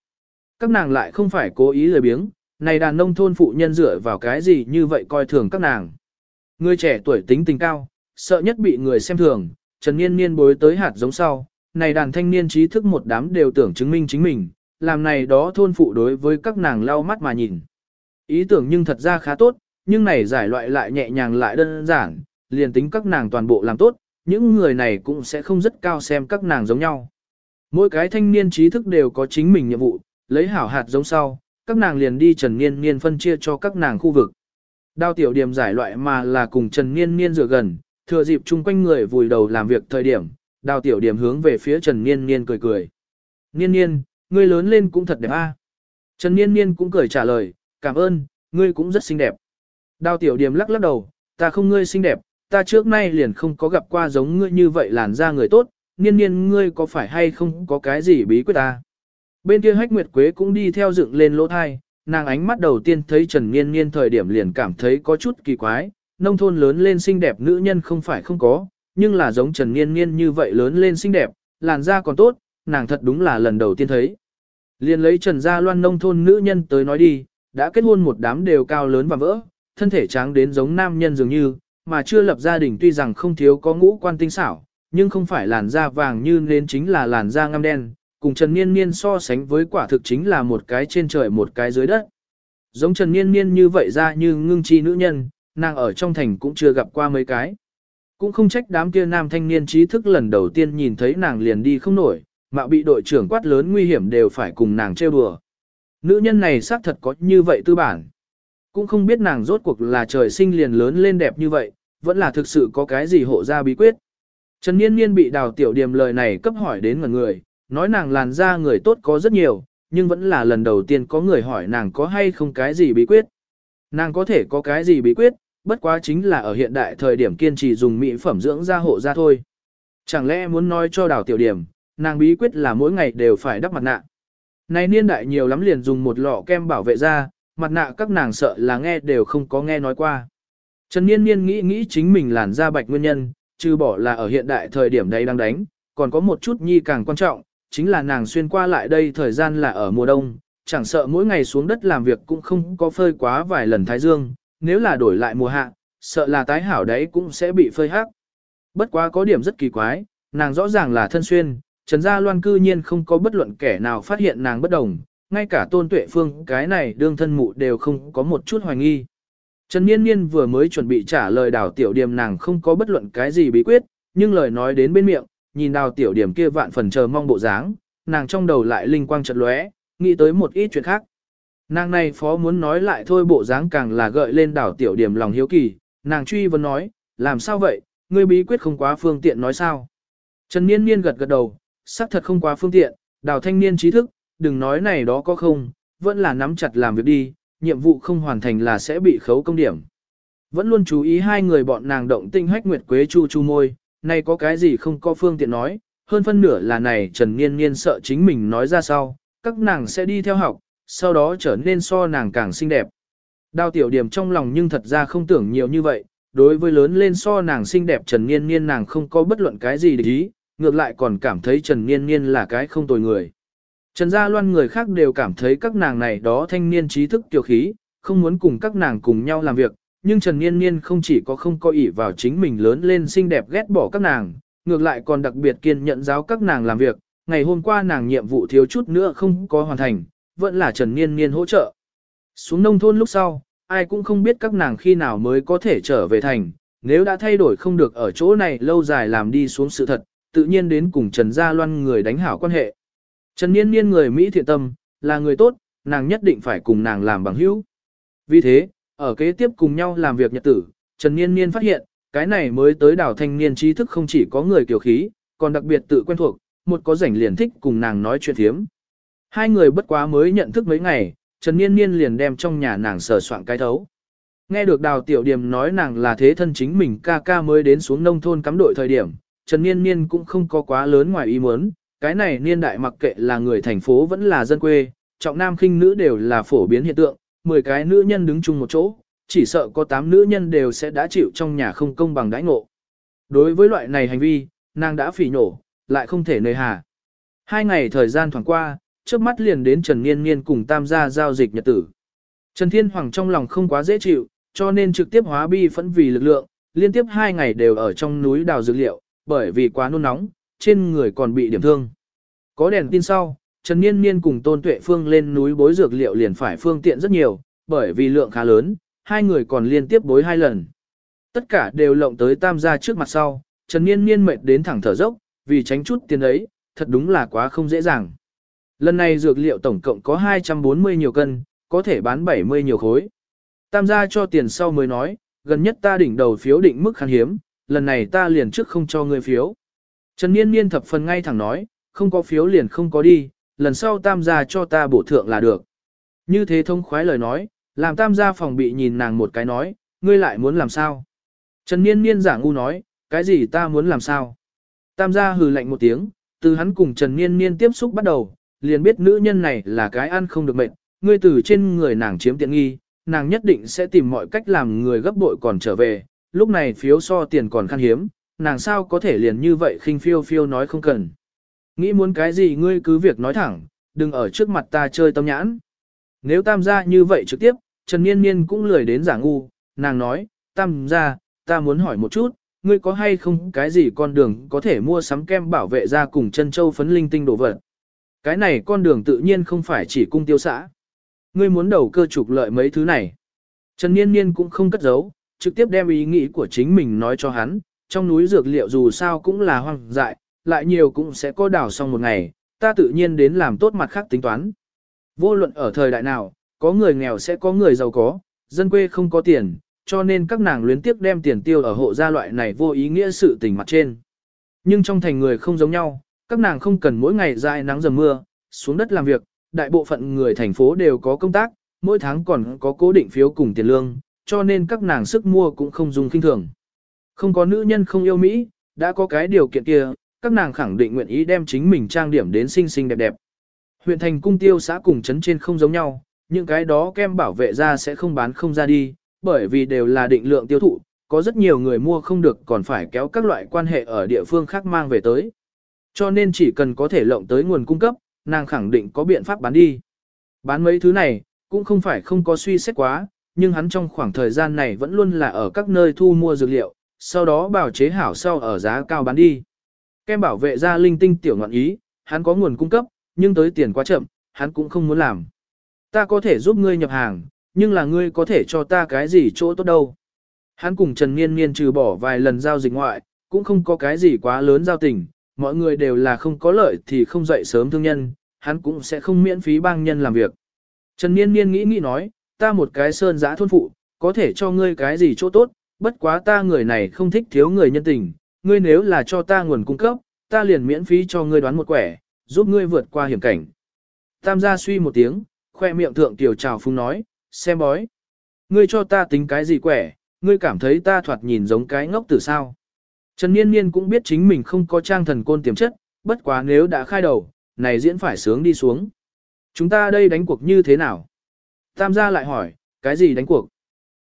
Các nàng lại không phải cố ý lười biếng, này đàn nông thôn phụ nhân dựa vào cái gì như vậy coi thường các nàng. Người trẻ tuổi tính tình cao, sợ nhất bị người xem thường, Trần Niên Niên bối tới hạt giống sau, này đàn thanh niên trí thức một đám đều tưởng chứng minh chính mình, làm này đó thôn phụ đối với các nàng lau mắt mà nhìn. Ý tưởng nhưng thật ra khá tốt, nhưng này giải loại lại nhẹ nhàng lại đơn giản, liền tính các nàng toàn bộ làm tốt, những người này cũng sẽ không rất cao xem các nàng giống nhau. Mỗi cái thanh niên trí thức đều có chính mình nhiệm vụ, lấy hảo hạt giống sau, các nàng liền đi Trần Niên Niên phân chia cho các nàng khu vực. Đao tiểu điểm giải loại mà là cùng Trần Niên Niên dựa gần, thừa dịp chung quanh người vùi đầu làm việc thời điểm, đao tiểu điểm hướng về phía Trần Niên Niên cười cười. Niên Niên, ngươi lớn lên cũng thật đẹp a. Trần Niên Niên cũng cười trả lời, cảm ơn, ngươi cũng rất xinh đẹp. Đao tiểu điểm lắc lắc đầu, ta không ngươi xinh đẹp, ta trước nay liền không có gặp qua giống ngươi như vậy làn da người tốt, niên niên ngươi có phải hay không có cái gì bí quyết ta. Bên kia hách nguyệt quế cũng đi theo dựng lên lỗ thai, nàng ánh mắt đầu tiên thấy Trần Niên Niên thời điểm liền cảm thấy có chút kỳ quái, nông thôn lớn lên xinh đẹp nữ nhân không phải không có, nhưng là giống Trần Niên Niên như vậy lớn lên xinh đẹp, làn da còn tốt, nàng thật đúng là lần đầu tiên thấy. Liền lấy Trần Gia Loan nông thôn nữ nhân tới nói đi, đã kết hôn một đám đều cao lớn và vỡ, thân thể tráng đến giống nam nhân dường như, mà chưa lập gia đình tuy rằng không thiếu có ngũ quan tinh xảo, nhưng không phải làn da vàng như nên chính là làn da ngăm đen, cùng Trần Niên Niên so sánh với quả thực chính là một cái trên trời một cái dưới đất. Giống Trần Niên Niên như vậy ra như ngưng chi nữ nhân, nàng ở trong thành cũng chưa gặp qua mấy cái. Cũng không trách đám kia nam thanh niên trí thức lần đầu tiên nhìn thấy nàng liền đi không nổi, mà bị đội trưởng quát lớn nguy hiểm đều phải cùng nàng trêu đùa. Nữ nhân này xác thật có như vậy tư bản. Cũng không biết nàng rốt cuộc là trời sinh liền lớn lên đẹp như vậy, vẫn là thực sự có cái gì hộ ra bí quyết. Trần Niên Niên bị đào tiểu điểm lời này cấp hỏi đến ngần người, nói nàng làn da người tốt có rất nhiều, nhưng vẫn là lần đầu tiên có người hỏi nàng có hay không cái gì bí quyết. Nàng có thể có cái gì bí quyết, bất quá chính là ở hiện đại thời điểm kiên trì dùng mỹ phẩm dưỡng da hộ da thôi. Chẳng lẽ muốn nói cho đào tiểu điểm, nàng bí quyết là mỗi ngày đều phải đắp mặt nạ. Này niên đại nhiều lắm liền dùng một lọ kem bảo vệ da, mặt nạ các nàng sợ là nghe đều không có nghe nói qua. Trần Niên Niên nghĩ nghĩ chính mình làn da bạch nguyên nhân, trừ bỏ là ở hiện đại thời điểm đây đang đánh, còn có một chút nhi càng quan trọng, chính là nàng xuyên qua lại đây thời gian là ở mùa đông, chẳng sợ mỗi ngày xuống đất làm việc cũng không có phơi quá vài lần thái dương, nếu là đổi lại mùa hạ, sợ là tái hảo đấy cũng sẽ bị phơi hắc. Bất quá có điểm rất kỳ quái, nàng rõ ràng là thân xuyên, Trần Gia Loan cư nhiên không có bất luận kẻ nào phát hiện nàng bất đồng, ngay cả tôn tuệ phương cái này đương thân mụ đều không có một chút hoài nghi. Trần Niên Niên vừa mới chuẩn bị trả lời đào tiểu điềm nàng không có bất luận cái gì bí quyết, nhưng lời nói đến bên miệng, nhìn đào tiểu điểm kia vạn phần chờ mong bộ dáng, nàng trong đầu lại linh quang chợt lóe, nghĩ tới một ít chuyện khác. Nàng này phó muốn nói lại thôi bộ dáng càng là gợi lên đào tiểu điểm lòng hiếu kỳ, nàng truy vấn nói, làm sao vậy, ngươi bí quyết không quá phương tiện nói sao. Trần Niên Niên gật gật đầu, xác thật không quá phương tiện, đào thanh niên trí thức, đừng nói này đó có không, vẫn là nắm chặt làm việc đi, nhiệm vụ không hoàn thành là sẽ bị khấu công điểm. Vẫn luôn chú ý hai người bọn nàng động tinh hách nguyệt quế chu chu môi, này có cái gì không có phương tiện nói, hơn phân nửa là này Trần Niên Niên sợ chính mình nói ra sau, các nàng sẽ đi theo học, sau đó trở nên so nàng càng xinh đẹp. Đào tiểu điểm trong lòng nhưng thật ra không tưởng nhiều như vậy, đối với lớn lên so nàng xinh đẹp Trần Niên Niên nàng không có bất luận cái gì để ý, ngược lại còn cảm thấy Trần Niên Niên là cái không tồi người. Trần Gia Loan người khác đều cảm thấy các nàng này đó thanh niên trí thức tiểu khí, không muốn cùng các nàng cùng nhau làm việc, nhưng Trần Niên Niên không chỉ có không coi ỷ vào chính mình lớn lên xinh đẹp ghét bỏ các nàng, ngược lại còn đặc biệt kiên nhận giáo các nàng làm việc, ngày hôm qua nàng nhiệm vụ thiếu chút nữa không có hoàn thành, vẫn là Trần Niên Niên hỗ trợ. Xuống nông thôn lúc sau, ai cũng không biết các nàng khi nào mới có thể trở về thành, nếu đã thay đổi không được ở chỗ này lâu dài làm đi xuống sự thật, tự nhiên đến cùng Trần Gia Loan người đánh hảo quan hệ. Trần Niên Niên người Mỹ thiện tâm, là người tốt, nàng nhất định phải cùng nàng làm bằng hữu. Vì thế, ở kế tiếp cùng nhau làm việc nhật tử, Trần Niên Niên phát hiện, cái này mới tới đảo thanh niên trí thức không chỉ có người kiểu khí, còn đặc biệt tự quen thuộc, một có rảnh liền thích cùng nàng nói chuyện thiếm. Hai người bất quá mới nhận thức mấy ngày, Trần Niên Niên liền đem trong nhà nàng sờ soạn cái thấu. Nghe được đào tiểu điểm nói nàng là thế thân chính mình ca ca mới đến xuống nông thôn cắm đội thời điểm, Trần Niên Niên cũng không có quá lớn ngoài ý muốn, cái này niên đại mặc kệ là người thành phố vẫn là dân quê, trọng nam khinh nữ đều là phổ biến hiện tượng, 10 cái nữ nhân đứng chung một chỗ, chỉ sợ có 8 nữ nhân đều sẽ đã chịu trong nhà không công bằng đãi ngộ. Đối với loại này hành vi, nàng đã phỉ nổ, lại không thể nơi hà. Hai ngày thời gian thoảng qua, trước mắt liền đến Trần Niên Niên cùng tam gia giao dịch nhật tử. Trần Thiên Hoàng trong lòng không quá dễ chịu, cho nên trực tiếp hóa bi phẫn vì lực lượng, liên tiếp hai ngày đều ở trong núi đào dược liệu, bởi vì quá nôn nóng, trên người còn bị điểm thương. Có đèn tin sau, Trần Niên Niên cùng Tôn Tuệ Phương lên núi bối dược liệu liền phải phương tiện rất nhiều, bởi vì lượng khá lớn, hai người còn liên tiếp bối hai lần. Tất cả đều lộng tới tam gia trước mặt sau, Trần Niên Niên mệt đến thẳng thở dốc, vì tránh chút tiền ấy, thật đúng là quá không dễ dàng. Lần này dược liệu tổng cộng có 240 nhiều cân, có thể bán 70 nhiều khối. Tam gia cho tiền sau mới nói, gần nhất ta đỉnh đầu phiếu định mức khan hiếm, lần này ta liền trước không cho ngươi phiếu. Trần Niên Niên thập phần ngay thẳng nói, không có phiếu liền không có đi, lần sau tam gia cho ta bổ thượng là được. Như thế thông khoái lời nói, làm tam gia phòng bị nhìn nàng một cái nói, ngươi lại muốn làm sao? Trần Niên Niên giả ngu nói, cái gì ta muốn làm sao? Tam gia hừ lạnh một tiếng, từ hắn cùng Trần Niên Niên tiếp xúc bắt đầu, liền biết nữ nhân này là cái ăn không được mệnh, ngươi từ trên người nàng chiếm tiện nghi, nàng nhất định sẽ tìm mọi cách làm người gấp bội còn trở về, lúc này phiếu so tiền còn khan hiếm, nàng sao có thể liền như vậy khinh phiêu phiêu nói không cần. Nghĩ muốn cái gì ngươi cứ việc nói thẳng, đừng ở trước mặt ta chơi tâm nhãn. Nếu tam gia như vậy trực tiếp, Trần Niên Niên cũng lười đến giả ngu, nàng nói, tam gia, ta muốn hỏi một chút, ngươi có hay không cái gì con đường có thể mua sắm kem bảo vệ ra cùng chân châu phấn linh tinh đồ vật. Cái này con đường tự nhiên không phải chỉ cung tiêu xã. Ngươi muốn đầu cơ trục lợi mấy thứ này. Trần Niên Niên cũng không cất giấu, trực tiếp đem ý nghĩ của chính mình nói cho hắn, trong núi dược liệu dù sao cũng là hoang dại, lại nhiều cũng sẽ có đảo xong một ngày, ta tự nhiên đến làm tốt mặt khác tính toán. Vô luận ở thời đại nào, có người nghèo sẽ có người giàu có, dân quê không có tiền, cho nên các nàng luyến tiếp đem tiền tiêu ở hộ gia loại này vô ý nghĩa sự tình mặt trên. Nhưng trong thành người không giống nhau, các nàng không cần mỗi ngày dài nắng dầm mưa, xuống đất làm việc, đại bộ phận người thành phố đều có công tác, mỗi tháng còn có cố định phiếu cùng tiền lương, cho nên các nàng sức mua cũng không dùng kinh thường. Không có nữ nhân không yêu Mỹ, đã có cái điều kiện kia, các nàng khẳng định nguyện ý đem chính mình trang điểm đến xinh xinh đẹp đẹp. Huyện thành cung tiêu xã cùng trấn trên không giống nhau, những cái đó kem bảo vệ ra sẽ không bán không ra đi, bởi vì đều là định lượng tiêu thụ, có rất nhiều người mua không được còn phải kéo các loại quan hệ ở địa phương khác mang về tới. Cho nên chỉ cần có thể lộng tới nguồn cung cấp, nàng khẳng định có biện pháp bán đi. Bán mấy thứ này, cũng không phải không có suy xét quá, nhưng hắn trong khoảng thời gian này vẫn luôn là ở các nơi thu mua dược liệu, sau đó bảo chế hảo sau ở giá cao bán đi. Kem bảo vệ ra linh tinh tiểu ngọn ý, hắn có nguồn cung cấp, nhưng tới tiền quá chậm, hắn cũng không muốn làm. Ta có thể giúp ngươi nhập hàng, nhưng là ngươi có thể cho ta cái gì chỗ tốt đâu. Hắn cùng Trần Niên Niên trừ bỏ vài lần giao dịch ngoại, cũng không có cái gì quá lớn giao tình, mọi người đều là không có lợi thì không dậy sớm thương nhân, hắn cũng sẽ không miễn phí bang nhân làm việc. Trần Niên Niên nghĩ nghĩ nói, ta một cái sơn giã thôn phụ, có thể cho ngươi cái gì chỗ tốt, bất quá ta người này không thích thiếu người nhân tình, ngươi nếu là cho ta nguồn cung cấp, ta liền miễn phí cho ngươi đoán một quẻ, giúp ngươi vượt qua hiểm cảnh. Tam gia suy một tiếng, khoe miệng thượng tiểu trào phung nói, xem bói. Ngươi cho ta tính cái gì quẻ, ngươi cảm thấy ta thoạt nhìn giống cái ngốc tử sao. Trần Niên Niên cũng biết chính mình không có trang thần côn tiềm chất, bất quá nếu đã khai đầu, này diễn phải sướng đi xuống. Chúng ta đây đánh cuộc như thế nào? Tam gia lại hỏi, cái gì đánh cuộc?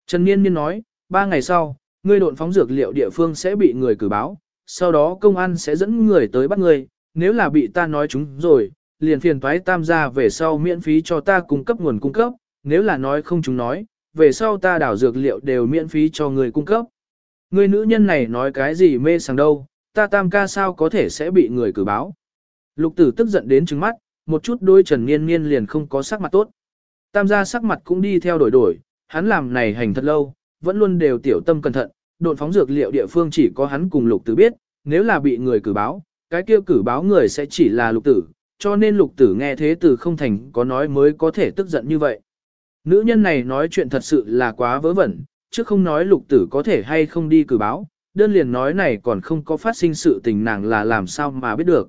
Trần Niên Niên nói, ba ngày sau, ngươi độn phóng dược liệu địa phương sẽ bị người cử báo, sau đó công an sẽ dẫn người tới bắt ngươi, nếu là bị ta nói chúng rồi, liền phiền toái tam gia về sau miễn phí cho ta cung cấp nguồn cung cấp, nếu là nói không chúng nói, về sau ta đảo dược liệu đều miễn phí cho người cung cấp. Người nữ nhân này nói cái gì mê sảng đâu, ta tam ca sao có thể sẽ bị người cử báo. Lục tử tức giận đến trứng mắt, một chút đôi trần niên niên liền không có sắc mặt tốt. tam gia sắc mặt cũng đi theo đổi đổi, hắn làm này hành thật lâu, vẫn luôn đều tiểu tâm cẩn thận, độn phóng dược liệu địa phương chỉ có hắn cùng lục tử biết, nếu là bị người cử báo, cái kia cử báo người sẽ chỉ là lục tử, cho nên lục tử nghe thế từ không thành có nói mới có thể tức giận như vậy. Nữ nhân này nói chuyện thật sự là quá vớ vẩn, chứ không nói lục tử có thể hay không đi cử báo, đơn liền nói này còn không có phát sinh sự tình nàng là làm sao mà biết được.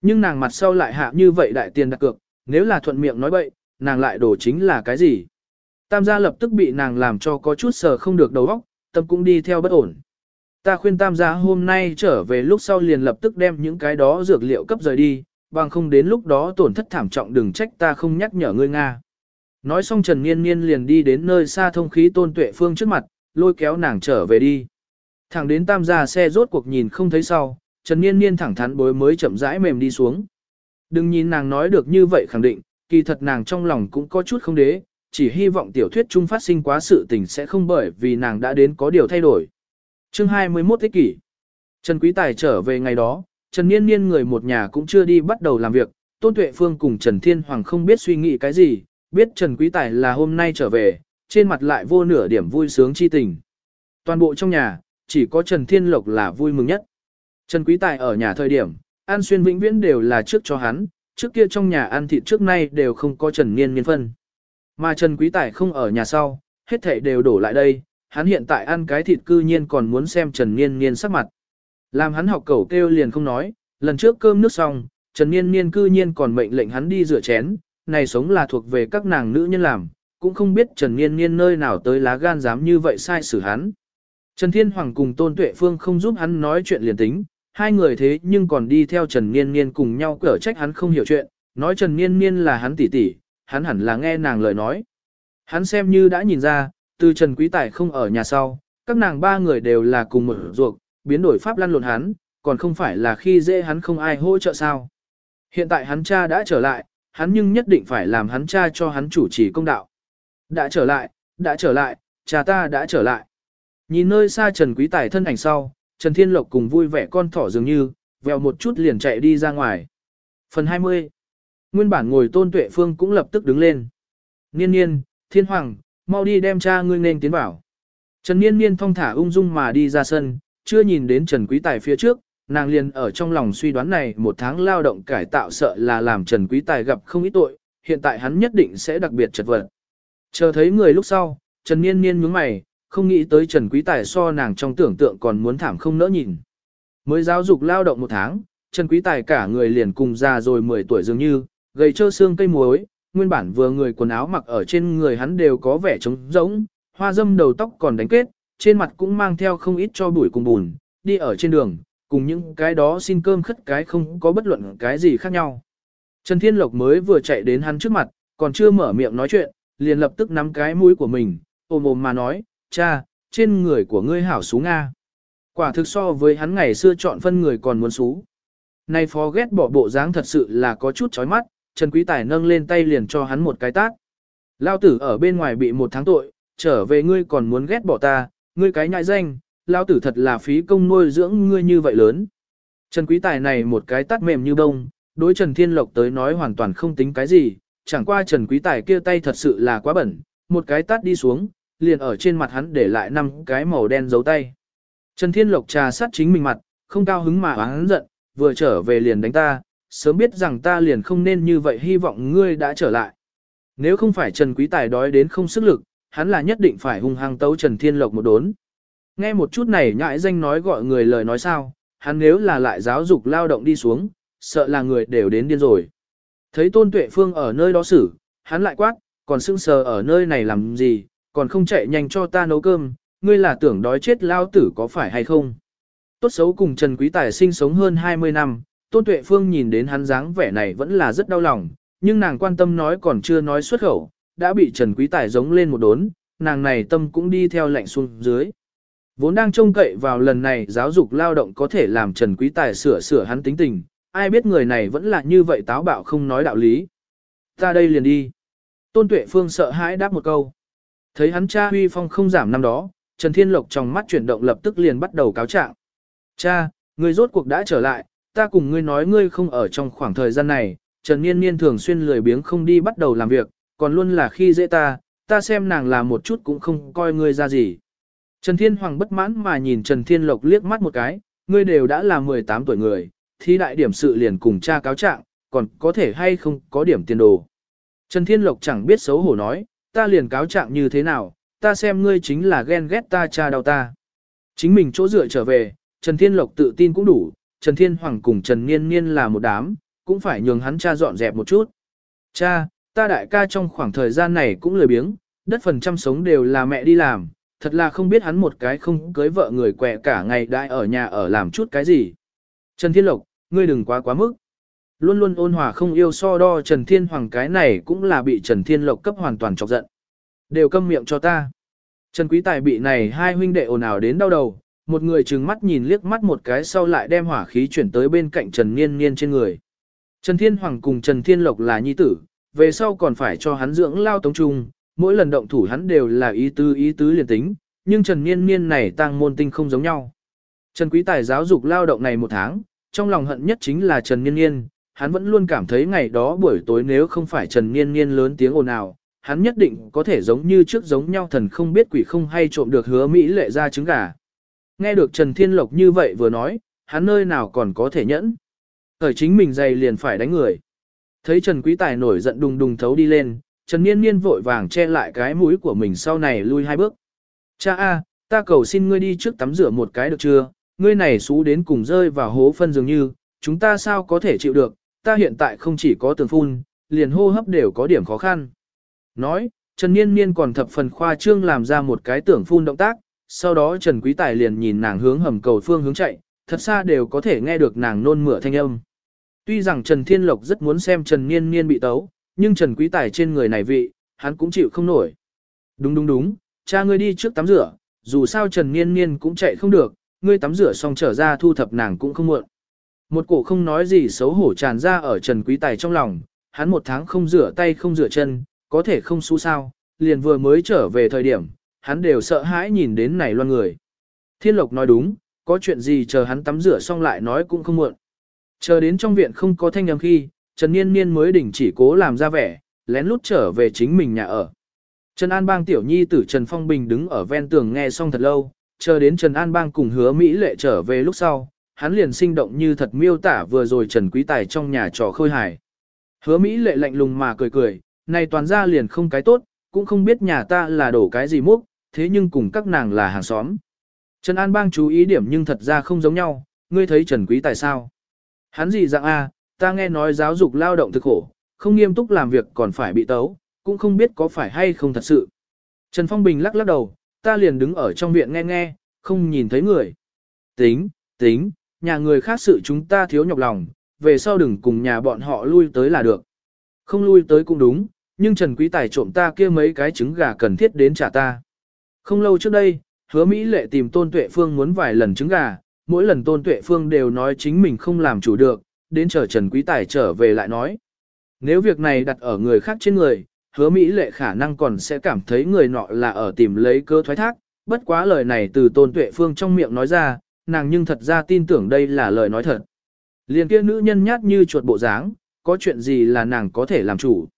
Nhưng nàng mặt sau lại hạ như vậy đại tiền đặt cược, nếu là thuận miệng nói bậy, nàng lại đổ chính là cái gì. Tam gia lập tức bị nàng làm cho có chút sờ không được đầu óc, tâm cũng đi theo bất ổn. Ta khuyên tam gia hôm nay trở về lúc sau liền lập tức đem những cái đó dược liệu cấp rời đi, bằng không đến lúc đó tổn thất thảm trọng đừng trách ta không nhắc nhở ngươi Nga. Nói xong Trần Niên Niên liền đi đến nơi xa thông khí tôn tuệ phương trước mặt, lôi kéo nàng trở về đi. Thẳng đến tam gia xe rốt cuộc nhìn không thấy sau, Trần Niên Niên thẳng thắn bối mới chậm rãi mềm đi xuống. Đừng nhìn nàng nói được như vậy khẳng định, kỳ thật nàng trong lòng cũng có chút không đế, chỉ hy vọng tiểu thuyết chung phát sinh quá sự tình sẽ không bởi vì nàng đã đến có điều thay đổi. Chương 21 thế kỷ Trần Quý Tài trở về ngày đó, Trần Niên Niên người một nhà cũng chưa đi bắt đầu làm việc, Tôn Tuệ Phương cùng Trần Thiên Hoàng không biết suy nghĩ cái gì, biết Trần Quý Tài là hôm nay trở về, trên mặt lại vô nửa điểm vui sướng chi tình. Toàn bộ trong nhà, chỉ có Trần Thiên Lộc là vui mừng nhất. Trần Quý Tài ở nhà thời điểm, An Xuyên vĩnh viễn đều là trước cho hắn, trước kia trong nhà ăn thịt trước nay đều không có Trần Niên Niên phân. Mà Trần Quý Tài không ở nhà sau, hết thảy đều đổ lại đây, hắn hiện tại ăn cái thịt cư nhiên còn muốn xem Trần Niên Niên sắc mặt. Làm hắn học cầu kêu liền không nói, lần trước cơm nước xong, Trần Niên Niên cư nhiên còn mệnh lệnh hắn đi rửa chén, này sống là thuộc về các nàng nữ nhân làm, cũng không biết Trần Niên Niên nơi nào tới lá gan dám như vậy sai xử hắn. Trần Thiên Hoàng cùng Tôn Tuệ Phương không giúp hắn nói chuyện liền tính, hai người thế nhưng còn đi theo Trần Niên Niên cùng nhau cở trách hắn không hiểu chuyện, nói Trần Niên Niên là hắn tỷ tỷ, hắn hẳn là nghe nàng lời nói. Hắn xem như đã nhìn ra, từ Trần Quý Tài không ở nhà sau, các nàng ba người đều là cùng mở ruột, biến đổi pháp lăn lộn hắn, còn không phải là khi dễ hắn không ai hỗ trợ sao. Hiện tại hắn cha đã trở lại, hắn nhưng nhất định phải làm hắn cha cho hắn chủ trì công đạo. Đã trở lại, đã trở lại, cha ta đã trở lại. Nhìn nơi xa Trần Quý Tài thân ảnh sau, Trần Thiên Lộc cùng vui vẻ con thỏ dường như, vèo một chút liền chạy đi ra ngoài. Phần 20 Nguyên bản ngồi tôn tuệ phương cũng lập tức đứng lên. Niên niên, thiên hoàng, mau đi đem cha ngươi nên tiến vào. Trần niên niên thong thả ung dung mà đi ra sân, chưa nhìn đến Trần Quý Tài phía trước, nàng liền ở trong lòng suy đoán này một tháng lao động cải tạo sợ là làm Trần Quý Tài gặp không ít tội, hiện tại hắn nhất định sẽ đặc biệt chật vật. Chờ thấy người lúc sau, Trần Niên Niên nhướng mày, không nghĩ tới Trần Quý Tài so nàng trong tưởng tượng còn muốn thảm không nỡ nhìn. Mới giáo dục lao động một tháng, Trần Quý Tài cả người liền cùng già rồi 10 tuổi dường như, gầy trơ xương cây muối, nguyên bản vừa người quần áo mặc ở trên người hắn đều có vẻ trống rỗng, hoa dâm đầu tóc còn đánh kết, trên mặt cũng mang theo không ít cho bụi cùng bùn, đi ở trên đường, cùng những cái đó xin cơm khất cái không có bất luận cái gì khác nhau. Trần Thiên Lộc mới vừa chạy đến hắn trước mặt, còn chưa mở miệng nói chuyện, liền lập tức nắm cái mũi của mình, ôm ôm mà nói, cha, trên người của ngươi hảo xú Nga. Quả thực so với hắn ngày xưa chọn phân người còn muốn xú. Nay phó ghét bỏ bộ dáng thật sự là có chút chói mắt, Trần Quý Tài nâng lên tay liền cho hắn một cái tát. Lao tử ở bên ngoài bị một tháng tội, trở về ngươi còn muốn ghét bỏ ta, ngươi cái nhại danh, lao tử thật là phí công nuôi dưỡng ngươi như vậy lớn. Trần Quý Tài này một cái tát mềm như bông, đối Trần Thiên Lộc tới nói hoàn toàn không tính cái gì, chẳng qua Trần Quý Tài kia tay thật sự là quá bẩn, một cái tát đi xuống, liền ở trên mặt hắn để lại năm cái màu đen dấu tay. Trần Thiên Lộc trà sát chính mình mặt, không cao hứng mà hắn giận, vừa trở về liền đánh ta, sớm biết rằng ta liền không nên như vậy hy vọng ngươi đã trở lại. Nếu không phải Trần Quý Tài đói đến không sức lực, hắn là nhất định phải hung hăng tấu Trần Thiên Lộc một đốn. Nghe một chút này nhãi danh nói gọi người lời nói sao, hắn nếu là lại giáo dục lao động đi xuống, sợ là người đều đến điên rồi. Thấy Tôn Tuệ Phương ở nơi đó xử, hắn lại quát, còn sững sờ ở nơi này làm gì, còn không chạy nhanh cho ta nấu cơm, ngươi là tưởng đói chết lao tử có phải hay không. Tốt xấu cùng Trần Quý Tài sinh sống hơn 20 năm, Tôn Tuệ Phương nhìn đến hắn dáng vẻ này vẫn là rất đau lòng, nhưng nàng quan tâm nói còn chưa nói xuất khẩu, đã bị Trần Quý Tài giống lên một đốn, nàng này tâm cũng đi theo lạnh xuống dưới. Vốn đang trông cậy vào lần này giáo dục lao động có thể làm Trần Quý Tài sửa sửa hắn tính tình, ai biết người này vẫn là như vậy táo bạo không nói đạo lý. Ta đây liền đi. Tôn Tuệ Phương sợ hãi đáp một câu. Thấy hắn cha huy phong không giảm năm đó, Trần Thiên Lộc trong mắt chuyển động lập tức liền bắt đầu cáo trạng. Cha, người rốt cuộc đã trở lại, ta cùng ngươi nói ngươi không ở trong khoảng thời gian này, Trần Niên Niên thường xuyên lười biếng không đi bắt đầu làm việc, còn luôn là khi dễ ta, ta xem nàng là một chút cũng không coi ngươi ra gì. Trần Thiên Hoàng bất mãn mà nhìn Trần Thiên Lộc liếc mắt một cái, ngươi đều đã là 18 tuổi người, thi đại điểm sự liền cùng cha cáo trạng, còn có thể hay không có điểm tiền đồ. Trần Thiên Lộc chẳng biết xấu hổ nói, ta liền cáo trạng như thế nào, ta xem ngươi chính là ghen ghét ta cha đau ta. Chính mình chỗ dựa trở về, Trần Thiên Lộc tự tin cũng đủ, Trần Thiên Hoàng cùng Trần Niên Niên là một đám, cũng phải nhường hắn cha dọn dẹp một chút. Cha, ta đại ca trong khoảng thời gian này cũng lười biếng, đất phần trăm sống đều là mẹ đi làm, thật là không biết hắn một cái không cưới vợ người quẹ cả ngày đại ở nhà ở làm chút cái gì. Trần Thiên Lộc, ngươi đừng quá quá mức. Luôn luôn ôn hòa không yêu so đo Trần Thiên Hoàng cái này cũng là bị Trần Thiên Lộc cấp hoàn toàn chọc giận. Đều câm miệng cho ta. Trần Quý Tài bị này hai huynh đệ ồn ào đến đau đầu, một người trừng mắt nhìn liếc mắt một cái sau lại đem hỏa khí chuyển tới bên cạnh Trần Niên Niên trên người. Trần Thiên Hoàng cùng Trần Thiên Lộc là nhi tử, về sau còn phải cho hắn dưỡng lao tống trung, mỗi lần động thủ hắn đều là ý tứ ý tứ liền tính, nhưng Trần Niên Niên này tăng môn tinh không giống nhau. Trần Quý Tài giáo dục lao động này một tháng, trong lòng hận nhất chính là Trần Niên Niên, hắn vẫn luôn cảm thấy ngày đó buổi tối nếu không phải Trần Niên Niên lớn tiếng ồn ào, hắn nhất định có thể giống như trước giống nhau thần không biết quỷ không hay trộm được hứa Mỹ lệ ra trứng gà. Nghe được Trần Thiên Lộc như vậy vừa nói, hắn nơi nào còn có thể nhẫn. Thời chính mình dày liền phải đánh người. Thấy Trần Quý Tài nổi giận đùng đùng thấu đi lên, Trần Niên Niên vội vàng che lại cái mũi của mình sau này lui hai bước. Cha a, ta cầu xin ngươi đi trước tắm rửa một cái được chưa, ngươi này xú đến cùng rơi vào hố phân dường như, chúng ta sao có thể chịu được, ta hiện tại không chỉ có tường phun, liền hô hấp đều có điểm khó khăn. Nói, Trần Niên Niên còn thập phần khoa trương làm ra một cái tưởng phun động tác, sau đó Trần Quý Tài liền nhìn nàng hướng hầm cầu phương hướng chạy, thật xa đều có thể nghe được nàng nôn mửa thanh âm. Tuy rằng Trần Thiên Lộc rất muốn xem Trần Niên Niên bị tấu, nhưng Trần Quý Tài trên người này vị, hắn cũng chịu không nổi. Đúng đúng đúng, cha ngươi đi trước tắm rửa, dù sao Trần Niên Niên cũng chạy không được, ngươi tắm rửa xong trở ra thu thập nàng cũng không muộn. Một cổ không nói gì xấu hổ tràn ra ở Trần Quý Tài trong lòng, hắn một tháng không rửa tay không rửa chân, có thể không xú sao, liền vừa mới trở về thời điểm, hắn đều sợ hãi nhìn đến này loan người. Thiên Lộc nói đúng, có chuyện gì chờ hắn tắm rửa xong lại nói cũng không muộn. Chờ đến trong viện không có thanh âm khi, Trần Niên Niên mới đỉnh chỉ cố làm ra vẻ, lén lút trở về chính mình nhà ở. Trần An Bang tiểu nhi tử Trần Phong Bình đứng ở ven tường nghe xong thật lâu, chờ đến Trần An Bang cùng hứa Mỹ lệ trở về lúc sau, hắn liền sinh động như thật miêu tả vừa rồi Trần Quý Tài trong nhà trò khôi hài. Hứa Mỹ lệ lạnh lùng mà cười cười, này toàn ra liền không cái tốt, cũng không biết nhà ta là đổ cái gì múc, thế nhưng cùng các nàng là hàng xóm. Trần An Bang chú ý điểm nhưng thật ra không giống nhau, ngươi thấy Trần Quý Tài sao? Hắn gì dạng a? ta nghe nói giáo dục lao động thực khổ, không nghiêm túc làm việc còn phải bị tấu, cũng không biết có phải hay không thật sự. Trần Phong Bình lắc lắc đầu, ta liền đứng ở trong viện nghe nghe, không nhìn thấy người. Tính, tính, nhà người khác sự chúng ta thiếu nhọc lòng, về sau đừng cùng nhà bọn họ lui tới là được. Không lui tới cũng đúng, nhưng Trần Quý Tài trộm ta kia mấy cái trứng gà cần thiết đến trả ta. Không lâu trước đây, hứa Mỹ lệ tìm Tôn Tuệ Phương muốn vài lần trứng gà, mỗi lần Tôn Tuệ Phương đều nói chính mình không làm chủ được, đến chờ Trần Quý Tài trở về lại nói. Nếu việc này đặt ở người khác trên người, hứa Mỹ lệ khả năng còn sẽ cảm thấy người nọ là ở tìm lấy cơ thoái thác, bất quá lời này từ Tôn Tuệ Phương trong miệng nói ra, nàng nhưng thật ra tin tưởng đây là lời nói thật. Liên kia nữ nhân nhát như chuột bộ dáng, có chuyện gì là nàng có thể làm chủ.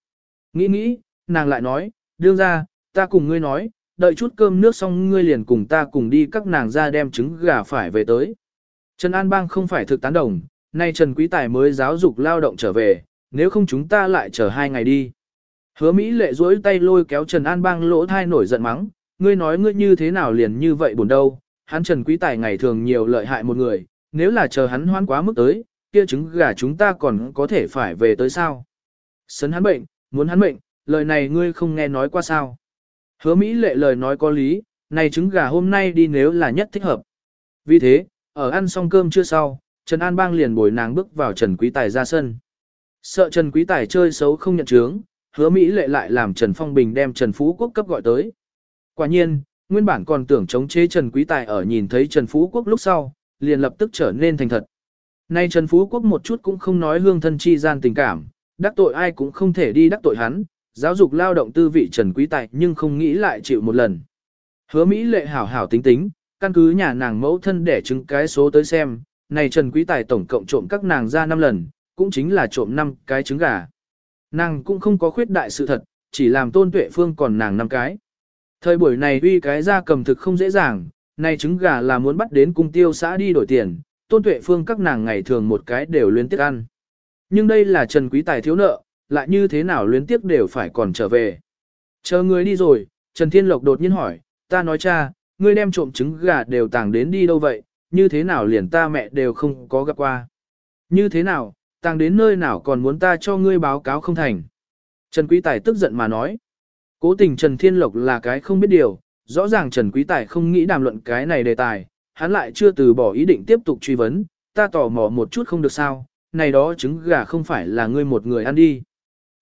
Nghĩ nghĩ, nàng lại nói, đương ra, ta cùng ngươi nói, đợi chút cơm nước xong ngươi liền cùng ta cùng đi các nàng ra đem trứng gà phải về tới. Trần An Bang không phải thực tán đồng, nay Trần Quý Tài mới giáo dục lao động trở về, nếu không chúng ta lại chờ hai ngày đi. Hứa Mỹ lệ duỗi tay lôi kéo Trần An Bang lỗ thai nổi giận mắng, ngươi nói ngươi như thế nào liền như vậy buồn đâu, hắn Trần Quý Tài ngày thường nhiều lợi hại một người, nếu là chờ hắn hoan quá mức tới, kia trứng gà chúng ta còn có thể phải về tới sao. Sấn hắn bệnh, muốn hắn bệnh, lời này ngươi không nghe nói qua sao. Hứa Mỹ lệ lời nói có lý, này trứng gà hôm nay đi nếu là nhất thích hợp. Vì thế, ở ăn xong cơm chưa sau, Trần An Bang liền bồi nàng bước vào Trần Quý Tài ra sân. Sợ Trần Quý Tài chơi xấu không nhận chướng, hứa Mỹ lệ lại làm Trần Phong Bình đem Trần Phú Quốc cấp gọi tới. Quả nhiên, nguyên bản còn tưởng chống chế Trần Quý Tài ở nhìn thấy Trần Phú Quốc lúc sau, liền lập tức trở nên thành thật. Nay Trần Phú Quốc một chút cũng không nói hương thân chi gian tình cảm, đắc tội ai cũng không thể đi đắc tội hắn, giáo dục lao động tư vị Trần Quý Tài nhưng không nghĩ lại chịu một lần. Hứa Mỹ lệ hảo hảo tính tính, căn cứ nhà nàng mẫu thân để chứng cái số tới xem, này Trần Quý Tài tổng cộng trộm các nàng ra 5 lần, cũng chính là trộm 5 cái trứng gà. Nàng cũng không có khuyết đại sự thật, chỉ làm tôn tuệ phương còn nàng năm cái. Thời buổi này uy cái ra cầm thực không dễ dàng, này trứng gà là muốn bắt đến cung tiêu xã đi đổi tiền, tôn tuệ phương các nàng ngày thường một cái đều luyến tiếc ăn. Nhưng đây là Trần Quý Tài thiếu nợ, lại như thế nào luyến tiếc đều phải còn trở về. Chờ người đi rồi, Trần Thiên Lộc đột nhiên hỏi, ta nói cha, ngươi đem trộm trứng gà đều tàng đến đi đâu vậy, như thế nào liền ta mẹ đều không có gặp qua. Như thế nào, tàng đến nơi nào còn muốn ta cho ngươi báo cáo không thành. Trần Quý Tài tức giận mà nói. Cố tình Trần Thiên Lộc là cái không biết điều, rõ ràng Trần Quý Tài không nghĩ đàm luận cái này đề tài, hắn lại chưa từ bỏ ý định tiếp tục truy vấn, ta tò mò một chút không được sao, này đó trứng gà không phải là ngươi một người ăn đi.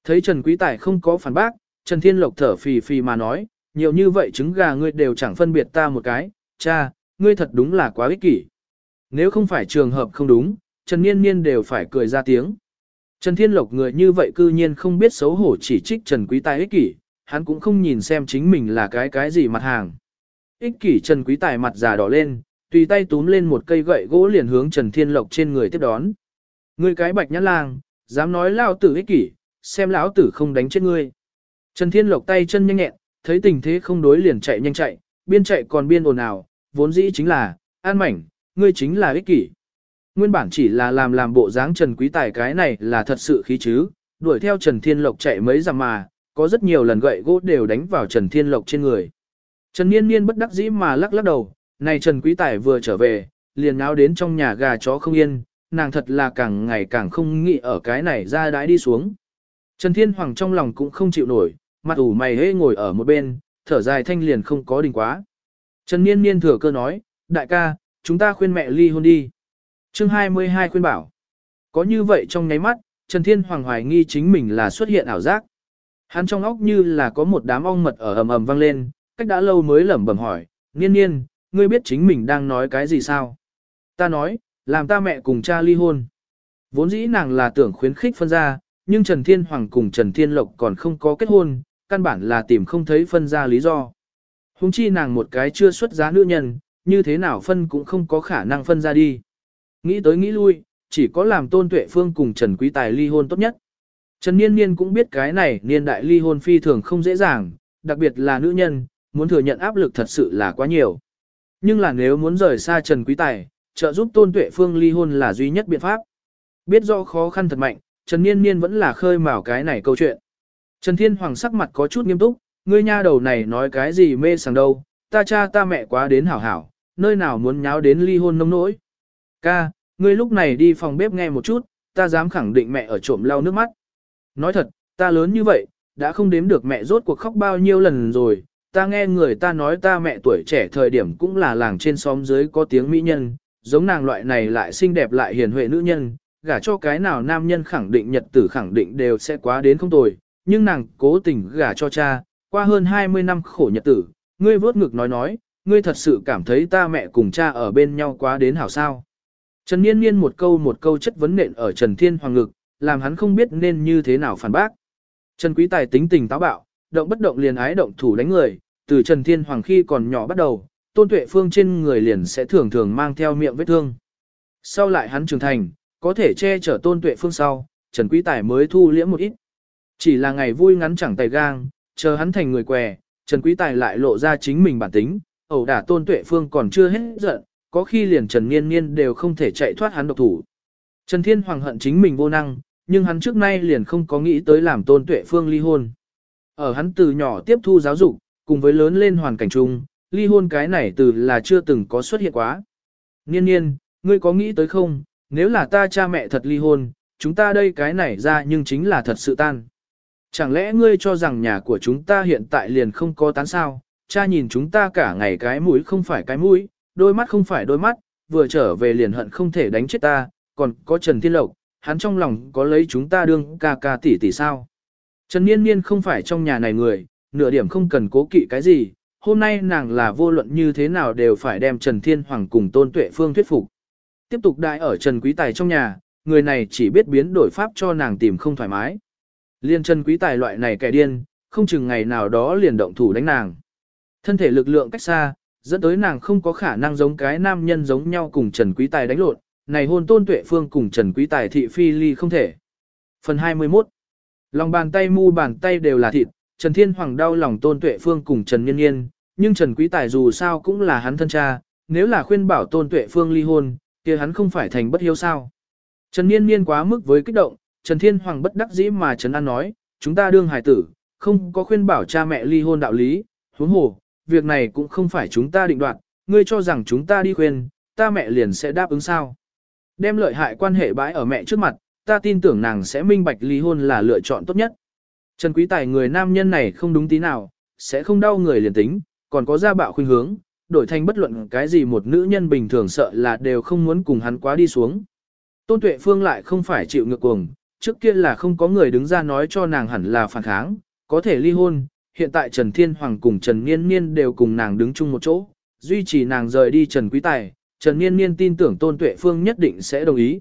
Thấy Trần Quý Tài không có phản bác, Trần Thiên Lộc thở phì phì mà nói, nhiều như vậy trứng gà ngươi đều chẳng phân biệt ta một cái, cha, ngươi thật đúng là quá ích kỷ. Nếu không phải trường hợp không đúng, Trần Niên Niên đều phải cười ra tiếng. Trần Thiên Lộc người như vậy cư nhiên không biết xấu hổ chỉ trích Trần Quý Tài ích kỷ, hắn cũng không nhìn xem chính mình là cái cái gì mặt hàng. Ích kỷ Trần Quý Tài mặt già đỏ lên, tùy tay túm lên một cây gậy gỗ liền hướng Trần Thiên Lộc trên người tiếp đón. Ngươi cái bạch nhãn lang, dám nói lao tử ích kỷ, xem lão tử không đánh chết ngươi. Trần Thiên Lộc tay chân nhanh nhẹn, thấy tình thế không đối liền chạy nhanh chạy, biên chạy còn biên ồn ào, vốn dĩ chính là, an mảnh, ngươi chính là ích kỷ. Nguyên bản chỉ là làm làm bộ dáng Trần Quý Tài cái này là thật sự khí chứ, đuổi theo Trần Thiên Lộc chạy mấy dặm mà, có rất nhiều lần gậy gỗ đều đánh vào Trần Thiên Lộc trên người. Trần Niên Niên bất đắc dĩ mà lắc lắc đầu, này Trần Quý Tài vừa trở về, liền náo đến trong nhà gà chó không yên, nàng thật là càng ngày càng không nghĩ ở cái này ra đãi đi xuống. Trần Thiên Hoàng trong lòng cũng không chịu nổi, mặt ủ mày hê ngồi ở một bên, thở dài thanh liền không có đình quá. Trần Niên Niên thừa cơ nói, đại ca, chúng ta khuyên mẹ ly hôn đi. chương 22 khuyên bảo. Có như vậy trong nháy mắt, Trần Thiên Hoàng hoài nghi chính mình là xuất hiện ảo giác. Hắn trong óc như là có một đám ong mật ở ầm ầm vang lên, cách đã lâu mới lẩm bẩm hỏi, Niên Niên, ngươi biết chính mình đang nói cái gì sao? Ta nói, làm ta mẹ cùng cha ly hôn. Vốn dĩ nàng là tưởng khuyến khích phân ra, nhưng Trần Thiên Hoàng cùng Trần Thiên Lộc còn không có kết hôn, căn bản là tìm không thấy phân ra lý do. Hùng chi nàng một cái chưa xuất giá nữ nhân, như thế nào phân cũng không có khả năng phân ra đi. Nghĩ tới nghĩ lui, chỉ có làm tôn tuệ phương cùng Trần Quý Tài ly hôn tốt nhất. Trần Niên Niên cũng biết cái này niên đại ly hôn phi thường không dễ dàng, đặc biệt là nữ nhân, muốn thừa nhận áp lực thật sự là quá nhiều. Nhưng là nếu muốn rời xa Trần Quý Tài, trợ giúp tôn tuệ phương ly hôn là duy nhất biện pháp. Biết do khó khăn thật mạnh, Trần Niên Niên vẫn là khơi mào cái này câu chuyện. Trần Thiên Hoàng sắc mặt có chút nghiêm túc, ngươi nha đầu này nói cái gì mê sảng đâu, ta cha ta mẹ quá đến hảo hảo, nơi nào muốn nháo đến ly hôn nông nỗi. Ca, ngươi lúc này đi phòng bếp nghe một chút, ta dám khẳng định mẹ ở trộm lau nước mắt. Nói thật, ta lớn như vậy, đã không đếm được mẹ rốt cuộc khóc bao nhiêu lần rồi, ta nghe người ta nói ta mẹ tuổi trẻ thời điểm cũng là làng trên xóm dưới có tiếng mỹ nhân, giống nàng loại này lại xinh đẹp lại hiền huệ nữ nhân, gả cho cái nào nam nhân khẳng định nhật tử khẳng định đều sẽ quá đến không tồi, nhưng nàng cố tình gả cho cha, qua hơn 20 năm khổ nhật tử, ngươi vớt ngực nói nói, ngươi thật sự cảm thấy ta mẹ cùng cha ở bên nhau quá đến hảo sao. Trần Niên Niên một câu một câu chất vấn nện ở Trần Thiên Hoàng ngực, làm hắn không biết nên như thế nào phản bác. Trần Quý Tài tính tình táo bạo, động bất động liền ái động thủ đánh người, từ Trần Thiên Hoàng khi còn nhỏ bắt đầu, Tôn Tuệ Phương trên người liền sẽ thường thường mang theo miệng vết thương. Sau lại hắn trưởng thành, có thể che chở Tôn Tuệ Phương sau, Trần Quý Tài mới thu liễm một ít. Chỉ là ngày vui ngắn chẳng tay gang, chờ hắn thành người què, Trần Quý Tài lại lộ ra chính mình bản tính, ẩu đả Tôn Tuệ Phương còn chưa hết giận, có khi liền Trần Niên Niên đều không thể chạy thoát hắn độc thủ. Trần Thiên Hoàng hận chính mình vô năng, nhưng hắn trước nay liền không có nghĩ tới làm Tôn Tuệ Phương ly hôn. Ở hắn từ nhỏ tiếp thu giáo dục, cùng với lớn lên hoàn cảnh chung, ly hôn cái này từ là chưa từng có xuất hiện quá. Niên niên, ngươi có nghĩ tới không, nếu là ta cha mẹ thật ly hôn, chúng ta đây cái này ra nhưng chính là thật sự tan. Chẳng lẽ ngươi cho rằng nhà của chúng ta hiện tại liền không có tán sao, cha nhìn chúng ta cả ngày cái mũi không phải cái mũi, đôi mắt không phải đôi mắt, vừa trở về liền hận không thể đánh chết ta, còn có Trần Thiên Lộc, hắn trong lòng có lấy chúng ta đương ca ca tỷ tỷ sao. Trần Niên Niên không phải trong nhà này người, nửa điểm không cần cố kỵ cái gì, hôm nay nàng là vô luận như thế nào đều phải đem Trần Thiên Hoàng cùng Tôn Tuệ Phương thuyết phục. Tiếp tục đại ở Trần Quý Tài trong nhà, người này chỉ biết biến đổi pháp cho nàng tìm không thoải mái. Liên Trần Quý Tài loại này kẻ điên, không chừng ngày nào đó liền động thủ đánh nàng. Thân thể lực lượng cách xa, dẫn tới nàng không có khả năng giống cái nam nhân giống nhau cùng Trần Quý Tài đánh lộn, này hôn Tôn Tuệ Phương cùng Trần Quý Tài thị phi ly không thể. Phần 21 Lòng bàn tay mu bàn tay đều là thịt, Trần Thiên Hoàng đau lòng Tôn Tuệ Phương cùng Trần Nhiên Nhiên, nhưng Trần Quý Tài dù sao cũng là hắn thân cha, nếu là khuyên bảo Tôn Tuệ Phương ly hôn, kia hắn không phải thành bất hiếu sao. Trần niên niên quá mức với kích động, Trần Thiên Hoàng bất đắc dĩ mà Trần An nói, chúng ta đương hài tử, không có khuyên bảo cha mẹ ly hôn đạo lý, huống hồ, việc này cũng không phải chúng ta định đoạt, ngươi cho rằng chúng ta đi khuyên, ta mẹ liền sẽ đáp ứng sao. Đem lợi hại quan hệ bãi ở mẹ trước mặt, ta tin tưởng nàng sẽ minh bạch ly hôn là lựa chọn tốt nhất. Trần Quý Tài người nam nhân này không đúng tí nào, sẽ không đau người liền tính, còn có gia bạo khuynh hướng, đổi thành bất luận cái gì một nữ nhân bình thường sợ là đều không muốn cùng hắn quá đi xuống. Tôn Tuệ Phương lại không phải chịu ngược cuồng, trước kia là không có người đứng ra nói cho nàng hẳn là phản kháng, có thể ly hôn, hiện tại Trần Thiên Hoàng cùng Trần Niên Niên đều cùng nàng đứng chung một chỗ, duy trì nàng rời đi Trần Quý Tài, Trần Niên Niên tin tưởng Tôn Tuệ Phương nhất định sẽ đồng ý.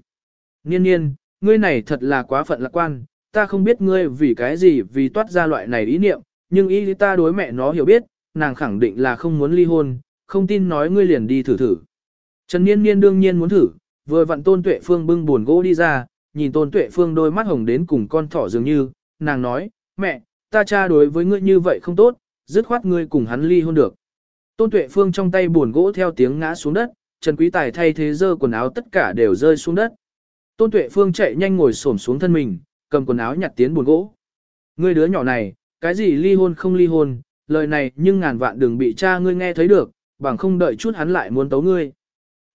Niên Niên, ngươi này thật là quá phận lạc quan, ta không biết ngươi vì cái gì vì toát ra loại này ý niệm, nhưng ý ta đối mẹ nó hiểu biết, nàng khẳng định là không muốn ly hôn, không tin nói ngươi liền đi thử thử. Trần Niên Niên đương nhiên muốn thử, vừa vặn Tôn Tuệ Phương bưng buồn gỗ đi ra, nhìn Tôn Tuệ Phương đôi mắt hồng đến cùng con thỏ dường như, nàng nói, mẹ, ta cha đối với ngươi như vậy không tốt, dứt khoát ngươi cùng hắn ly hôn được. Tôn Tuệ Phương trong tay buồn gỗ theo tiếng ngã xuống đất, Trần Quý Tài thay thế dơ quần áo tất cả đều rơi xuống đất. Tôn Tuệ Phương chạy nhanh ngồi xổm xuống thân mình, cầm quần áo nhặt tiến buồn gỗ. Ngươi đứa nhỏ này, cái gì ly hôn không ly hôn, lời này nhưng ngàn vạn đừng bị cha ngươi nghe thấy được, bằng không đợi chút hắn lại muốn tấu ngươi.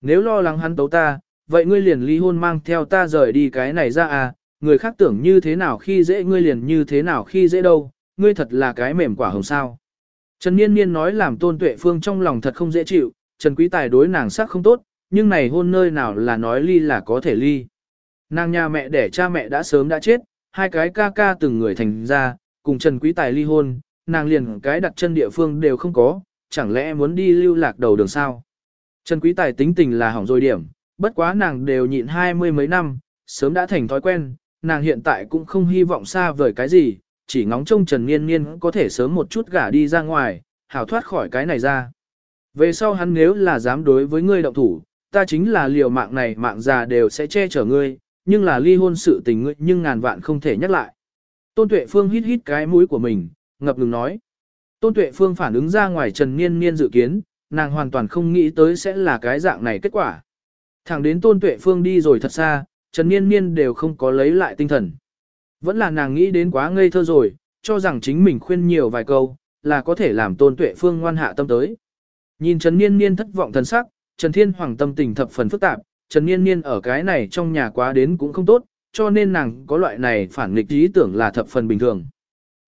Nếu lo lắng hắn tấu ta, vậy ngươi liền ly hôn mang theo ta rời đi cái này ra à, người khác tưởng như thế nào khi dễ ngươi liền như thế nào khi dễ đâu, ngươi thật là cái mềm quả hồng sao. Trần Niên Niên nói làm tôn tuệ phương trong lòng thật không dễ chịu, Trần Quý Tài đối nàng sắc không tốt, nhưng này hôn nơi nào là nói ly là có thể ly. Nàng nhà mẹ đẻ cha mẹ đã sớm đã chết, hai cái ca ca từng người thành ra, cùng Trần Quý Tài ly hôn, nàng liền cái đặt chân địa phương đều không có, chẳng lẽ muốn đi lưu lạc đầu đường sao. Trần Quý Tài tính tình là hỏng rồi điểm, bất quá nàng đều nhịn hai mươi mấy năm, sớm đã thành thói quen, nàng hiện tại cũng không hy vọng xa vời cái gì, chỉ ngóng trông Trần Niên Niên có thể sớm một chút gả đi ra ngoài, hảo thoát khỏi cái này ra. Về sau hắn nếu là dám đối với ngươi động thủ, ta chính là liều mạng này mạng già đều sẽ che chở ngươi, nhưng là ly hôn sự tình ngươi nhưng ngàn vạn không thể nhắc lại. Tôn Tuệ Phương hít hít cái mũi của mình, ngập ngừng nói. Tôn Tuệ Phương phản ứng ra ngoài Trần Niên Niên dự kiến, nàng hoàn toàn không nghĩ tới sẽ là cái dạng này kết quả. Thẳng đến Tôn Tuệ Phương đi rồi thật xa, Trần Niên Niên đều không có lấy lại tinh thần. Vẫn là nàng nghĩ đến quá ngây thơ rồi, cho rằng chính mình khuyên nhiều vài câu, là có thể làm Tôn Tuệ Phương ngoan hạ tâm tới. Nhìn Trần Niên Niên thất vọng thần sắc, Trần Thiên Hoàng tâm tình thập phần phức tạp, Trần Niên Niên ở cái này trong nhà quá đến cũng không tốt, cho nên nàng có loại này phản nghịch ý tưởng là thập phần bình thường.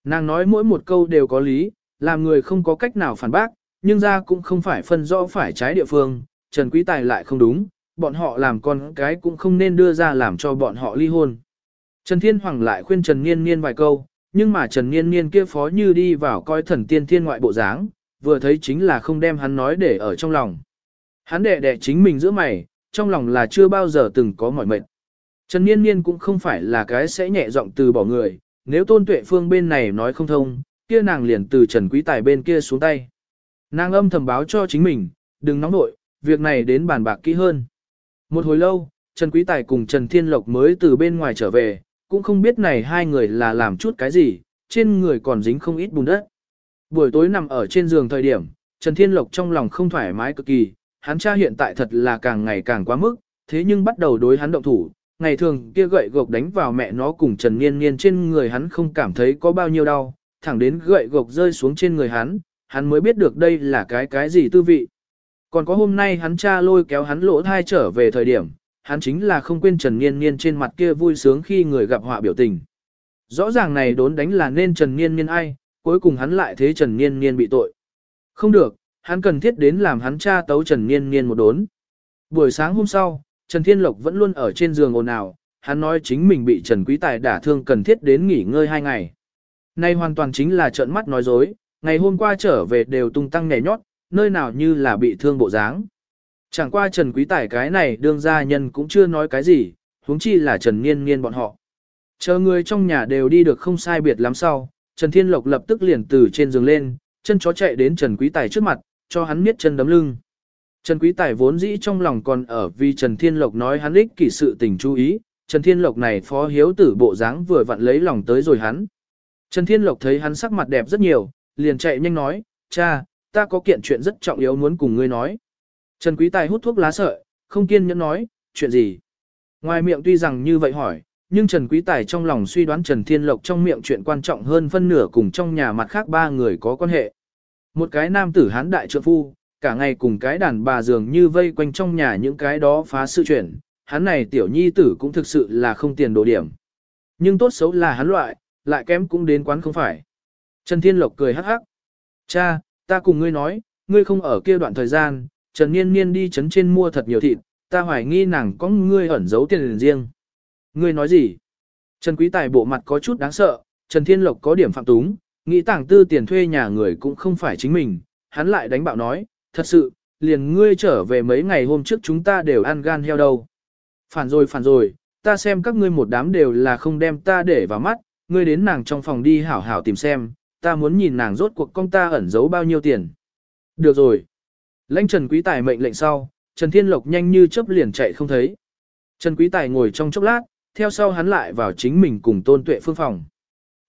Nàng nói mỗi một câu đều có lý, làm người không có cách nào phản bác, nhưng ra cũng không phải phân rõ phải trái địa phương, Trần Quý Tài lại không đúng, bọn họ làm con cái cũng không nên đưa ra làm cho bọn họ ly hôn. Trần Thiên Hoàng lại khuyên Trần Niên Niên vài câu, nhưng mà Trần Niên Niên kia phó như đi vào coi thần tiên thiên ngoại bộ dáng, vừa thấy chính là không đem hắn nói để ở trong lòng. Hắn đệ đệ chính mình giữa mày, trong lòng là chưa bao giờ từng có mỏi mệt. Trần Niên Niên cũng không phải là cái sẽ nhẹ giọng từ bỏ người, nếu tôn tuệ phương bên này nói không thông, kia nàng liền từ Trần Quý Tài bên kia xuống tay. Nàng âm thầm báo cho chính mình, đừng nóng nội, việc này đến bàn bạc kỹ hơn. Một hồi lâu, Trần Quý Tài cùng Trần Thiên Lộc mới từ bên ngoài trở về, cũng không biết này hai người là làm chút cái gì, trên người còn dính không ít bùn đất. Buổi tối nằm ở trên giường thời điểm, Trần Thiên Lộc trong lòng không thoải mái cực kỳ, hắn cha hiện tại thật là càng ngày càng quá mức, thế nhưng bắt đầu đối hắn động thủ, ngày thường kia gậy gộc đánh vào mẹ nó cùng Trần Niên Niên trên người hắn không cảm thấy có bao nhiêu đau, thẳng đến gậy gộc rơi xuống trên người hắn, hắn mới biết được đây là cái cái gì tư vị. Còn có hôm nay hắn cha lôi kéo hắn lỗ thai trở về thời điểm, hắn chính là không quên Trần Niên Niên trên mặt kia vui sướng khi người gặp họa biểu tình. Rõ ràng này đốn đánh là nên Trần Niên Niên ai, cuối cùng hắn lại thế Trần Niên Niên bị tội. Không được, hắn cần thiết đến làm hắn cha tấu Trần Niên Niên một đốn. Buổi sáng hôm sau, Trần Thiên Lộc vẫn luôn ở trên giường ồn ào, hắn nói chính mình bị Trần Quý Tài đả thương cần thiết đến nghỉ ngơi hai ngày. Nay hoàn toàn chính là trợn mắt nói dối, ngày hôm qua trở về đều tung tăng nhảy nhót, nơi nào như là bị thương bộ dáng. Chẳng qua Trần Quý Tài cái này đương gia nhân cũng chưa nói cái gì, huống chi là Trần Niên Niên bọn họ. Chờ người trong nhà đều đi được không sai biệt lắm sau, Trần Thiên Lộc lập tức liền từ trên giường lên, chân chó chạy đến Trần Quý Tài trước mặt, cho hắn miết chân đấm lưng. Trần Quý Tài vốn dĩ trong lòng còn ở vì Trần Thiên Lộc nói hắn ích kỷ sự tình chú ý, Trần Thiên Lộc này phó hiếu tử bộ dáng vừa vặn lấy lòng tới rồi hắn. Trần Thiên Lộc thấy hắn sắc mặt đẹp rất nhiều, liền chạy nhanh nói, cha, ta có kiện chuyện rất trọng yếu muốn cùng ngươi nói. Trần Quý Tài hút thuốc lá sợi, không kiên nhẫn nói, chuyện gì? Ngoài miệng tuy rằng như vậy hỏi, nhưng Trần Quý Tài trong lòng suy đoán Trần Thiên Lộc trong miệng chuyện quan trọng hơn phân nửa cùng trong nhà mặt khác ba người có quan hệ. Một cái nam tử hán đại trượng phu, cả ngày cùng cái đàn bà dường như vây quanh trong nhà những cái đó phá sự chuyện, hắn này tiểu nhi tử cũng thực sự là không tiền đồ điểm. Nhưng tốt xấu là hắn loại, lại kém cũng đến quán không phải. Trần Thiên Lộc cười hắc hắc. Cha, ta cùng ngươi nói, ngươi không ở kia đoạn thời gian, Trần Niên Niên đi chấn trên mua thật nhiều thịt, ta hoài nghi nàng có ngươi ẩn giấu tiền riêng. Ngươi nói gì? Trần Quý Tài bộ mặt có chút đáng sợ, Trần Thiên Lộc có điểm phạm túng, nghĩ tảng tư tiền thuê nhà người cũng không phải chính mình, hắn lại đánh bạo nói, thật sự, liền ngươi trở về mấy ngày hôm trước chúng ta đều ăn gan heo đâu. Phản rồi phản rồi, ta xem các ngươi một đám đều là không đem ta để vào mắt, ngươi đến nàng trong phòng đi hảo hảo tìm xem, ta muốn nhìn nàng rốt cuộc công ta ẩn giấu bao nhiêu tiền. Được rồi. Lãnh Trần Quý Tài mệnh lệnh sau, Trần Thiên Lộc nhanh như chớp liền chạy không thấy. Trần Quý Tài ngồi trong chốc lát, theo sau hắn lại vào chính mình cùng tôn tuệ phương phòng.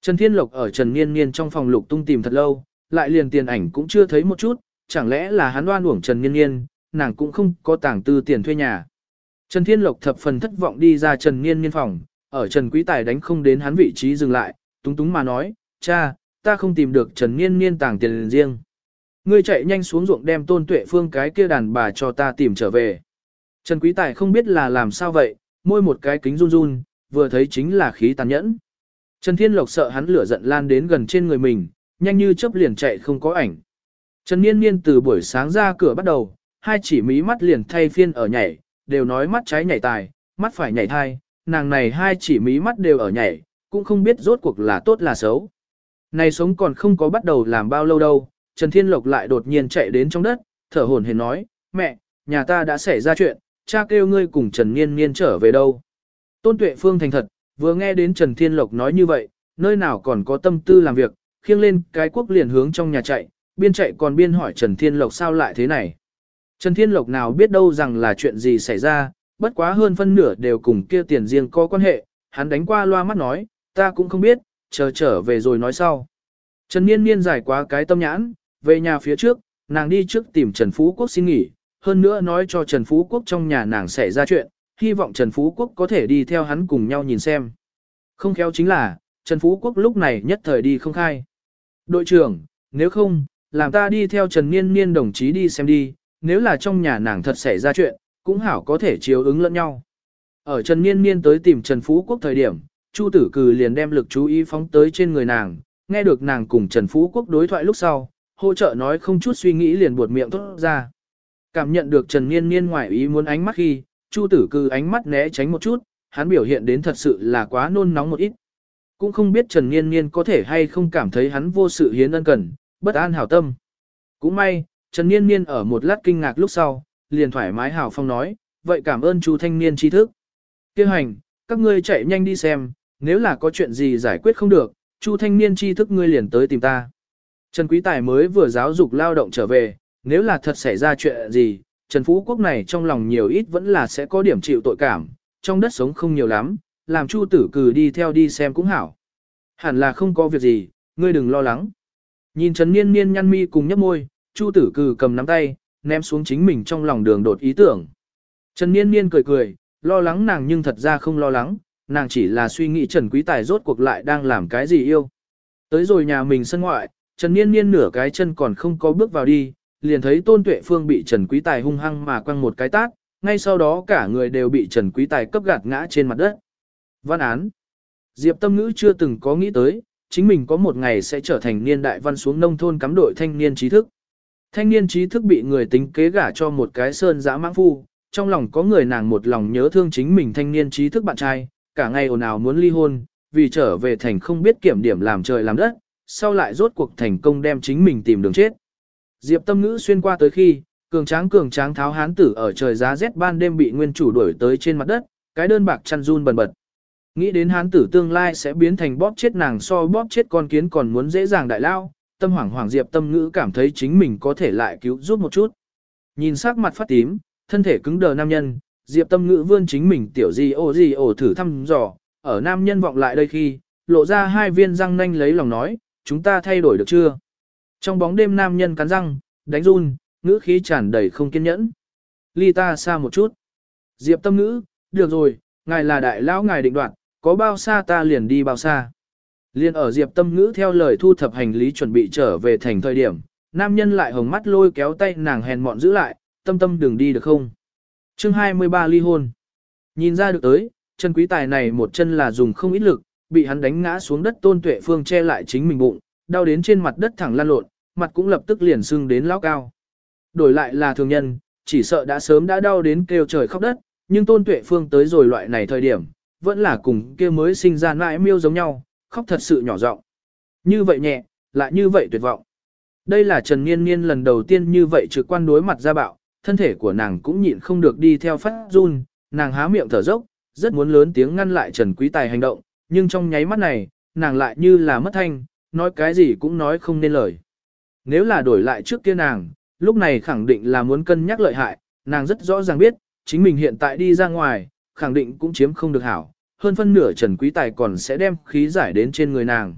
Trần Thiên Lộc ở Trần Niên Niên trong phòng lục tung tìm thật lâu, lại liền tiền ảnh cũng chưa thấy một chút, chẳng lẽ là hắn đoan uổng Trần Niên Niên, nàng cũng không có tàng tư tiền thuê nhà. Trần Thiên Lộc thập phần thất vọng đi ra Trần Niên Niên phòng, ở Trần Quý Tài đánh không đến hắn vị trí dừng lại, túng túng mà nói, cha, ta không tìm được Trần Niên Niên tàng tiền riêng. Ngươi chạy nhanh xuống ruộng đem tôn tuệ phương cái kia đàn bà cho ta tìm trở về. Trần Quý Tài không biết là làm sao vậy, môi một cái kính run run, vừa thấy chính là khí tàn nhẫn. Trần Thiên Lộc sợ hắn lửa giận lan đến gần trên người mình, nhanh như chớp liền chạy không có ảnh. Trần Niên Niên từ buổi sáng ra cửa bắt đầu, hai chỉ mí mắt liền thay phiên ở nhảy, đều nói mắt trái nhảy tài, mắt phải nhảy thai, nàng này hai chỉ mí mắt đều ở nhảy, cũng không biết rốt cuộc là tốt là xấu. Này sống còn không có bắt đầu làm bao lâu đâu, Trần Thiên Lộc lại đột nhiên chạy đến trong đất, thở hổn hển nói, mẹ, nhà ta đã xảy ra chuyện, cha kêu ngươi cùng Trần Niên Niên trở về đâu. Tôn Tuệ Phương thành thật, vừa nghe đến Trần Thiên Lộc nói như vậy, nơi nào còn có tâm tư làm việc, khiêng lên cái quốc liền hướng trong nhà chạy, biên chạy còn biên hỏi Trần Thiên Lộc sao lại thế này. Trần Thiên Lộc nào biết đâu rằng là chuyện gì xảy ra, bất quá hơn phân nửa đều cùng kia tiền riêng có quan hệ, hắn đánh qua loa mắt nói, ta cũng không biết, chờ trở về rồi nói sau. Trần Niên Niên giải quá cái tâm nhãn, về nhà phía trước, nàng đi trước tìm Trần Phú Quốc xin nghỉ, hơn nữa nói cho Trần Phú Quốc trong nhà nàng xảy ra chuyện, hy vọng Trần Phú Quốc có thể đi theo hắn cùng nhau nhìn xem. Không khéo chính là, Trần Phú Quốc lúc này nhất thời đi không khai. Đội trưởng, nếu không, làm ta đi theo Trần Niên Niên đồng chí đi xem đi, nếu là trong nhà nàng thật xảy ra chuyện, cũng hảo có thể chiếu ứng lẫn nhau. Ở Trần Niên Niên tới tìm Trần Phú Quốc thời điểm, Chu Tử Cừ liền đem lực chú ý phóng tới trên người nàng, nghe được nàng cùng Trần Phú Quốc đối thoại lúc sau, hỗ trợ nói không chút suy nghĩ liền buột miệng thốt ra. Cảm nhận được Trần Niên Niên ngoài ý muốn ánh mắt khi, Chu Tử Cừ ánh mắt né tránh một chút, hắn biểu hiện đến thật sự là quá nôn nóng một ít. Cũng không biết Trần Niên Niên có thể hay không cảm thấy hắn vô sự hiến ân cần, bất an hảo tâm. Cũng may, Trần Niên Niên ở một lát kinh ngạc lúc sau, liền thoải mái hào phong nói, vậy cảm ơn chú thanh niên tri thức. Kêu hành, các ngươi chạy nhanh đi xem, nếu là có chuyện gì giải quyết không được, chu thanh niên tri thức ngươi liền tới tìm ta. Trần Quý Tài mới vừa giáo dục lao động trở về, nếu là thật xảy ra chuyện gì, Trần Phú Quốc này trong lòng nhiều ít vẫn là sẽ có điểm chịu tội cảm, trong đất sống không nhiều lắm, làm chu tử cử đi theo đi xem cũng hảo. Hẳn là không có việc gì, ngươi đừng lo lắng. Nhìn Trần Niên Niên nhăn mi cùng nhấp môi, chu tử cử cầm nắm tay, ném xuống chính mình trong lòng đường đột ý tưởng. Trần Niên Niên cười cười, lo lắng nàng nhưng thật ra không lo lắng, nàng chỉ là suy nghĩ Trần Quý Tài rốt cuộc lại đang làm cái gì yêu. Tới rồi nhà mình sân ngoại, Trần Niên Niên nửa cái chân còn không có bước vào đi, liền thấy Tôn Tuệ Phương bị Trần Quý Tài hung hăng mà quăng một cái tát, ngay sau đó cả người đều bị Trần Quý Tài cấp gạt ngã trên mặt đất. Văn án Diệp Tâm Ngữ chưa từng có nghĩ tới, chính mình có một ngày sẽ trở thành niên đại văn xuống nông thôn cắm đội thanh niên trí thức. Thanh niên trí thức bị người tính kế gả cho một cái sơn dã mãng phu, trong lòng có người nàng một lòng nhớ thương chính mình thanh niên trí thức bạn trai, cả ngày ồn ào muốn ly hôn, vì trở về thành không biết kiểm điểm làm trời làm đất, sau lại rốt cuộc thành công đem chính mình tìm đường chết. Diệp tâm ngữ xuyên qua tới khi, cường tráng cường tráng tháo hán tử ở trời giá rét ban đêm bị nguyên chủ đuổi tới trên mặt đất, cái đơn bạc chăn run bần bật. Nghĩ đến hán tử tương lai sẽ biến thành bóp chết nàng so bóp chết con kiến còn muốn dễ dàng đại lao, tâm hoảng hoảng Diệp tâm ngữ cảm thấy chính mình có thể lại cứu giúp một chút. Nhìn sắc mặt phát tím, thân thể cứng đờ nam nhân, Diệp tâm ngữ vươn chính mình tiểu gì ô gì ô thử thăm dò, ở nam nhân vọng lại đây khi, lộ ra hai viên răng nanh lấy lòng nói, chúng ta thay đổi được chưa? Trong bóng đêm nam nhân cắn răng, đánh run, ngữ khí tràn đầy không kiên nhẫn. Ly ta xa một chút. Diệp tâm ngữ, được rồi, ngài là đại lão ngài định đoạt, có bao xa ta liền đi bao xa. Liên ở Diệp tâm ngữ theo lời thu thập hành lý chuẩn bị trở về thành thời điểm, nam nhân lại hồng mắt lôi kéo tay nàng hèn mọn giữ lại, tâm tâm đừng đi được không. chương 23 ly hôn. Nhìn ra được tới, chân quý tài này một chân là dùng không ít lực, bị hắn đánh ngã xuống đất tôn tuệ phương che lại chính mình bụng, đau đến trên mặt đất thẳng lan lộn, mặt cũng lập tức liền sưng đến lão cao. Đổi lại là thường nhân, chỉ sợ đã sớm đã đau đến kêu trời khóc đất, nhưng tôn tuệ phương tới rồi loại này thời điểm, vẫn là cùng kia mới sinh ra nãi miêu giống nhau, khóc thật sự nhỏ giọng. Như vậy nhẹ, lại như vậy tuyệt vọng. Đây là Trần Niên Niên lần đầu tiên như vậy trực quan đối mặt ra bạo, thân thể của nàng cũng nhịn không được đi theo phát run, nàng há miệng thở dốc, rất muốn lớn tiếng ngăn lại Trần Quý Tài hành động, nhưng trong nháy mắt này, nàng lại như là mất thanh, nói cái gì cũng nói không nên lời. Nếu là đổi lại trước kia nàng, lúc này khẳng định là muốn cân nhắc lợi hại, nàng rất rõ ràng biết, chính mình hiện tại đi ra ngoài, khẳng định cũng chiếm không được hảo, hơn phân nửa Trần Quý Tài còn sẽ đem khí giải đến trên người nàng.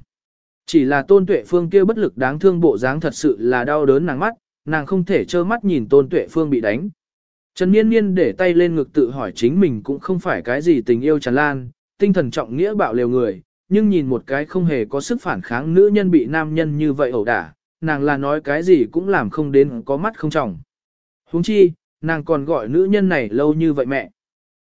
Chỉ là tôn tuệ phương kia bất lực đáng thương bộ dáng thật sự là đau đớn nàng mắt, nàng không thể trơ mắt nhìn tôn tuệ phương bị đánh. Trần Niên Niên để tay lên ngực tự hỏi chính mình cũng không phải cái gì tình yêu tràn lan, tinh thần trọng nghĩa bạo liều người, nhưng nhìn một cái không hề có sức phản kháng nữ nhân bị nam nhân như vậy ẩu đả, nàng là nói cái gì cũng làm không đến có mắt không trọng. huống chi, nàng còn gọi nữ nhân này lâu như vậy mẹ.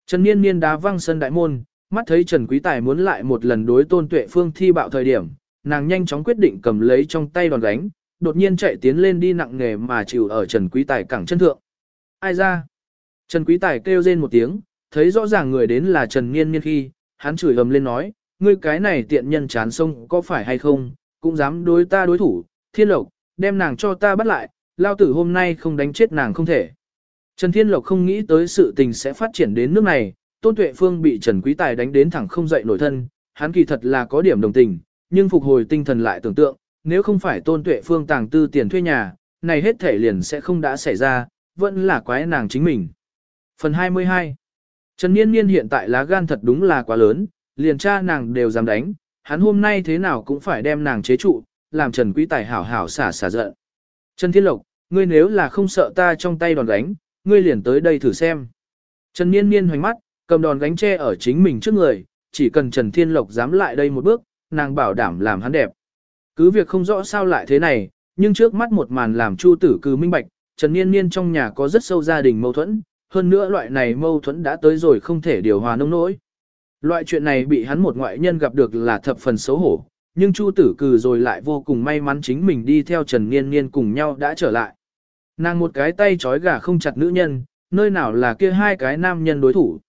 Trần Niên Niên đá văng sân đại môn, mắt thấy Trần Quý Tài muốn lại một lần đối tôn tuệ phương thi bạo thời điểm, nàng nhanh chóng quyết định cầm lấy trong tay đòn gánh, đột nhiên chạy tiến lên đi nặng nghề mà chịu ở Trần Quý Tài cẳng chân thượng. Ai ra? Trần Quý Tài kêu rên một tiếng, thấy rõ ràng người đến là Trần Niên Niên khi, hắn chửi ầm lên nói, ngươi cái này tiện nhân chán sông có phải hay không, cũng dám đối ta đối thủ, thiên lộc, đem nàng cho ta bắt lại, lao tử hôm nay không đánh chết nàng không thể. Trần Thiên Lộc không nghĩ tới sự tình sẽ phát triển đến nước này, Tôn Tuệ Phương bị Trần Quý Tài đánh đến thẳng không dậy nổi thân, hắn kỳ thật là có điểm đồng tình, nhưng phục hồi tinh thần lại tưởng tượng, nếu không phải Tôn Tuệ Phương tàng tư tiền thuê nhà, này hết thể liền sẽ không đã xảy ra, vẫn là quái nàng chính mình. Phần 22 Trần Niên Niên hiện tại lá gan thật đúng là quá lớn, liền cha nàng đều dám đánh, hắn hôm nay thế nào cũng phải đem nàng chế trụ, làm Trần Quý Tài hảo hảo xả xả giận. Trần Thiên Lộc, ngươi nếu là không sợ ta trong tay đòn đánh, ngươi liền tới đây thử xem. Trần Niên Niên hoành mắt, cầm đòn gánh tre ở chính mình trước người, chỉ cần Trần Thiên Lộc dám lại đây một bước, nàng bảo đảm làm hắn đẹp. Cứ việc không rõ sao lại thế này, nhưng trước mắt một màn làm Chu Tử Cừ minh bạch, Trần Niên Niên trong nhà có rất sâu gia đình mâu thuẫn, hơn nữa loại này mâu thuẫn đã tới rồi không thể điều hòa nông nỗi. Loại chuyện này bị hắn một ngoại nhân gặp được là thập phần xấu hổ, nhưng Chu Tử Cừ rồi lại vô cùng may mắn chính mình đi theo Trần Niên Niên cùng nhau đã trở lại. Nàng một cái tay trói gà không chặt nữ nhân, nơi nào là kia hai cái nam nhân đối thủ.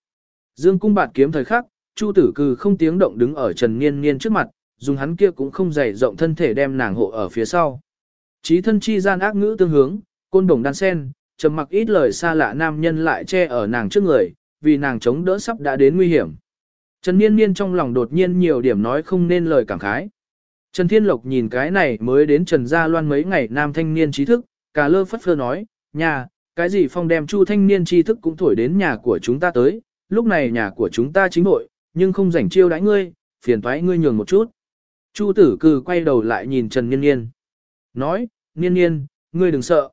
Dương cung bạt kiếm thời khắc, Chu Tử Cừ không tiếng động đứng ở Trần Niên Niên trước mặt, dùng hắn kia cũng không dày rộng thân thể đem nàng hộ ở phía sau. Chí thân chi gian ác ngữ tương hướng, côn đồng đan sen, trầm mặc ít lời xa lạ nam nhân lại che ở nàng trước người, vì nàng chống đỡ sắp đã đến nguy hiểm. Trần Niên Niên trong lòng đột nhiên nhiều điểm nói không nên lời cảm khái. Trần Thiên Lộc nhìn cái này mới đến Trần Gia Loan mấy ngày nam thanh niên trí thức, cả lơ phất phơ nói, nhà, cái gì phong đem chu thanh niên trí thức cũng thổi đến nhà của chúng ta tới, lúc này nhà của chúng ta chính nội, nhưng không rảnh chiêu đãi ngươi, phiền toái ngươi nhường một chút. Chu tử cừ quay đầu lại nhìn Trần Niên Niên. Nói, Niên Niên, ngươi đừng sợ.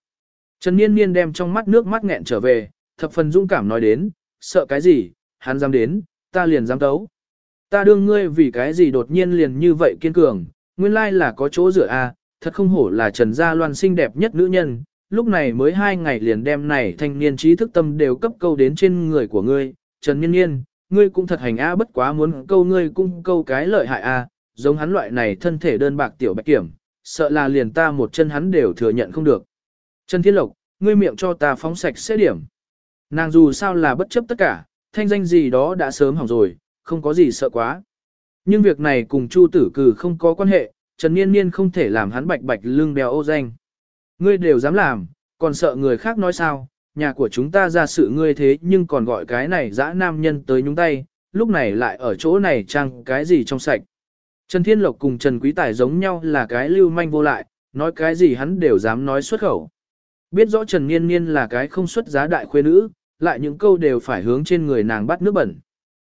Trần Niên Niên đem trong mắt nước mắt nghẹn trở về, thập phần dũng cảm nói đến, sợ cái gì, hắn dám đến, ta liền dám tấu. Ta đương ngươi vì cái gì đột nhiên liền như vậy kiên cường, nguyên lai là có chỗ rửa a, à, thật không hổ là Trần Gia Loan xinh đẹp nhất nữ nhân, lúc này mới hai ngày liền đem này thanh niên trí thức tâm đều cấp câu đến trên người của ngươi, Trần Nhiên Niên, ngươi cũng thật hành a bất quá muốn câu ngươi cũng câu cái lợi hại a, giống hắn loại này thân thể đơn bạc tiểu bạch kiểm, sợ là liền ta một chân hắn đều thừa nhận không được. Trần Thiên Lộc, ngươi miệng cho ta phóng sạch sẽ điểm. Nàng dù sao là bất chấp tất cả, thanh danh gì đó đã sớm hỏng rồi, không có gì sợ quá. Nhưng việc này cùng Chu Tử Cử không có quan hệ, Trần Niên Niên không thể làm hắn bạch bạch lưng đèo ô danh. Ngươi đều dám làm, còn sợ người khác nói sao, nhà của chúng ta ra sự ngươi thế nhưng còn gọi cái này dã nam nhân tới nhúng tay, lúc này lại ở chỗ này trang cái gì trong sạch. Trần Thiên Lộc cùng Trần Quý Tài giống nhau là cái lưu manh vô lại, nói cái gì hắn đều dám nói xuất khẩu. Biết rõ Trần Niên Niên là cái không xuất giá đại khuê nữ, lại những câu đều phải hướng trên người nàng bắt nước bẩn.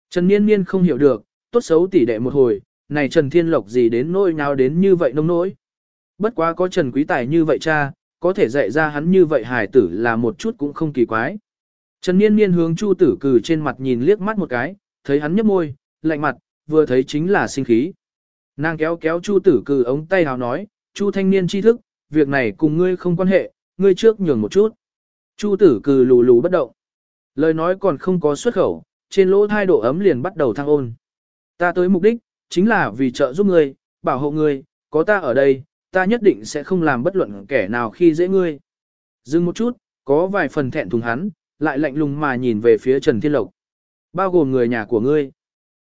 Trần Niên Niên không hiểu được, tốt xấu tỉ đệ một hồi, này Trần Thiên Lộc gì đến nỗi nào đến như vậy nông nỗi. Bất quá có Trần Quý Tài như vậy cha, có thể dạy ra hắn như vậy hài tử là một chút cũng không kỳ quái. Trần Niên Niên hướng Chu Tử Cử trên mặt nhìn liếc mắt một cái, thấy hắn nhếch môi, lạnh mặt, vừa thấy chính là sinh khí. Nàng kéo kéo Chu Tử Cử ống tay hào nói, Chu thanh niên tri thức, việc này cùng ngươi không quan hệ, ngươi trước nhường một chút. Chu Tử Cử lù lù bất động. Lời nói còn không có xuất khẩu, trên lỗ thai độ ấm liền bắt đầu thăng ôn. Ta tới mục đích, chính là vì trợ giúp ngươi, bảo hộ ngươi, có ta ở đây, ta nhất định sẽ không làm bất luận kẻ nào khi dễ ngươi. Dừng một chút, có vài phần thẹn thùng hắn, lại lạnh lùng mà nhìn về phía Trần Thiên Lộc. Bao gồm người nhà của ngươi.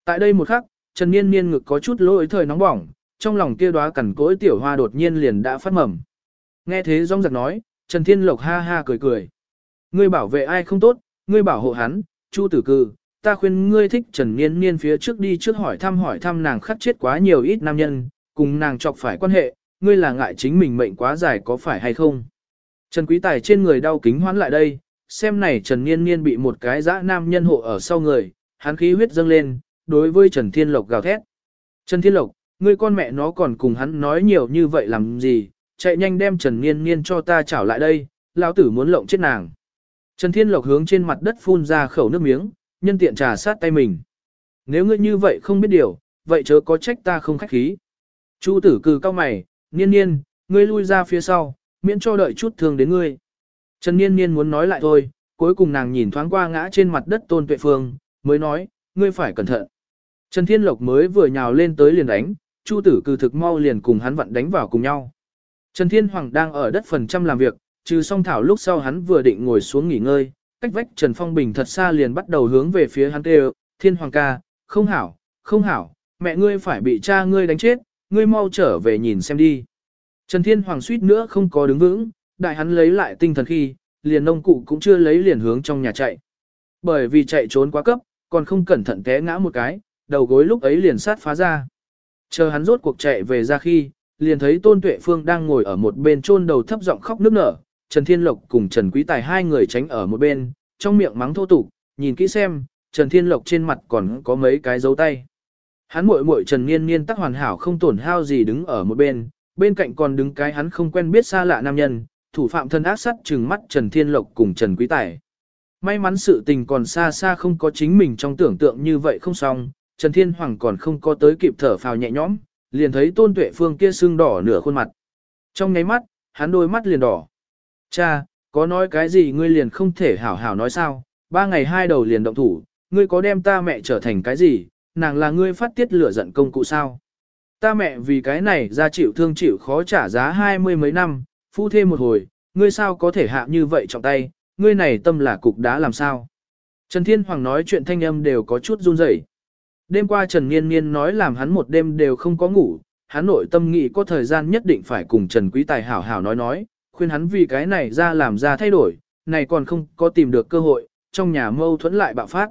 Tại đây một khắc, Trần Niên Niên ngực có chút lỗi thời nóng bỏng, trong lòng kia đóa cẩn cỗi tiểu hoa đột nhiên liền đã phát mầm. Nghe thế rong giặc nói, Trần Thiên Lộc ha ha cười cười. Ngươi bảo vệ ai không tốt, ngươi bảo hộ hắn, Chu tử cư, ta khuyên ngươi thích Trần Niên Niên phía trước đi trước hỏi thăm hỏi thăm nàng khắc chết quá nhiều ít nam nhân, cùng nàng chọc phải quan hệ, ngươi là ngại chính mình mệnh quá dài có phải hay không. Trần Quý Tài trên người đau kính hoán lại đây, xem này Trần Niên Niên bị một cái dã nam nhân hộ ở sau người, hắn khí huyết dâng lên, đối với Trần Thiên Lộc gào thét. Trần Thiên Lộc, ngươi con mẹ nó còn cùng hắn nói nhiều như vậy làm gì, chạy nhanh đem Trần Niên Niên cho ta trảo lại đây, lão tử muốn lộng chết nàng. Trần Thiên Lộc hướng trên mặt đất phun ra khẩu nước miếng, nhân tiện trà sát tay mình. Nếu ngươi như vậy không biết điều, vậy chớ có trách ta không khách khí. Chu tử cừ cao mày, niên niên, ngươi lui ra phía sau, miễn cho đợi chút thương đến ngươi. Trần niên niên muốn nói lại thôi, cuối cùng nàng nhìn thoáng qua ngã trên mặt đất tôn tuệ phương, mới nói, ngươi phải cẩn thận. Trần Thiên Lộc mới vừa nhào lên tới liền đánh, Chu tử Cư thực mau liền cùng hắn vặn đánh vào cùng nhau. Trần Thiên Hoàng đang ở đất phần trăm làm việc, trừ Song thảo lúc sau hắn vừa định ngồi xuống nghỉ ngơi, cách vách Trần Phong Bình thật xa liền bắt đầu hướng về phía hắn kêu, Thiên Hoàng ca, không hảo, không hảo, mẹ ngươi phải bị cha ngươi đánh chết, ngươi mau trở về nhìn xem đi. Trần Thiên Hoàng suýt nữa không có đứng vững, đại hắn lấy lại tinh thần khi, liền nông cụ cũng chưa lấy liền hướng trong nhà chạy. Bởi vì chạy trốn quá cấp, còn không cẩn thận té ngã một cái, đầu gối lúc ấy liền sát phá ra. Chờ hắn rốt cuộc chạy về ra khi, liền thấy Tôn Tuệ Phương đang ngồi ở một bên chôn đầu thấp giọng khóc nức nở, Trần Thiên Lộc cùng Trần Quý Tài hai người tránh ở một bên, trong miệng mắng thô tục, nhìn kỹ xem, Trần Thiên Lộc trên mặt còn có mấy cái dấu tay. Hắn muội muội Trần Niên Niên tắc hoàn hảo không tổn hao gì đứng ở một bên, bên cạnh còn đứng cái hắn không quen biết xa lạ nam nhân, thủ phạm thân ác sắt trừng mắt Trần Thiên Lộc cùng Trần Quý Tài. May mắn sự tình còn xa xa không có chính mình trong tưởng tượng như vậy không xong, Trần Thiên Hoàng còn không có tới kịp thở phào nhẹ nhõm, liền thấy Tôn Tuệ Phương kia sưng đỏ nửa khuôn mặt. Trong nháy mắt, hắn đôi mắt liền đỏ. Cha, có nói cái gì ngươi liền không thể hảo hảo nói sao, ba ngày hai đầu liền động thủ, ngươi có đem ta mẹ trở thành cái gì, nàng là ngươi phát tiết lửa giận công cụ sao. Ta mẹ vì cái này ra chịu thương chịu khó trả giá hai mươi mấy năm, phu thêm một hồi, ngươi sao có thể hạ như vậy trọng tay, ngươi này tâm là cục đá làm sao. Trần Thiên Hoàng nói chuyện thanh âm đều có chút run rẩy. Đêm qua Trần Niên Niên nói làm hắn một đêm đều không có ngủ, hắn nội tâm nghĩ có thời gian nhất định phải cùng Trần Quý Tài hảo hảo nói nói, khuyên hắn vì cái này ra làm ra thay đổi, này còn không có tìm được cơ hội, trong nhà mâu thuẫn lại bạo phát.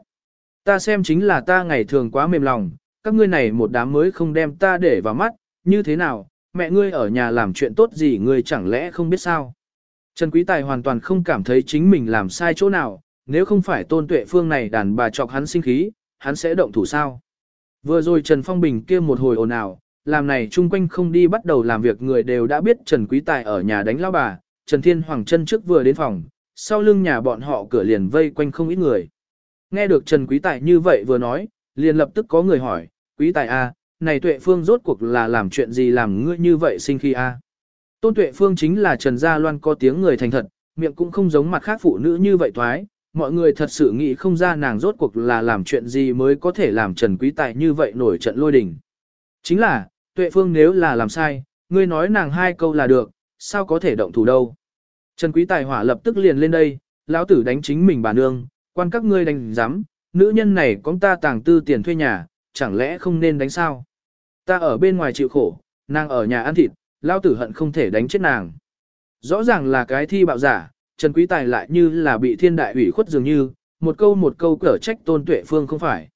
Ta xem chính là ta ngày thường quá mềm lòng, các ngươi này một đám mới không đem ta để vào mắt, như thế nào, mẹ ngươi ở nhà làm chuyện tốt gì ngươi chẳng lẽ không biết sao. Trần Quý Tài hoàn toàn không cảm thấy chính mình làm sai chỗ nào, nếu không phải tôn tuệ phương này đàn bà chọc hắn sinh khí, hắn sẽ động thủ sao. Vừa rồi Trần Phong Bình kia một hồi ồn ào, làm này chung quanh không đi bắt đầu làm việc người đều đã biết Trần Quý Tài ở nhà đánh lao bà, Trần Thiên Hoàng chân trước vừa đến phòng, sau lưng nhà bọn họ cửa liền vây quanh không ít người. Nghe được Trần Quý Tài như vậy vừa nói, liền lập tức có người hỏi, Quý Tài A, à, này Tuệ Phương rốt cuộc là làm chuyện gì làm ngươi như vậy sinh khi A. À? Tôn Tuệ Phương chính là Trần Gia Loan có tiếng người thành thật, miệng cũng không giống mặt khác phụ nữ như vậy thoái, mọi người thật sự nghĩ không ra nàng rốt cuộc là làm chuyện gì mới có thể làm Trần Quý Tài như vậy nổi trận lôi đình. Chính là, Tuệ Phương nếu là làm sai, ngươi nói nàng hai câu là được, sao có thể động thủ đâu. Trần Quý Tài hỏa lập tức liền lên đây, lão tử đánh chính mình bà nương, quan các ngươi đánh giám, nữ nhân này có ta tàng tư tiền thuê nhà, chẳng lẽ không nên đánh sao? Ta ở bên ngoài chịu khổ, nàng ở nhà ăn thịt, lao tử hận không thể đánh chết nàng. Rõ ràng là cái thi bạo giả, Trần Quý Tài lại như là bị thiên đại ủy khuất dường như, một câu một câu cở trách tôn tuệ phương không phải.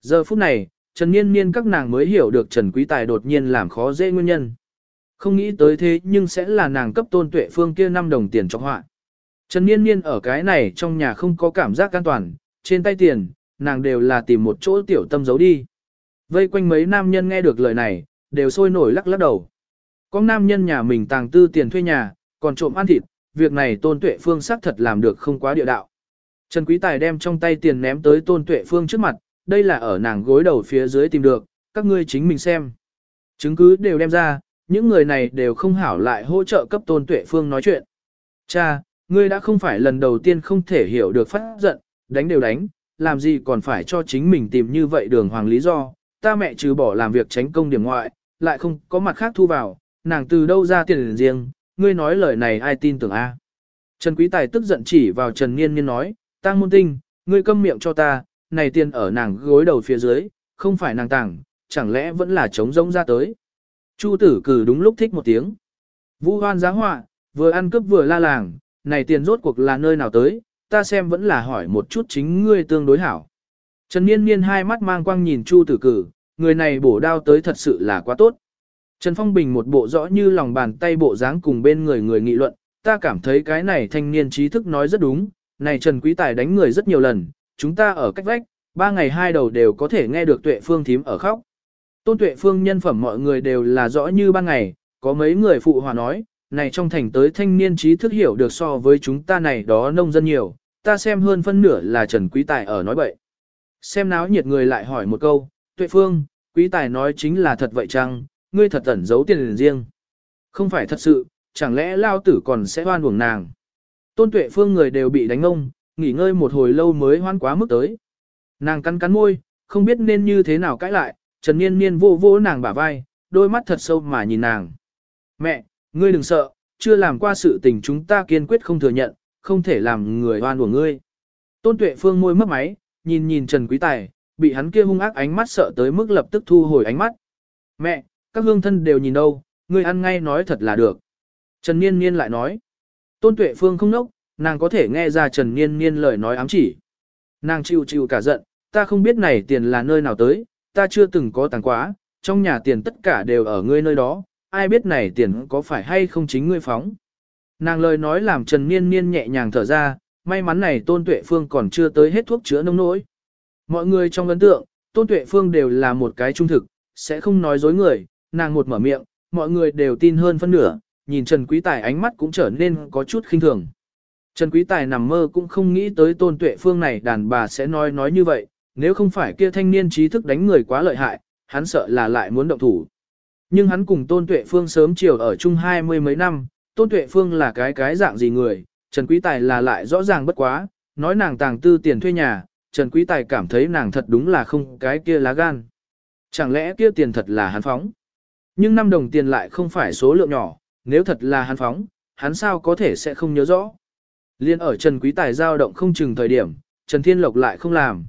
Giờ phút này, Trần Niên Niên các nàng mới hiểu được Trần Quý Tài đột nhiên làm khó dễ nguyên nhân. Không nghĩ tới thế nhưng sẽ là nàng cấp tôn tuệ phương kia 5 đồng tiền cho họa. Trần Niên Niên ở cái này trong nhà không có cảm giác an toàn, trên tay tiền, nàng đều là tìm một chỗ tiểu tâm giấu đi. Vây quanh mấy nam nhân nghe được lời này, đều sôi nổi lắc lắc đầu. Có nam nhân nhà mình tàng tư tiền thuê nhà, còn trộm ăn thịt, việc này Tôn Tuệ Phương xác thật làm được không quá địa đạo. Trần Quý Tài đem trong tay tiền ném tới Tôn Tuệ Phương trước mặt, đây là ở nàng gối đầu phía dưới tìm được, các ngươi chính mình xem. Chứng cứ đều đem ra, những người này đều không hảo lại hỗ trợ cấp Tôn Tuệ Phương nói chuyện. Cha, ngươi đã không phải lần đầu tiên không thể hiểu được phát giận, đánh đều đánh, làm gì còn phải cho chính mình tìm như vậy đường hoàng lý do, ta mẹ trừ bỏ làm việc tránh công điểm ngoại, lại không có mặt khác thu vào, nàng từ đâu ra tiền riêng, ngươi nói lời này ai tin tưởng a? Trần Quý Tài tức giận chỉ vào Trần Niên Niên nói, Tăng môn tinh, ngươi câm miệng cho ta, này tiền ở nàng gối đầu phía dưới, không phải nàng tảng, chẳng lẽ vẫn là trống rỗng ra tới. Chu tử cử đúng lúc thích một tiếng. Vũ hoan giá họa, vừa ăn cướp vừa la làng, này tiền rốt cuộc là nơi nào tới, ta xem vẫn là hỏi một chút chính ngươi tương đối hảo. Trần Niên Niên hai mắt mang quang nhìn Chu tử cử, người này bổ đao tới thật sự là quá tốt. Trần Phong Bình một bộ rõ như lòng bàn tay bộ dáng cùng bên người người nghị luận, ta cảm thấy cái này thanh niên trí thức nói rất đúng, này Trần Quý Tài đánh người rất nhiều lần, chúng ta ở cách vách, ba ngày hai đầu đều có thể nghe được tuệ phương thím ở khóc. Tôn tuệ phương nhân phẩm mọi người đều là rõ như ban ngày, có mấy người phụ hòa nói, này trong thành tới thanh niên trí thức hiểu được so với chúng ta này đó nông dân nhiều, ta xem hơn phân nửa là Trần Quý Tài ở nói bậy. Xem náo nhiệt người lại hỏi một câu, tuệ phương, Quý Tài nói chính là thật vậy chăng, ngươi thật ẩn giấu tiền riêng. Không phải thật sự, chẳng lẽ lao tử còn sẽ hoan uổng nàng. Tôn tuệ phương người đều bị đánh ông, nghỉ ngơi một hồi lâu mới hoan quá mức tới. Nàng cắn cắn môi, không biết nên như thế nào cãi lại, Trần Niên Niên vô vô nàng bả vai, đôi mắt thật sâu mà nhìn nàng. Mẹ, ngươi đừng sợ, chưa làm qua sự tình chúng ta kiên quyết không thừa nhận, không thể làm người oan của ngươi. Tôn Tuệ Phương môi mấp máy, nhìn nhìn Trần Quý Tài, bị hắn kia hung ác ánh mắt sợ tới mức lập tức thu hồi ánh mắt. Mẹ, các hương thân đều nhìn đâu, ngươi ăn ngay nói thật là được. Trần Niên Niên lại nói. Tôn Tuệ Phương không nốc, nàng có thể nghe ra Trần Niên Niên lời nói ám chỉ. Nàng chịu chịu cả giận, ta không biết này tiền là nơi nào tới, ta chưa từng có tàng quá, trong nhà tiền tất cả đều ở ngươi nơi đó, ai biết này tiền có phải hay không chính ngươi phóng. Nàng lời nói làm Trần Niên Niên nhẹ nhàng thở ra, may mắn này Tôn Tuệ Phương còn chưa tới hết thuốc chữa nông nỗi. Mọi người trong ấn tượng, Tôn Tuệ Phương đều là một cái trung thực, sẽ không nói dối người, nàng một mở miệng, mọi người đều tin hơn phân nửa, nhìn Trần Quý Tài ánh mắt cũng trở nên có chút khinh thường. Trần Quý Tài nằm mơ cũng không nghĩ tới tôn tuệ phương này đàn bà sẽ nói nói như vậy, nếu không phải kia thanh niên trí thức đánh người quá lợi hại, hắn sợ là lại muốn động thủ. Nhưng hắn cùng tôn tuệ phương sớm chiều ở chung hai mươi mấy năm, tôn tuệ phương là cái cái dạng gì người, Trần Quý Tài là lại rõ ràng bất quá, nói nàng tàng tư tiền thuê nhà, Trần Quý Tài cảm thấy nàng thật đúng là không cái kia lá gan. Chẳng lẽ kia tiền thật là hắn phóng? Nhưng năm đồng tiền lại không phải số lượng nhỏ, nếu thật là hắn phóng, hắn sao có thể sẽ không nhớ rõ. Liên ở Trần Quý Tài giao động không chừng thời điểm, Trần Thiên Lộc lại không làm.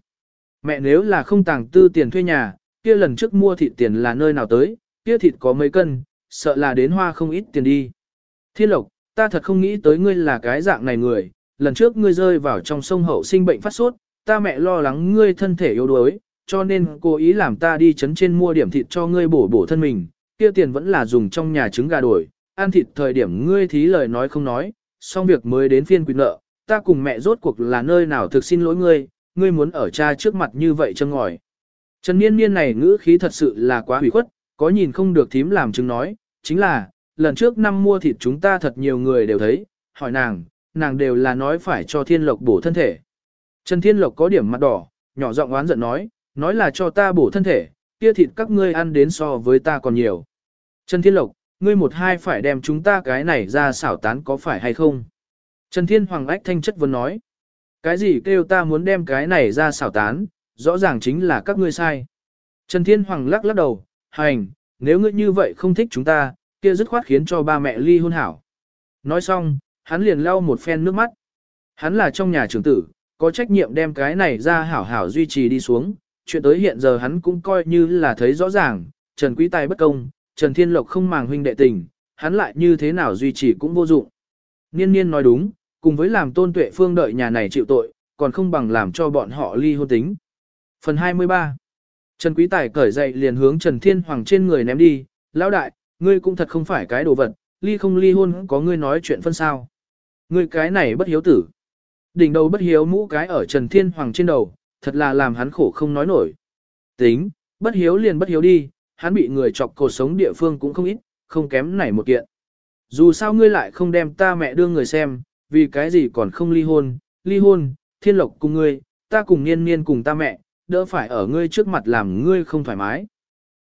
Mẹ nếu là không tàng tư tiền thuê nhà, kia lần trước mua thịt tiền là nơi nào tới, kia thịt có mấy cân, sợ là đến hoa không ít tiền đi. Thiên Lộc, ta thật không nghĩ tới ngươi là cái dạng này người, lần trước ngươi rơi vào trong sông hậu sinh bệnh phát sốt, ta mẹ lo lắng ngươi thân thể yếu đuối, cho nên cố ý làm ta đi chấn trên mua điểm thịt cho ngươi bổ bổ thân mình, kia tiền vẫn là dùng trong nhà trứng gà đổi, ăn thịt thời điểm ngươi thí lời nói không nói, xong việc mới đến phiên quy nợ, ta cùng mẹ rốt cuộc là nơi nào thực xin lỗi ngươi, ngươi muốn ở cha trước mặt như vậy chân ngòi. Trần Niên Niên này ngữ khí thật sự là quá hủy khuất, có nhìn không được thím làm chứng nói, chính là, lần trước năm mua thịt chúng ta thật nhiều người đều thấy, hỏi nàng, nàng đều là nói phải cho Thiên Lộc bổ thân thể. Trần Thiên Lộc có điểm mặt đỏ, nhỏ giọng oán giận nói, nói là cho ta bổ thân thể, kia thịt các ngươi ăn đến so với ta còn nhiều. Trần Thiên Lộc, ngươi một hai phải đem chúng ta cái này ra xảo tán có phải hay không? Trần Thiên Hoàng ách thanh chất vấn nói. Cái gì kêu ta muốn đem cái này ra xảo tán, rõ ràng chính là các ngươi sai. Trần Thiên Hoàng lắc lắc đầu, hành, nếu ngươi như vậy không thích chúng ta, kia dứt khoát khiến cho ba mẹ ly hôn hảo. Nói xong, hắn liền lau một phen nước mắt. Hắn là trong nhà trưởng tử, có trách nhiệm đem cái này ra hảo hảo duy trì đi xuống, chuyện tới hiện giờ hắn cũng coi như là thấy rõ ràng, Trần Quý Tài bất công, Trần Thiên Lộc không màng huynh đệ tình, hắn lại như thế nào duy trì cũng vô dụng. Niên niên nói đúng, cùng với làm tôn tuệ phương đợi nhà này chịu tội, còn không bằng làm cho bọn họ ly hôn tính. Phần 23 Trần Quý Tài cởi dậy liền hướng Trần Thiên Hoàng trên người ném đi, lão đại, ngươi cũng thật không phải cái đồ vật, ly không ly hôn có ngươi nói chuyện phân sao. Ngươi cái này bất hiếu tử. Đỉnh đầu bất hiếu mũ cái ở Trần Thiên Hoàng trên đầu, thật là làm hắn khổ không nói nổi. Tính, bất hiếu liền bất hiếu đi, hắn bị người chọc cột sống địa phương cũng không ít, không kém này một kiện. Dù sao ngươi lại không đem ta mẹ đưa người xem, vì cái gì còn không ly hôn, ly hôn, thiên lộc cùng ngươi, ta cùng niên niên cùng ta mẹ, đỡ phải ở ngươi trước mặt làm ngươi không thoải mái.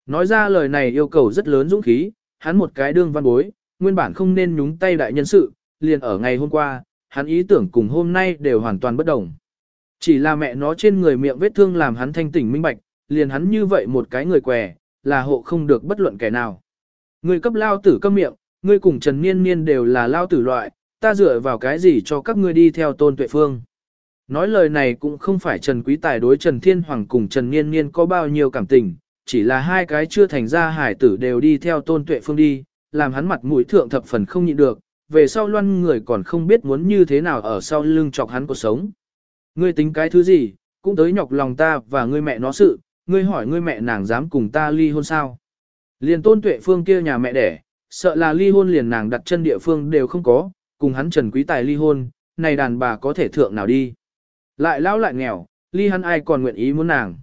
Nói ra lời này yêu cầu rất lớn dũng khí, hắn một cái đương văn bối, nguyên bản không nên nhúng tay đại nhân sự, liền ở ngày hôm qua, hắn ý tưởng cùng hôm nay đều hoàn toàn bất đồng. Chỉ là mẹ nó trên người miệng vết thương làm hắn thanh tỉnh minh bạch, liền hắn như vậy một cái người què, là hộ không được bất luận kẻ nào. Người cấp lao tử câm miệng, ngươi cùng Trần Niên Niên đều là lao tử loại, ta dựa vào cái gì cho các ngươi đi theo tôn tuệ phương. Nói lời này cũng không phải Trần Quý Tài đối Trần Thiên Hoàng cùng Trần Niên Niên có bao nhiêu cảm tình, chỉ là hai cái chưa thành ra hải tử đều đi theo tôn tuệ phương đi, làm hắn mặt mũi thượng thập phần không nhịn được, về sau loan người còn không biết muốn như thế nào ở sau lưng chọc hắn cuộc sống. Ngươi tính cái thứ gì, cũng tới nhọc lòng ta và ngươi mẹ nó sự, ngươi hỏi ngươi mẹ nàng dám cùng ta ly hôn sao. Liền tôn tuệ phương kia nhà mẹ đẻ, sợ là ly hôn liền nàng đặt chân địa phương đều không có, cùng hắn Trần Quý Tài ly hôn, này đàn bà có thể thượng nào đi. Lại lão lại nghèo, ly hắn ai còn nguyện ý muốn nàng.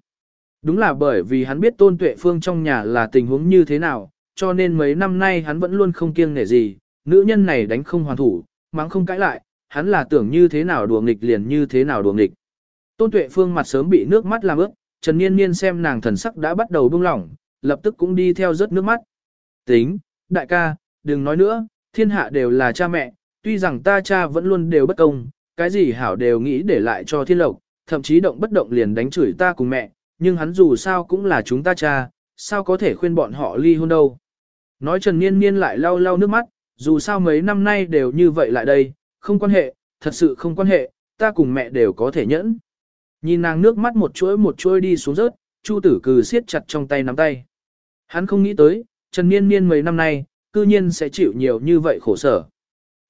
Đúng là bởi vì hắn biết tôn tuệ phương trong nhà là tình huống như thế nào, cho nên mấy năm nay hắn vẫn luôn không kiêng nể gì, nữ nhân này đánh không hoàn thủ, mắng không cãi lại, hắn là tưởng như thế nào đùa nghịch liền như thế nào đùa nghịch. Tôn tuệ phương mặt sớm bị nước mắt làm ướt, Trần Niên Niên xem nàng thần sắc đã bắt đầu buông lỏng, lập tức cũng đi theo rớt nước mắt. Tính, đại ca, đừng nói nữa, thiên hạ đều là cha mẹ, tuy rằng ta cha vẫn luôn đều bất công, cái gì hảo đều nghĩ để lại cho thiên lộc, thậm chí động bất động liền đánh chửi ta cùng mẹ, nhưng hắn dù sao cũng là chúng ta cha, sao có thể khuyên bọn họ ly hôn đâu. Nói Trần Niên Niên lại lau lau nước mắt, dù sao mấy năm nay đều như vậy lại đây, không quan hệ, thật sự không quan hệ, ta cùng mẹ đều có thể nhẫn. Nhìn nàng nước mắt một chuỗi một chuỗi đi xuống rớt, Chu tử cừ siết chặt trong tay nắm tay. Hắn không nghĩ tới, Trần Niên Niên mấy năm nay, cư nhiên sẽ chịu nhiều như vậy khổ sở.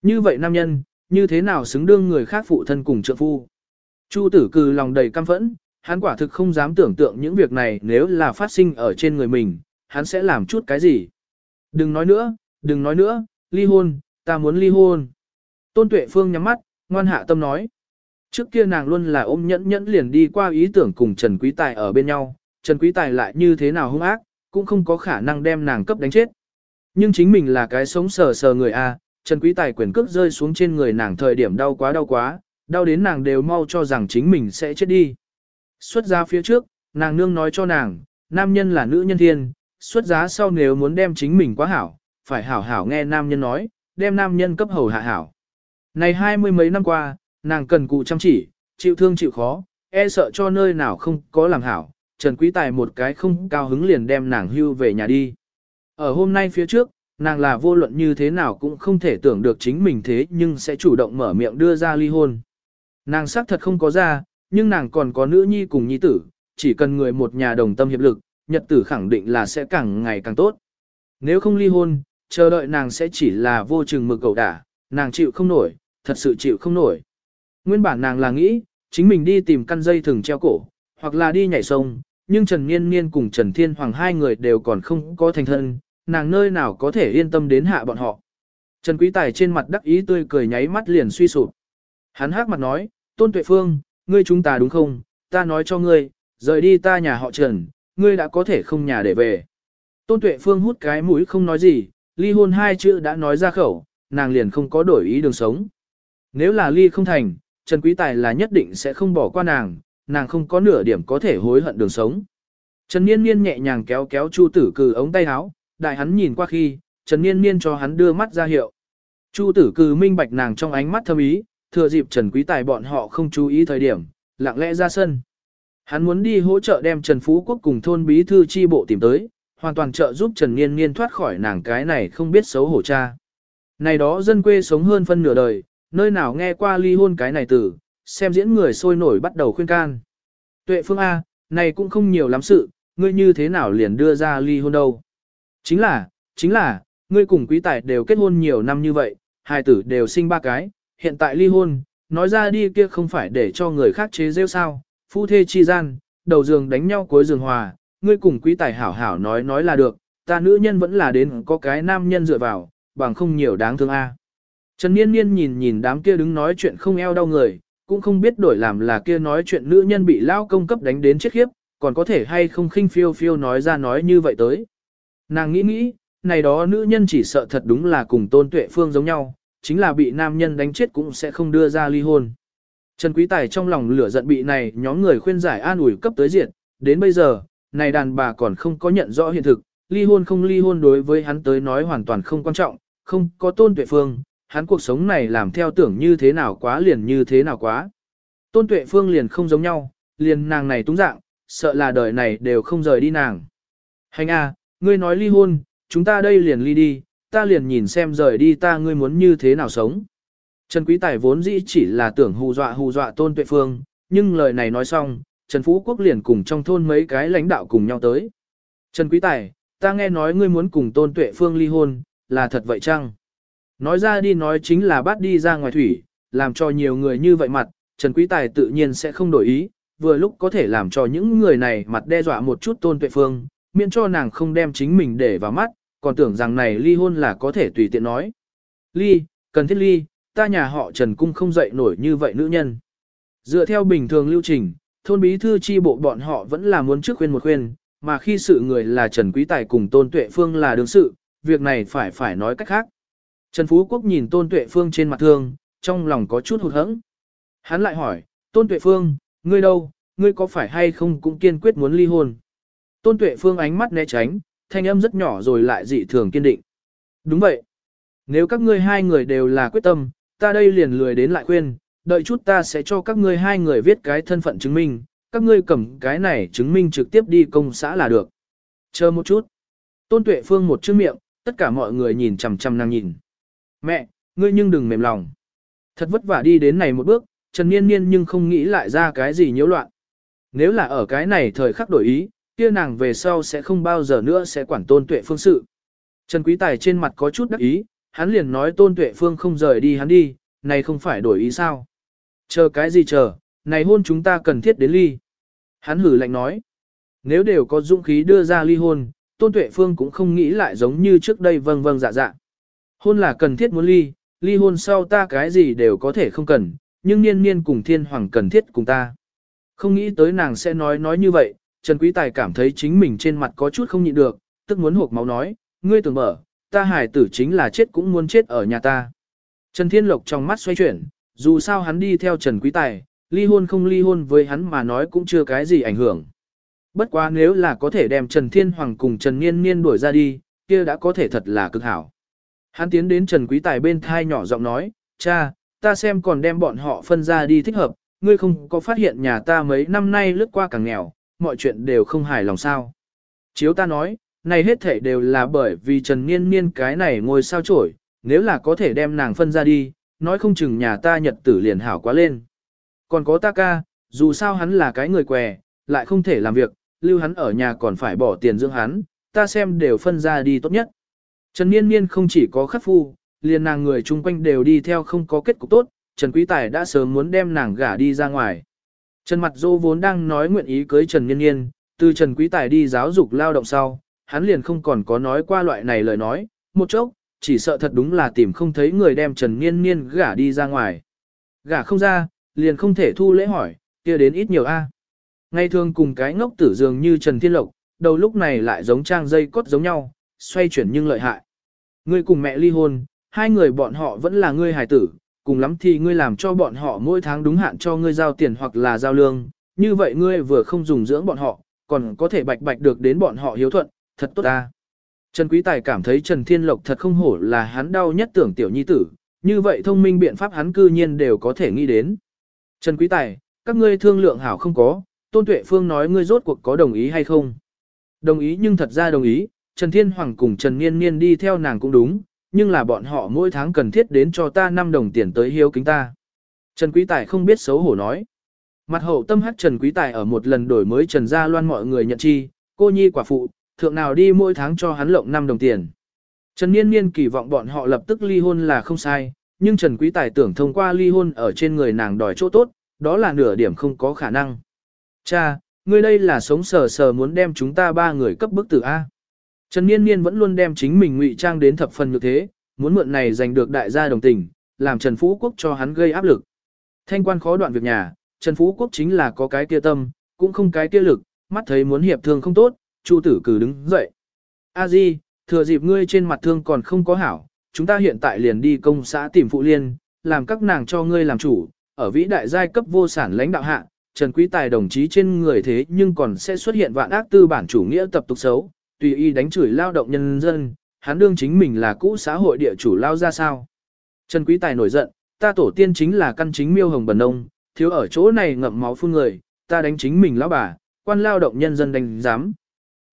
Như vậy nam nhân, như thế nào xứng đương người khác phụ thân cùng trợ phu. Chu tử cừ lòng đầy căm phẫn, hắn quả thực không dám tưởng tượng những việc này nếu là phát sinh ở trên người mình, hắn sẽ làm chút cái gì. Đừng nói nữa, đừng nói nữa, ly hôn, ta muốn ly hôn. Tôn Tuệ Phương nhắm mắt, ngoan hạ tâm nói. Trước kia nàng luôn là ôm nhẫn nhẫn liền đi qua ý tưởng cùng Trần Quý Tài ở bên nhau, Trần Quý Tài lại như thế nào hung ác, cũng không có khả năng đem nàng cấp đánh chết. Nhưng chính mình là cái sống sờ sờ người A, Trần Quý Tài quyền cước rơi xuống trên người nàng thời điểm đau quá đau quá, đau đến nàng đều mau cho rằng chính mình sẽ chết đi. Xuất ra phía trước, nàng nương nói cho nàng, nam nhân là nữ nhân thiên, xuất giá sau nếu muốn đem chính mình quá hảo, phải hảo hảo nghe nam nhân nói, đem nam nhân cấp hầu hạ hảo. Này hai mươi mấy năm qua, nàng cần cụ chăm chỉ, chịu thương chịu khó, e sợ cho nơi nào không có làm hảo, Trần Quý Tài một cái không cao hứng liền đem nàng hưu về nhà đi. Ở hôm nay phía trước, nàng là vô luận như thế nào cũng không thể tưởng được chính mình thế nhưng sẽ chủ động mở miệng đưa ra ly hôn. Nàng xác thật không có ra, nhưng nàng còn có nữ nhi cùng nhi tử, chỉ cần người một nhà đồng tâm hiệp lực, nhật tử khẳng định là sẽ càng ngày càng tốt. Nếu không ly hôn, chờ đợi nàng sẽ chỉ là vô chừng mực cầu đả, nàng chịu không nổi, thật sự chịu không nổi. Nguyên bản nàng là nghĩ, chính mình đi tìm căn dây thừng treo cổ, hoặc là đi nhảy sông, nhưng Trần Niên Niên cùng Trần Thiên Hoàng hai người đều còn không có thành thân, nàng nơi nào có thể yên tâm đến hạ bọn họ. Trần Quý Tài trên mặt đắc ý tươi cười nháy mắt liền suy sụp. Hắn hắc mặt nói, Tôn Tuệ Phương, ngươi chúng ta đúng không, ta nói cho ngươi, rời đi ta nhà họ Trần, ngươi đã có thể không nhà để về. Tôn Tuệ Phương hút cái mũi không nói gì, ly hôn hai chữ đã nói ra khẩu, nàng liền không có đổi ý đường sống. Nếu là ly không thành, Trần Quý Tài là nhất định sẽ không bỏ qua nàng, nàng không có nửa điểm có thể hối hận đường sống. Trần Niên Niên nhẹ nhàng kéo kéo Chu Tử Cừ ống tay áo, đại hắn nhìn qua khi, Trần Niên Niên cho hắn đưa mắt ra hiệu. Chu Tử Cừ minh bạch nàng trong ánh mắt thâm ý, thừa dịp Trần Quý Tài bọn họ không chú ý thời điểm, lặng lẽ ra sân. Hắn muốn đi hỗ trợ đem Trần Phú Quốc cùng thôn bí thư chi bộ tìm tới, hoàn toàn trợ giúp Trần Niên Niên thoát khỏi nàng cái này không biết xấu hổ cha. Này đó dân quê sống hơn phân nửa đời, nơi nào nghe qua ly hôn cái này từ, xem diễn người sôi nổi bắt đầu khuyên can. Tuệ phương A, này cũng không nhiều lắm sự, ngươi như thế nào liền đưa ra ly hôn đâu. Chính là, chính là, ngươi cùng quý tài đều kết hôn nhiều năm như vậy, hai tử đều sinh ba cái, hiện tại ly hôn, nói ra đi kia không phải để cho người khác chế rêu sao, phu thê chi gian, đầu giường đánh nhau cuối giường hòa, ngươi cùng quý tài hảo hảo nói nói là được, ta nữ nhân vẫn là đến có cái nam nhân dựa vào, bằng không nhiều đáng thương a. Trần Niên Niên nhìn nhìn đám kia đứng nói chuyện không eo đau người, cũng không biết đổi làm là kia nói chuyện nữ nhân bị lao công cấp đánh đến chết khiếp, còn có thể hay không khinh phiêu phiêu nói ra nói như vậy tới. Nàng nghĩ nghĩ, này đó nữ nhân chỉ sợ thật đúng là cùng tôn tuệ phương giống nhau, chính là bị nam nhân đánh chết cũng sẽ không đưa ra ly hôn. Trần Quý Tài trong lòng lửa giận bị này nhóm người khuyên giải an ủi cấp tới diện, đến bây giờ, này đàn bà còn không có nhận rõ hiện thực, ly hôn không ly hôn đối với hắn tới nói hoàn toàn không quan trọng, không có tôn tuệ phương, hắn cuộc sống này làm theo tưởng như thế nào quá liền như thế nào quá. Tôn tuệ phương liền không giống nhau, liền nàng này túng dạng, sợ là đời này đều không rời đi nàng. Hành a, ngươi nói ly hôn, chúng ta đây liền ly đi, ta liền nhìn xem rời đi ta ngươi muốn như thế nào sống. Trần Quý Tài vốn dĩ chỉ là tưởng hù dọa hù dọa tôn tuệ phương, nhưng lời này nói xong, Trần Phú Quốc liền cùng trong thôn mấy cái lãnh đạo cùng nhau tới. Trần Quý Tài, ta nghe nói ngươi muốn cùng tôn tuệ phương ly hôn, là thật vậy chăng? Nói ra đi nói chính là bắt đi ra ngoài thủy, làm cho nhiều người như vậy mặt, Trần Quý Tài tự nhiên sẽ không đổi ý, vừa lúc có thể làm cho những người này mặt đe dọa một chút tôn tuệ phương, miễn cho nàng không đem chính mình để vào mắt, còn tưởng rằng này ly hôn là có thể tùy tiện nói. Ly, cần thiết ly, ta nhà họ Trần Cung không dậy nổi như vậy nữ nhân. Dựa theo bình thường lưu trình, thôn bí thư chi bộ bọn họ vẫn là muốn trước khuyên một khuyên, mà khi sự người là Trần Quý Tài cùng Tôn Tuệ Phương là đương sự, việc này phải phải nói cách khác. Trần Phú Quốc nhìn Tôn Tuệ Phương trên mặt thương, trong lòng có chút hụt hẫng. Hắn lại hỏi, Tôn Tuệ Phương, ngươi đâu, ngươi có phải hay không cũng kiên quyết muốn ly hôn? Tôn Tuệ Phương ánh mắt né tránh, thanh âm rất nhỏ rồi lại dị thường kiên định. Đúng vậy. Nếu các ngươi hai người đều là quyết tâm, ta đây liền lười đến lại khuyên, đợi chút ta sẽ cho các ngươi hai người viết cái thân phận chứng minh, các ngươi cầm cái này chứng minh trực tiếp đi công xã là được. Chờ một chút. Tôn Tuệ Phương một chữ miệng, tất cả mọi người nhìn chằm chằm nàng nhìn. Mẹ, ngươi nhưng đừng mềm lòng. Thật vất vả đi đến này một bước, Trần Niên Niên nhưng không nghĩ lại ra cái gì nhiễu loạn. Nếu là ở cái này thời khắc đổi ý, kia nàng về sau sẽ không bao giờ nữa sẽ quản tôn tuệ phương sự. Trần Quý Tài trên mặt có chút đắc ý, hắn liền nói tôn tuệ phương không rời đi hắn đi, này không phải đổi ý sao. Chờ cái gì chờ, này hôn chúng ta cần thiết đến ly. Hắn hử lạnh nói, nếu đều có dũng khí đưa ra ly hôn, tôn tuệ phương cũng không nghĩ lại giống như trước đây vâng vâng dạ dạ. Hôn là cần thiết muốn ly, ly hôn sau ta cái gì đều có thể không cần, nhưng niên niên cùng thiên hoàng cần thiết cùng ta. Không nghĩ tới nàng sẽ nói nói như vậy, Trần Quý Tài cảm thấy chính mình trên mặt có chút không nhịn được, tức muốn hộp máu nói, ngươi tưởng mở, ta hải tử chính là chết cũng muốn chết ở nhà ta. Trần Thiên Lộc trong mắt xoay chuyển, dù sao hắn đi theo Trần Quý Tài, ly hôn không ly hôn với hắn mà nói cũng chưa cái gì ảnh hưởng. Bất quá nếu là có thể đem Trần Thiên Hoàng cùng Trần Niên Niên đuổi ra đi, kia đã có thể thật là cực hảo. Hắn tiến đến Trần Quý Tài bên thai nhỏ giọng nói, cha, ta xem còn đem bọn họ phân ra đi thích hợp, ngươi không có phát hiện nhà ta mấy năm nay lướt qua càng nghèo, mọi chuyện đều không hài lòng sao. Chiếu ta nói, này hết thể đều là bởi vì Trần Niên Niên cái này ngồi sao chổi, nếu là có thể đem nàng phân ra đi, nói không chừng nhà ta nhật tử liền hảo quá lên. Còn có ta ca, dù sao hắn là cái người què, lại không thể làm việc, lưu hắn ở nhà còn phải bỏ tiền dưỡng hắn, ta xem đều phân ra đi tốt nhất. Trần Niên Niên không chỉ có khắc phu, liền nàng người chung quanh đều đi theo không có kết cục tốt, Trần Quý Tài đã sớm muốn đem nàng gả đi ra ngoài. Trần Mặt Dô vốn đang nói nguyện ý cưới Trần Nhiên Nhiên, từ Trần Quý Tài đi giáo dục lao động sau, hắn liền không còn có nói qua loại này lời nói, một chốc, chỉ sợ thật đúng là tìm không thấy người đem Trần Nhiên Nhiên gả đi ra ngoài. Gả không ra, liền không thể thu lễ hỏi, kia đến ít nhiều a. Ngay thường cùng cái ngốc tử dường như Trần Thiên Lộc, đầu lúc này lại giống trang dây cốt giống nhau, xoay chuyển nhưng lợi hại. Ngươi cùng mẹ ly hôn, hai người bọn họ vẫn là ngươi hài tử, cùng lắm thì ngươi làm cho bọn họ mỗi tháng đúng hạn cho ngươi giao tiền hoặc là giao lương, như vậy ngươi vừa không dùng dưỡng bọn họ, còn có thể bạch bạch được đến bọn họ hiếu thuận, thật tốt ta. Trần Quý Tài cảm thấy Trần Thiên Lộc thật không hổ là hắn đau nhất tưởng tiểu nhi tử, như vậy thông minh biện pháp hắn cư nhiên đều có thể nghĩ đến. Trần Quý Tài, các ngươi thương lượng hảo không có, Tôn Tuệ Phương nói ngươi rốt cuộc có đồng ý hay không? Đồng ý nhưng thật ra đồng ý, Trần Thiên Hoàng cùng Trần Niên Niên đi theo nàng cũng đúng, nhưng là bọn họ mỗi tháng cần thiết đến cho ta 5 đồng tiền tới hiếu kính ta. Trần Quý Tài không biết xấu hổ nói. Mặt hậu tâm hắc Trần Quý Tài ở một lần đổi mới Trần Gia Loan mọi người nhận chi, cô nhi quả phụ, thượng nào đi mỗi tháng cho hắn lộng 5 đồng tiền. Trần Niên Niên kỳ vọng bọn họ lập tức ly hôn là không sai, nhưng Trần Quý Tài tưởng thông qua ly hôn ở trên người nàng đòi chỗ tốt, đó là nửa điểm không có khả năng. Cha, ngươi đây là sống sờ sờ muốn đem chúng ta ba người cấp bức tử A. Trần Niên Niên vẫn luôn đem chính mình ngụy trang đến thập phần như thế, muốn mượn này giành được đại gia đồng tình, làm Trần Phú Quốc cho hắn gây áp lực. Thanh quan khó đoạn việc nhà, Trần Phú Quốc chính là có cái kia tâm, cũng không cái kia lực, mắt thấy muốn hiệp thương không tốt, Chu tử cử đứng dậy. A Di, thừa dịp ngươi trên mặt thương còn không có hảo, chúng ta hiện tại liền đi công xã tìm phụ liên, làm các nàng cho ngươi làm chủ, ở vĩ đại giai cấp vô sản lãnh đạo hạ, Trần Quý Tài đồng chí trên người thế nhưng còn sẽ xuất hiện vạn ác tư bản chủ nghĩa tập tục xấu, tùy ý đánh chửi lao động nhân dân, hắn đương chính mình là cũ xã hội địa chủ lao ra sao. Trần Quý Tài nổi giận, ta tổ tiên chính là căn chính miêu hồng bần nông, thiếu ở chỗ này ngậm máu phun người, ta đánh chính mình lão bà, quan lao động nhân dân đánh dám?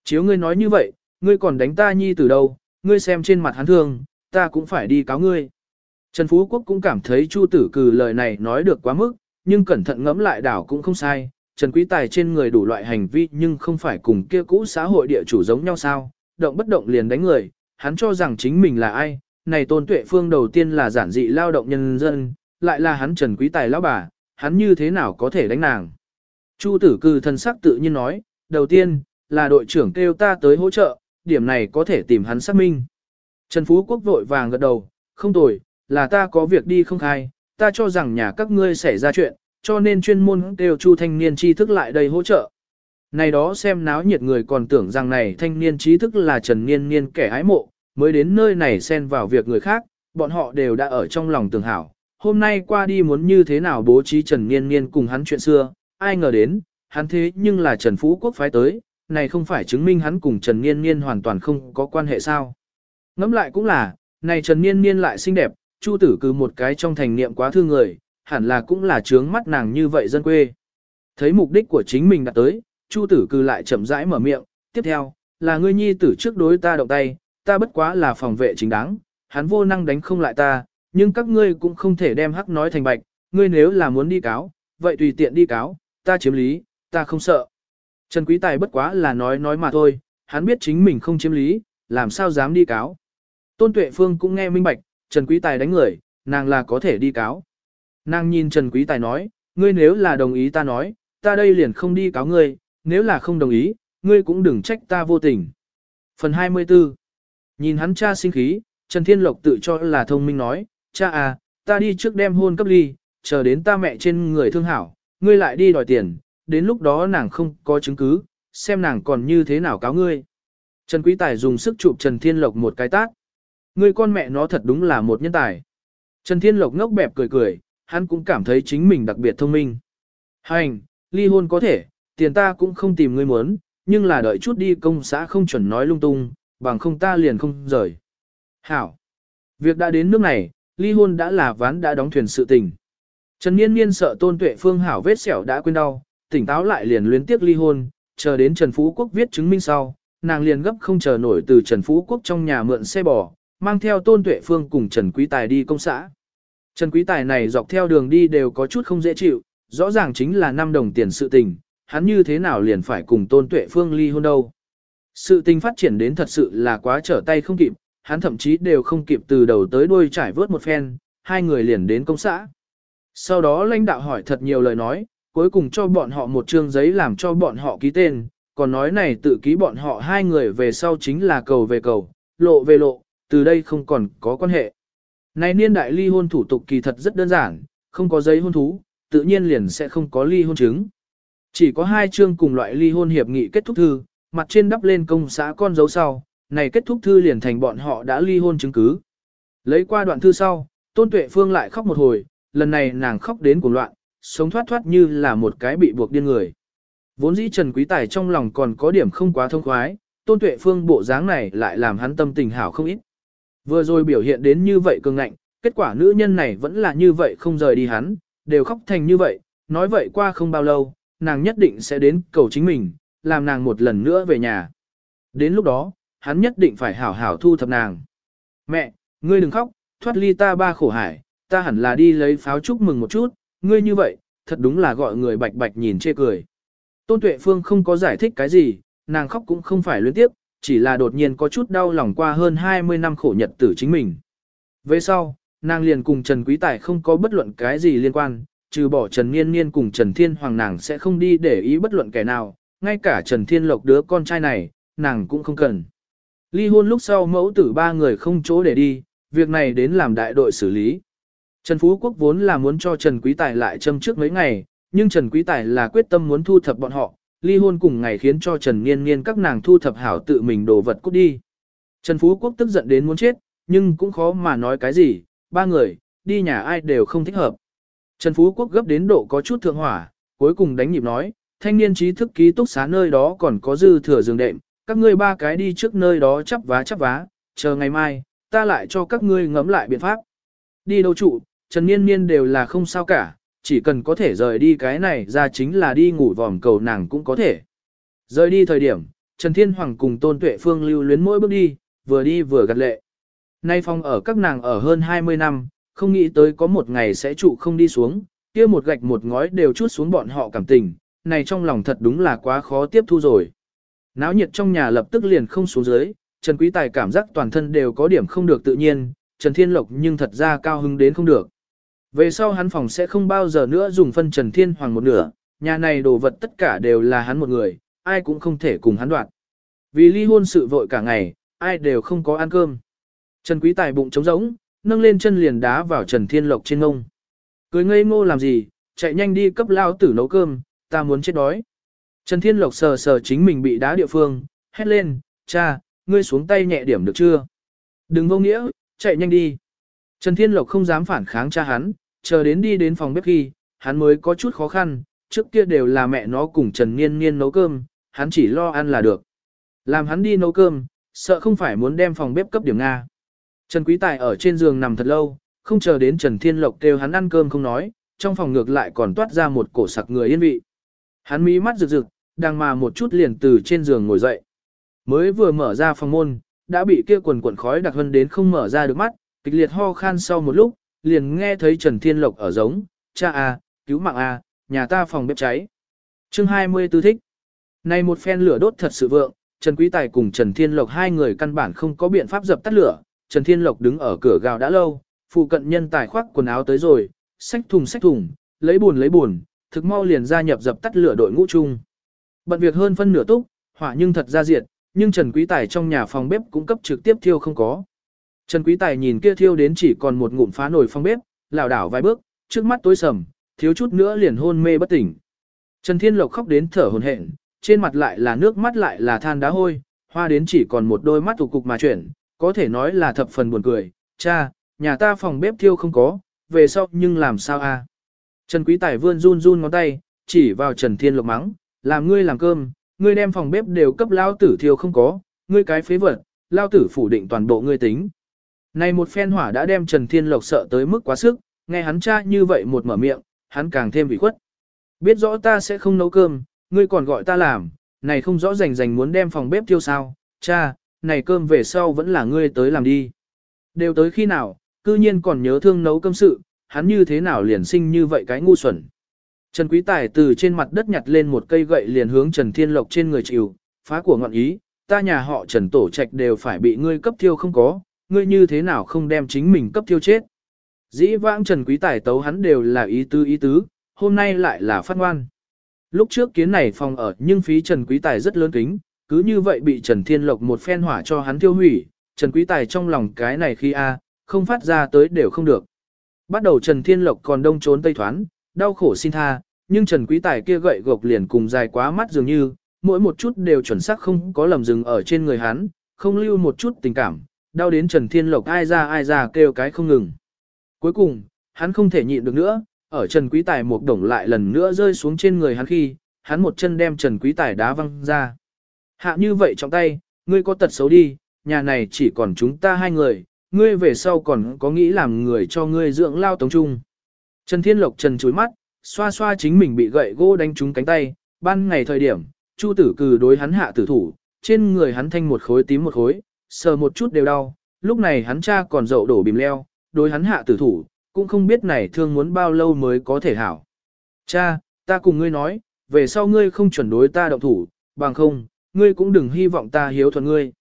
Chiếu ngươi nói như vậy, ngươi còn đánh ta nhi từ đâu, ngươi xem trên mặt hắn thương, ta cũng phải đi cáo ngươi. Trần Phú Quốc cũng cảm thấy Chu Tử Cừ lời này nói được quá mức, nhưng cẩn thận ngẫm lại đảo cũng không sai. Trần Quý Tài trên người đủ loại hành vi nhưng không phải cùng kia cũ xã hội địa chủ giống nhau sao, động bất động liền đánh người, hắn cho rằng chính mình là ai, này tôn tuệ phương đầu tiên là giản dị lao động nhân dân, lại là hắn Trần Quý Tài lão bà, hắn như thế nào có thể đánh nàng. Chu tử cư thân sắc tự nhiên nói, đầu tiên, là đội trưởng kêu ta tới hỗ trợ, điểm này có thể tìm hắn xác minh. Trần Phú Quốc vội vàng gật đầu, không tồi, là ta có việc đi không khai, ta cho rằng nhà các ngươi xảy ra chuyện, cho nên chuyên môn đều Chu thanh niên tri thức lại đây hỗ trợ. Này đó xem náo nhiệt người còn tưởng rằng này thanh niên trí thức là Trần Niên Niên kẻ ái mộ, mới đến nơi này xen vào việc người khác, bọn họ đều đã ở trong lòng tưởng hảo. Hôm nay qua đi muốn như thế nào bố trí Trần Niên Niên cùng hắn chuyện xưa, ai ngờ đến, hắn thế nhưng là Trần Phú Quốc phái tới, này không phải chứng minh hắn cùng Trần Niên Niên hoàn toàn không có quan hệ sao. Ngẫm lại cũng là, này Trần Niên Niên lại xinh đẹp, Chu tử cứ một cái trong thành niệm quá thương người, hẳn là cũng là trướng mắt nàng như vậy dân quê. Thấy mục đích của chính mình đã tới, Chu tử cư lại chậm rãi mở miệng, tiếp theo, là ngươi nhi tử trước đối ta động tay, ta bất quá là phòng vệ chính đáng, hắn vô năng đánh không lại ta, nhưng các ngươi cũng không thể đem hắc nói thành bạch, ngươi nếu là muốn đi cáo, vậy tùy tiện đi cáo, ta chiếm lý, ta không sợ. Trần Quý Tài bất quá là nói nói mà thôi, hắn biết chính mình không chiếm lý, làm sao dám đi cáo. Tôn Tuệ Phương cũng nghe minh bạch, Trần Quý Tài đánh người, nàng là có thể đi cáo. Nàng nhìn Trần Quý Tài nói, ngươi nếu là đồng ý ta nói, ta đây liền không đi cáo ngươi, nếu là không đồng ý, ngươi cũng đừng trách ta vô tình. Phần 24 Nhìn hắn cha sinh khí, Trần Thiên Lộc tự cho là thông minh nói, cha à, ta đi trước đem hôn cấp ly, chờ đến ta mẹ trên người thương hảo, ngươi lại đi đòi tiền, đến lúc đó nàng không có chứng cứ, xem nàng còn như thế nào cáo ngươi. Trần Quý Tài dùng sức chụp Trần Thiên Lộc một cái tát. Ngươi con mẹ nó thật đúng là một nhân tài. Trần Thiên Lộc ngốc bẹp cười cười, hắn cũng cảm thấy chính mình đặc biệt thông minh. Hành, ly hôn có thể, tiền ta cũng không tìm ngươi muốn, nhưng là đợi chút đi công xã không chuẩn nói lung tung, bằng không ta liền không rời. Hảo. Việc đã đến nước này, ly hôn đã là ván đã đóng thuyền sự tình. Trần Niên Niên sợ Tôn Tuệ Phương hảo vết sẹo đã quên đau, tỉnh táo lại liền luyến tiếc ly hôn, chờ đến Trần Phú Quốc viết chứng minh sau, nàng liền gấp không chờ nổi từ Trần Phú Quốc trong nhà mượn xe bò, mang theo Tôn Tuệ Phương cùng Trần Quý Tài đi công xã. Trần Quý Tài này dọc theo đường đi đều có chút không dễ chịu, rõ ràng chính là 5 đồng tiền sự tình, hắn như thế nào liền phải cùng Tôn Tuệ Phương ly hôn đâu. Sự tình phát triển đến thật sự là quá trở tay không kịp, hắn thậm chí đều không kịp từ đầu tới đuôi trải vớt một phen, hai người liền đến công xã. Sau đó lãnh đạo hỏi thật nhiều lời nói, cuối cùng cho bọn họ một trương giấy làm cho bọn họ ký tên, còn nói này tự ký bọn họ hai người về sau chính là cầu về cầu, lộ về lộ, từ đây không còn có quan hệ. Này niên đại ly hôn thủ tục kỳ thật rất đơn giản, không có giấy hôn thú, tự nhiên liền sẽ không có ly hôn chứng. Chỉ có hai chương cùng loại ly hôn hiệp nghị kết thúc thư, mặt trên đắp lên công xã con dấu sau, này kết thúc thư liền thành bọn họ đã ly hôn chứng cứ. Lấy qua đoạn thư sau, Tôn Tuệ Phương lại khóc một hồi, lần này nàng khóc đến cuồng loạn, sống thoát thoát như là một cái bị buộc điên người. Vốn dĩ Trần Quý Tài trong lòng còn có điểm không quá thông khoái, Tôn Tuệ Phương bộ dáng này lại làm hắn tâm tình hảo không ít. Vừa rồi biểu hiện đến như vậy cường ngạnh, kết quả nữ nhân này vẫn là như vậy không rời đi hắn, đều khóc thành như vậy, nói vậy qua không bao lâu, nàng nhất định sẽ đến cầu chính mình, làm nàng một lần nữa về nhà. Đến lúc đó, hắn nhất định phải hảo hảo thu thập nàng. Mẹ, ngươi đừng khóc, thoát ly ta ba khổ hải, ta hẳn là đi lấy pháo chúc mừng một chút, ngươi như vậy, thật đúng là gọi người bạch bạch nhìn chê cười. Tôn Tuệ Phương không có giải thích cái gì, nàng khóc cũng không phải luyến tiếp, chỉ là đột nhiên có chút đau lòng qua hơn 20 năm khổ nhật tử chính mình. Về sau, nàng liền cùng Trần Quý Tài không có bất luận cái gì liên quan, trừ bỏ Trần Niên Niên cùng Trần Thiên Hoàng nàng sẽ không đi để ý bất luận kẻ nào, ngay cả Trần Thiên Lộc đứa con trai này, nàng cũng không cần. Ly hôn lúc sau mẫu tử ba người không chỗ để đi, việc này đến làm đại đội xử lý. Trần Phú Quốc vốn là muốn cho Trần Quý Tài lại châm trước mấy ngày, nhưng Trần Quý Tài là quyết tâm muốn thu thập bọn họ, ly hôn cùng ngày khiến cho Trần Niên Niên các nàng thu thập hảo tự mình đồ vật cút đi. Trần Phú Quốc tức giận đến muốn chết, nhưng cũng khó mà nói cái gì, ba người, đi nhà ai đều không thích hợp. Trần Phú Quốc gấp đến độ có chút thượng hỏa, cuối cùng đánh nhịp nói, thanh niên trí thức ký túc xá nơi đó còn có dư thừa giường đệm, các ngươi ba cái đi trước nơi đó chắp vá chắp vá, chờ ngày mai, ta lại cho các ngươi ngẫm lại biện pháp. Đi đâu trụ, Trần Niên Niên đều là không sao cả, chỉ cần có thể rời đi cái này ra chính là đi ngủ vòm cầu nàng cũng có thể. Rời đi thời điểm, Trần Thiên Hoàng cùng Tôn Tuệ Phương lưu luyến mỗi bước đi, vừa đi vừa gật lệ. Nay phong ở các nàng ở hơn 20 năm, không nghĩ tới có một ngày sẽ trụ không đi xuống, kia một gạch một ngói đều chút xuống bọn họ cảm tình, này trong lòng thật đúng là quá khó tiếp thu rồi. Náo nhiệt trong nhà lập tức liền không xuống dưới, Trần Quý Tài cảm giác toàn thân đều có điểm không được tự nhiên, Trần Thiên Lộc nhưng thật ra cao hứng đến không được. Về sau hắn phòng sẽ không bao giờ nữa dùng phân Trần Thiên Hoàng một nửa, nhà này đồ vật tất cả đều là hắn một người, ai cũng không thể cùng hắn đoạt. Vì ly hôn sự vội cả ngày, ai đều không có ăn cơm. Trần Quý Tài bụng trống rỗng, nâng lên chân liền đá vào Trần Thiên Lộc trên ngông. Cười ngây ngô làm gì, chạy nhanh đi cấp lao tử nấu cơm, ta muốn chết đói. Trần Thiên Lộc sờ sờ chính mình bị đá địa phương, hét lên, cha, ngươi xuống tay nhẹ điểm được chưa? Đừng vô nghĩa, chạy nhanh đi. Trần Thiên Lộc không dám phản kháng cha hắn, chờ đến đi đến phòng bếp khi, hắn mới có chút khó khăn, trước kia đều là mẹ nó cùng Trần Niên Niên nấu cơm, hắn chỉ lo ăn là được. Làm hắn đi nấu cơm, sợ không phải muốn đem phòng bếp cấp điểm Nga. Trần Quý Tài ở trên giường nằm thật lâu, không chờ đến Trần Thiên Lộc kêu hắn ăn cơm không nói, trong phòng ngược lại còn toát ra một cổ sặc người yên vị. Hắn mí mắt rực rực, đang mà một chút liền từ trên giường ngồi dậy. Mới vừa mở ra phòng môn, đã bị kia quần quần khói đặc hơn đến không mở ra được mắt, kịch liệt ho khan sau một lúc, liền nghe thấy Trần Thiên Lộc ở giống, cha a, cứu mạng a, nhà ta phòng bếp cháy. Chương 24 thích. Này một phen lửa đốt thật sự vượng, Trần Quý Tài cùng Trần Thiên Lộc hai người căn bản không có biện pháp dập tắt lửa, Trần Thiên Lộc đứng ở cửa gào đã lâu, phụ cận nhân tài khoác quần áo tới rồi, xách thùng xách thùng, lấy buồn lấy buồn, thực mau liền gia nhập dập tắt lửa đội ngũ chung. Bận việc hơn phân nửa túc, hỏa nhưng thật ra diệt, nhưng Trần Quý Tài trong nhà phòng bếp cũng cấp trực tiếp thiêu không có. Trần Quý Tài nhìn kia thiêu đến chỉ còn một ngụm phá nổi phòng bếp, lảo đảo vài bước, trước mắt tối sầm, thiếu chút nữa liền hôn mê bất tỉnh. Trần Thiên Lộc khóc đến thở hổn hển, trên mặt lại là nước mắt lại là than đá hôi, hoa đến chỉ còn một đôi mắt tụ cục mà chuyển, có thể nói là thập phần buồn cười. Cha, nhà ta phòng bếp thiêu không có, về sau nhưng làm sao a? Trần Quý Tài vươn run run ngón tay, chỉ vào Trần Thiên Lộc mắng, làm ngươi làm cơm, ngươi đem phòng bếp đều cấp lao tử thiêu không có, ngươi cái phế vật, lao tử phủ định toàn bộ ngươi tính. Này một phen hỏa đã đem Trần Thiên Lộc sợ tới mức quá sức, nghe hắn cha như vậy một mở miệng, hắn càng thêm bị khuất. Biết rõ ta sẽ không nấu cơm, ngươi còn gọi ta làm, này không rõ rành rành muốn đem phòng bếp tiêu sao, cha, này cơm về sau vẫn là ngươi tới làm đi. Đều tới khi nào, cư nhiên còn nhớ thương nấu cơm sự, hắn như thế nào liền sinh như vậy cái ngu xuẩn. Trần Quý Tài từ trên mặt đất nhặt lên một cây gậy liền hướng Trần Thiên Lộc trên người chịu, phá của ngọn ý, ta nhà họ Trần Tổ Trạch đều phải bị ngươi cấp thiêu không có, ngươi như thế nào không đem chính mình cấp thiêu chết. Dĩ vãng Trần Quý Tài tấu hắn đều là ý tứ ý tứ, hôm nay lại là phát ngoan. Lúc trước kiến này phòng ở nhưng phí Trần Quý Tài rất lớn kính, cứ như vậy bị Trần Thiên Lộc một phen hỏa cho hắn tiêu hủy, Trần Quý Tài trong lòng cái này khi a không phát ra tới đều không được. Bắt đầu Trần Thiên Lộc còn đông trốn tây thoán, đau khổ xin tha, nhưng Trần Quý Tài kia gậy gộc liền cùng dài quá mắt dường như, mỗi một chút đều chuẩn xác không có lầm dừng ở trên người hắn, không lưu một chút tình cảm, đau đến Trần Thiên Lộc ai ra ai ra kêu cái không ngừng. Cuối cùng, hắn không thể nhịn được nữa, ở Trần Quý Tài một đồng lại lần nữa rơi xuống trên người hắn khi, hắn một chân đem Trần Quý Tài đá văng ra. Hạ như vậy trong tay, ngươi có tật xấu đi, nhà này chỉ còn chúng ta hai người, ngươi về sau còn có nghĩ làm người cho ngươi dưỡng lao tống trung. Trần Thiên Lộc trần chối mắt, xoa xoa chính mình bị gậy gỗ đánh trúng cánh tay, ban ngày thời điểm, Chu tử cừ đối hắn hạ tử thủ, trên người hắn thanh một khối tím một khối, sờ một chút đều đau, lúc này hắn cha còn dậu đổ bìm leo, đối hắn hạ tử thủ, cũng không biết này thương muốn bao lâu mới có thể hảo. Cha, ta cùng ngươi nói, về sau ngươi không chuẩn đối ta động thủ, bằng không, ngươi cũng đừng hy vọng ta hiếu thuận ngươi.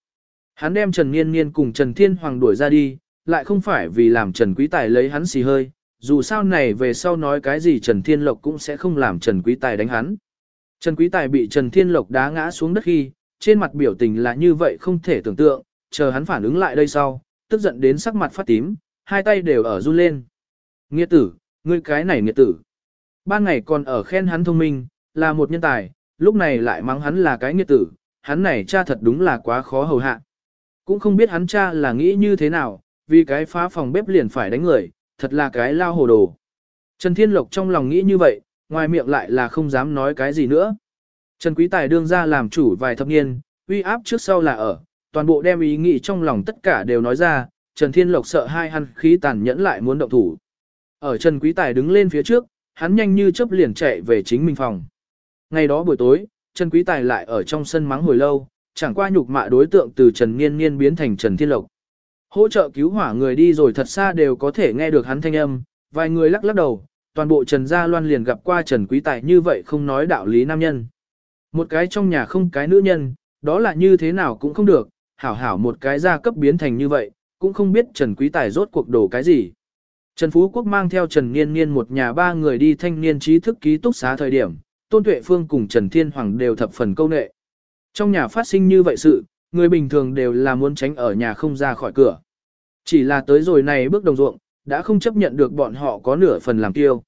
Hắn đem Trần Niên Niên cùng Trần Thiên Hoàng đuổi ra đi, lại không phải vì làm Trần Quý Tài lấy hắn xì hơi, dù sao này về sau nói cái gì Trần Thiên Lộc cũng sẽ không làm Trần Quý Tài đánh hắn. Trần Quý Tài bị Trần Thiên Lộc đá ngã xuống đất khi, trên mặt biểu tình là như vậy không thể tưởng tượng, chờ hắn phản ứng lại đây sau, tức giận đến sắc mặt phát tím, hai tay đều ở run lên. Nghĩa tử, ngươi cái này nghĩa tử. Ban ngày còn ở khen hắn thông minh, là một nhân tài, lúc này lại mắng hắn là cái nghĩa tử, hắn này cha thật đúng là quá khó hầu hạ. Cũng không biết hắn cha là nghĩ như thế nào, vì cái phá phòng bếp liền phải đánh người, thật là cái lao hồ đồ. Trần Thiên Lộc trong lòng nghĩ như vậy, ngoài miệng lại là không dám nói cái gì nữa. Trần Quý Tài đương ra làm chủ vài thập niên, uy áp trước sau là ở, toàn bộ đem ý nghĩ trong lòng tất cả đều nói ra, Trần Thiên Lộc sợ hai hắn khí tàn nhẫn lại muốn động thủ. Ở Trần Quý Tài đứng lên phía trước, hắn nhanh như chớp liền chạy về chính mình phòng. Ngày đó buổi tối, Trần Quý Tài lại ở trong sân mắng hồi lâu, chẳng qua nhục mạ đối tượng từ Trần Niên Niên biến thành Trần Thiên Lộc. Hỗ trợ cứu hỏa người đi rồi thật xa đều có thể nghe được hắn thanh âm, vài người lắc lắc đầu, toàn bộ Trần Gia Loan liền gặp qua Trần Quý Tài như vậy không nói đạo lý nam nhân. Một cái trong nhà không cái nữ nhân, đó là như thế nào cũng không được, hảo hảo một cái gia cấp biến thành như vậy, cũng không biết Trần Quý Tài rốt cuộc đổ cái gì. Trần Phú Quốc mang theo Trần Niên Niên một nhà ba người đi thanh niên trí thức ký túc xá thời điểm, Tôn Tuệ Phương cùng Trần Thiên Hoàng đều thập phần câu nệ. Trong nhà phát sinh như vậy sự, người bình thường đều là muốn tránh ở nhà không ra khỏi cửa. Chỉ là tới rồi này bước đồng ruộng, đã không chấp nhận được bọn họ có nửa phần làm tiêu.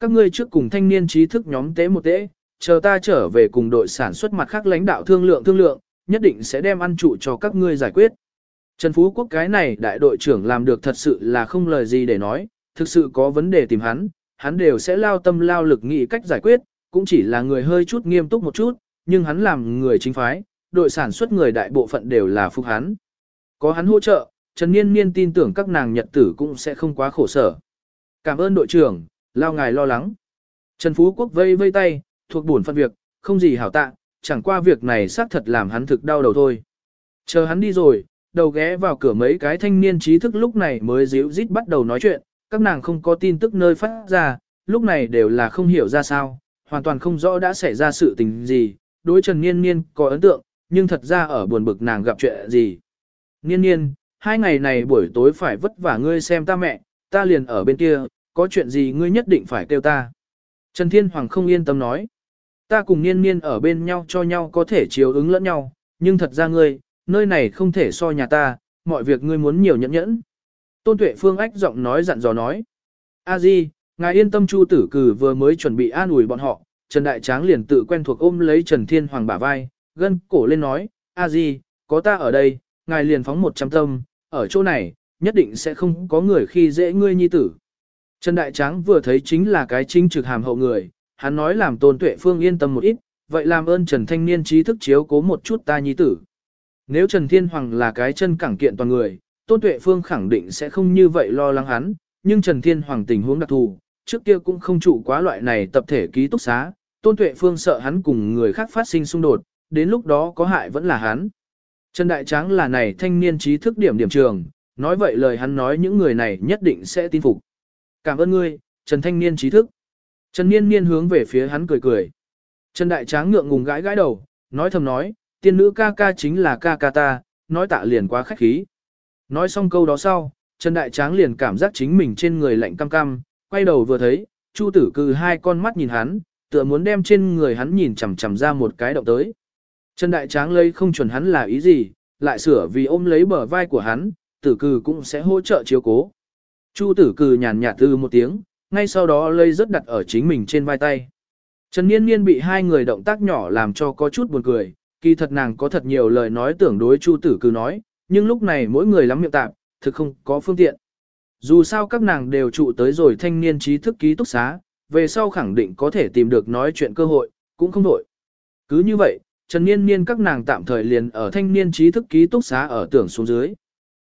Các ngươi trước cùng thanh niên trí thức nhóm tế một tế, chờ ta trở về cùng đội sản xuất mặt khác lãnh đạo thương lượng thương lượng, nhất định sẽ đem ăn trụ cho các ngươi giải quyết. Trần Phú Quốc cái này đại đội trưởng làm được thật sự là không lời gì để nói, thực sự có vấn đề tìm hắn, hắn đều sẽ lao tâm lao lực nghĩ cách giải quyết, cũng chỉ là người hơi chút nghiêm túc một chút, nhưng hắn làm người chính phái, đội sản xuất người đại bộ phận đều là phục hắn. Có hắn hỗ trợ, Trần Niên Niên tin tưởng các nàng nhật tử cũng sẽ không quá khổ sở. Cảm ơn đội trưởng, lao ngài lo lắng. Trần Phú Quốc vây vây tay, thuộc buồn phận việc, không gì hảo tạ, chẳng qua việc này xác thật làm hắn thực đau đầu thôi. Chờ hắn đi rồi, đầu ghé vào cửa mấy cái thanh niên trí thức lúc này mới díu rít bắt đầu nói chuyện, các nàng không có tin tức nơi phát ra, lúc này đều là không hiểu ra sao, hoàn toàn không rõ đã xảy ra sự tình gì, đối Trần Niên Niên có ấn tượng, nhưng thật ra ở buồn bực nàng gặp chuyện gì. Niên Niên, hai ngày này buổi tối phải vất vả ngươi xem ta mẹ, ta liền ở bên kia, có chuyện gì ngươi nhất định phải kêu ta. Trần Thiên Hoàng không yên tâm nói. Ta cùng Niên Niên ở bên nhau cho nhau có thể chiếu ứng lẫn nhau, nhưng thật ra ngươi, nơi này không thể so nhà ta, mọi việc ngươi muốn nhiều nhẫn nhẫn. Tôn Tuệ Phương ách giọng nói dặn dò nói. A Di, ngài yên tâm Chu Tử Cử vừa mới chuẩn bị an ủi bọn họ, Trần Đại Tráng liền tự quen thuộc ôm lấy Trần Thiên Hoàng bả vai, gân cổ lên nói, A Di, có ta ở đây, ngài liền phóng một trăm tâm, ở chỗ này, nhất định sẽ không có người khi dễ ngươi nhi tử. Trần Đại Tráng vừa thấy chính là cái chính trực hàm hậu người, hắn nói làm Tôn Tuệ Phương yên tâm một ít, vậy làm ơn Trần Thanh Niên trí thức chiếu cố một chút ta nhi tử. Nếu Trần Thiên Hoàng là cái chân cẳng kiện toàn người, Tôn Tuệ Phương khẳng định sẽ không như vậy lo lắng hắn, nhưng Trần Thiên Hoàng tình huống đặc thù, trước kia cũng không trụ quá loại này tập thể ký túc xá, Tôn Tuệ Phương sợ hắn cùng người khác phát sinh xung đột, đến lúc đó có hại vẫn là hắn. Trần Đại Tráng là này thanh niên trí thức điểm điểm trường, nói vậy lời hắn nói những người này nhất định sẽ tin phục. Cảm ơn ngươi, Trần Thanh Niên trí thức. Trần Niên Niên hướng về phía hắn cười cười. Trần Đại Tráng ngượng ngùng gãi gãi đầu, nói thầm nói, tiên nữ ca ca chính là ca ca ta, nói tạ liền quá khách khí. Nói xong câu đó sau, Trần Đại Tráng liền cảm giác chính mình trên người lạnh cam cam, quay đầu vừa thấy, Chu tử cư hai con mắt nhìn hắn, tựa muốn đem trên người hắn nhìn chằm chằm ra một cái động tới. Trần Đại Tráng lấy không chuẩn hắn là ý gì, lại sửa vì ôm lấy bờ vai của hắn, tử cư cũng sẽ hỗ trợ chiếu cố. Chu tử cư nhàn nhạt từ một tiếng, ngay sau đó lây rất đặt ở chính mình trên vai tay. Trần Niên Niên bị hai người động tác nhỏ làm cho có chút buồn cười, kỳ thật nàng có thật nhiều lời nói tưởng đối Chu tử cứ nói, nhưng lúc này mỗi người lắm miệng tạp, thực không có phương tiện. Dù sao các nàng đều trụ tới rồi thanh niên trí thức ký túc xá, về sau khẳng định có thể tìm được nói chuyện cơ hội, cũng không đổi. Cứ như vậy, Trần Niên Niên các nàng tạm thời liền ở thanh niên trí thức ký túc xá ở tưởng xuống dưới.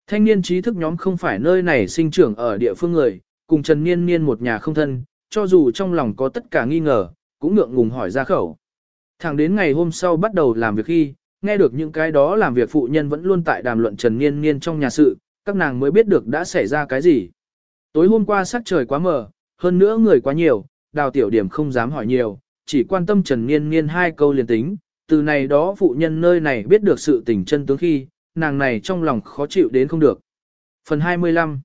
Thanh niên trí thức nhóm không phải nơi này sinh trưởng ở địa phương người, cùng Trần Niên Niên một nhà không thân, cho dù trong lòng có tất cả nghi ngờ, cũng ngượng ngùng hỏi ra khẩu. Thẳng đến ngày hôm sau bắt đầu làm việc khi, nghe được những cái đó làm việc phụ nhân vẫn luôn tại đàm luận Trần Niên Niên trong nhà sự, các nàng mới biết được đã xảy ra cái gì. Tối hôm qua sắc trời quá mờ, hơn nữa người quá nhiều, đào tiểu điểm không dám hỏi nhiều, chỉ quan tâm Trần Niên Niên hai câu liền tính, từ này đó phụ nhân nơi này biết được sự tình chân tướng khi, nàng này trong lòng khó chịu đến không được. Phần 25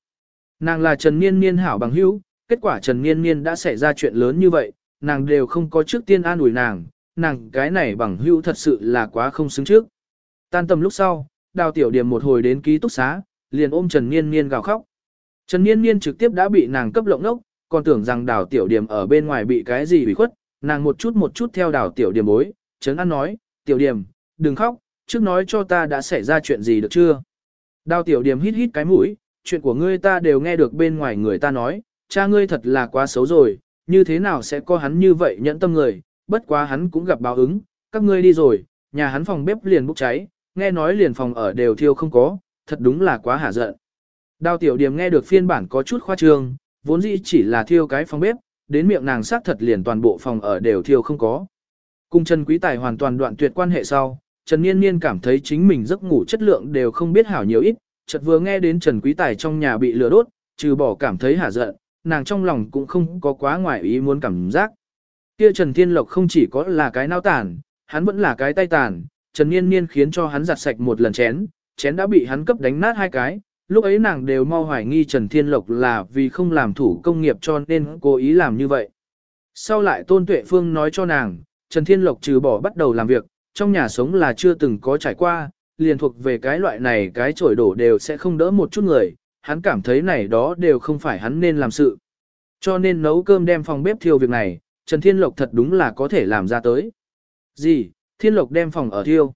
Nàng là Trần Niên Niên hảo bằng hữu, kết quả Trần Niên Niên đã xảy ra chuyện lớn như vậy, nàng đều không có trước tiên an ủi nàng, nàng cái này bằng hữu thật sự là quá không xứng trước. Tan tầm lúc sau, đào tiểu điểm một hồi đến ký túc xá, liền ôm Trần Niên Niên gào khóc. Trần Niên Niên trực tiếp đã bị nàng cấp lộng ốc, còn tưởng rằng đào tiểu điểm ở bên ngoài bị cái gì bị khuất, nàng một chút một chút theo đào tiểu điểm bối, Trấn An nói, tiểu điểm, đừng khóc, trước nói cho ta đã xảy ra chuyện gì được chưa. Đào tiểu điểm hít hít cái mũi, chuyện của ngươi ta đều nghe được bên ngoài người ta nói, cha ngươi thật là quá xấu rồi, như thế nào sẽ có hắn như vậy nhẫn tâm người, bất quá hắn cũng gặp báo ứng, các ngươi đi rồi, nhà hắn phòng bếp liền bốc cháy, nghe nói liền phòng ở đều thiêu không có, thật đúng là quá hả giận. Đào tiểu điểm nghe được phiên bản có chút khoa trương, vốn dĩ chỉ là thiêu cái phòng bếp, đến miệng nàng xác thật liền toàn bộ phòng ở đều thiêu không có. Cùng Trần Quý Tài hoàn toàn đoạn tuyệt quan hệ sau, Trần Niên Niên cảm thấy chính mình giấc ngủ chất lượng đều không biết hảo nhiều ít, chợt vừa nghe đến Trần Quý Tài trong nhà bị lửa đốt, trừ bỏ cảm thấy hả giận, nàng trong lòng cũng không có quá ngoài ý muốn cảm giác. Kia Trần Thiên Lộc không chỉ có là cái nao tàn, hắn vẫn là cái tay tàn, Trần Niên Niên khiến cho hắn giặt sạch một lần chén, chén đã bị hắn cấp đánh nát hai cái, lúc ấy nàng đều mau hoài nghi Trần Thiên Lộc là vì không làm thủ công nghiệp cho nên cố ý làm như vậy. Sau lại Tôn Tuệ Phương nói cho nàng, Trần Thiên Lộc trừ bỏ bắt đầu làm việc, trong nhà sống là chưa từng có trải qua, liền thuộc về cái loại này cái chổi đổ đều sẽ không đỡ một chút người, hắn cảm thấy này đó đều không phải hắn nên làm sự. Cho nên nấu cơm đem phòng bếp thiêu việc này, Trần Thiên Lộc thật đúng là có thể làm ra tới. Gì, Thiên Lộc đem phòng ở thiêu.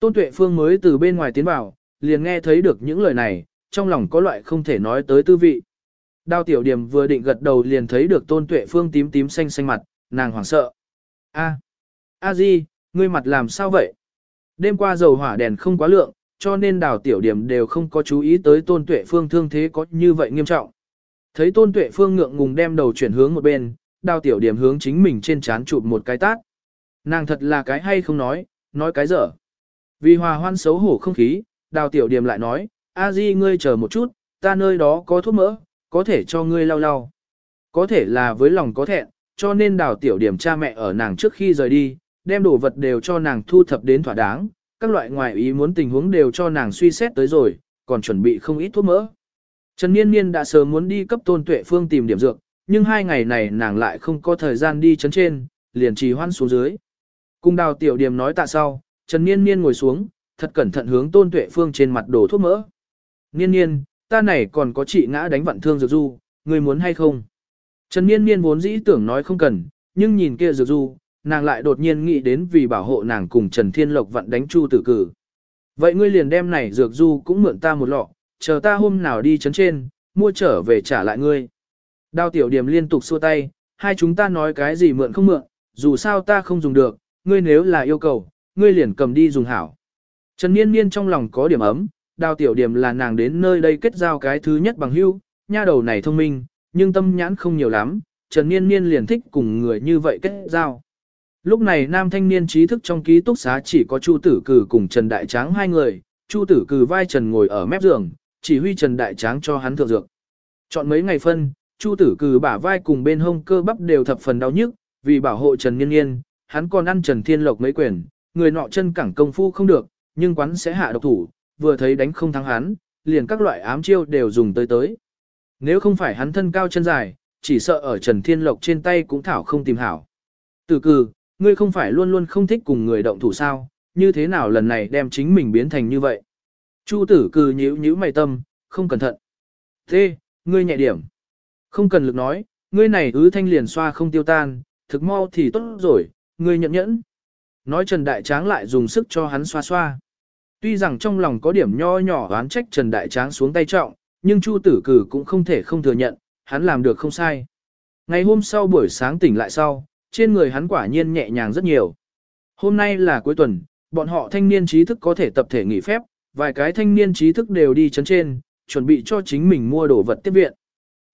Tôn Tuệ Phương mới từ bên ngoài tiến vào, liền nghe thấy được những lời này, trong lòng có loại không thể nói tới tư vị. Đao tiểu điểm vừa định gật đầu liền thấy được Tôn Tuệ Phương tím tím xanh xanh mặt, nàng hoảng sợ. A, A Di, ngươi mặt làm sao vậy? Đêm qua dầu hỏa đèn không quá lượng, cho nên đào tiểu điểm đều không có chú ý tới tôn tuệ phương thương thế có như vậy nghiêm trọng. Thấy tôn tuệ phương ngượng ngùng đem đầu chuyển hướng một bên, đào tiểu điểm hướng chính mình trên chán chụp một cái tát. Nàng thật là cái hay không nói, nói cái dở. Vì hòa hoan xấu hổ không khí, đào tiểu điểm lại nói, a di ngươi chờ một chút, ta nơi đó có thuốc mỡ, có thể cho ngươi lau lau. Có thể là với lòng có thẹn, cho nên đào tiểu điểm cha mẹ ở nàng trước khi rời đi, đem đồ vật đều cho nàng thu thập đến thỏa đáng, các loại ngoại ý muốn tình huống đều cho nàng suy xét tới rồi, còn chuẩn bị không ít thuốc mỡ. Trần Niên Niên đã sớm muốn đi cấp tôn tuệ phương tìm điểm dược, nhưng hai ngày này nàng lại không có thời gian đi chấn trên, liền trì hoan xuống dưới. Cùng đào tiểu điểm nói tạ sau, Trần Niên Niên ngồi xuống, thật cẩn thận hướng tôn tuệ phương trên mặt đổ thuốc mỡ. Niên Niên, ta này còn có chị ngã đánh vặn thương dược du, người muốn hay không? Trần Niên Niên vốn dĩ tưởng nói không cần, nhưng nhìn kia dược du, nàng lại đột nhiên nghĩ đến vì bảo hộ nàng cùng Trần Thiên Lộc vận đánh chu tử cử. Vậy ngươi liền đem này dược du cũng mượn ta một lọ, chờ ta hôm nào đi chấn trên, mua trở về trả lại ngươi. Đao tiểu điểm liên tục xua tay, hai chúng ta nói cái gì mượn không mượn, dù sao ta không dùng được, ngươi nếu là yêu cầu, ngươi liền cầm đi dùng hảo. Trần Niên Niên trong lòng có điểm ấm, đao tiểu điểm là nàng đến nơi đây kết giao cái thứ nhất bằng hữu, nha đầu này thông minh, nhưng tâm nhãn không nhiều lắm, Trần Niên Niên liền thích cùng người như vậy kết giao. Lúc này nam thanh niên trí thức trong ký túc xá chỉ có Chu Tử Cử cùng Trần Đại Tráng hai người, Chu Tử Cử vai Trần ngồi ở mép giường, chỉ huy Trần Đại Tráng cho hắn thượng dược. Chọn mấy ngày phân, Chu Tử Cử bả vai cùng bên hông cơ bắp đều thập phần đau nhức, vì bảo hộ Trần Nhiên Nhiên, hắn còn ăn Trần Thiên Lộc mấy quyền, người nọ chân cẳng công phu không được, nhưng quán sẽ hạ độc thủ, vừa thấy đánh không thắng hắn, liền các loại ám chiêu đều dùng tới tới. Nếu không phải hắn thân cao chân dài, chỉ sợ ở Trần Thiên Lộc trên tay cũng thảo không tìm hảo. Tử cử, ngươi không phải luôn luôn không thích cùng người động thủ sao, như thế nào lần này đem chính mình biến thành như vậy. Chu tử cừ nhíu nhíu mày tâm, không cẩn thận. Thế, ngươi nhẹ điểm. Không cần lực nói, ngươi này ứ thanh liền xoa không tiêu tan, thực mau thì tốt rồi, ngươi nhận nhẫn. Nói Trần Đại Tráng lại dùng sức cho hắn xoa xoa. Tuy rằng trong lòng có điểm nho nhỏ oán trách Trần Đại Tráng xuống tay trọng, nhưng Chu tử cử cũng không thể không thừa nhận, hắn làm được không sai. Ngày hôm sau buổi sáng tỉnh lại sau, trên người hắn quả nhiên nhẹ nhàng rất nhiều. Hôm nay là cuối tuần, bọn họ thanh niên trí thức có thể tập thể nghỉ phép, vài cái thanh niên trí thức đều đi chấn trên, chuẩn bị cho chính mình mua đồ vật tiếp viện.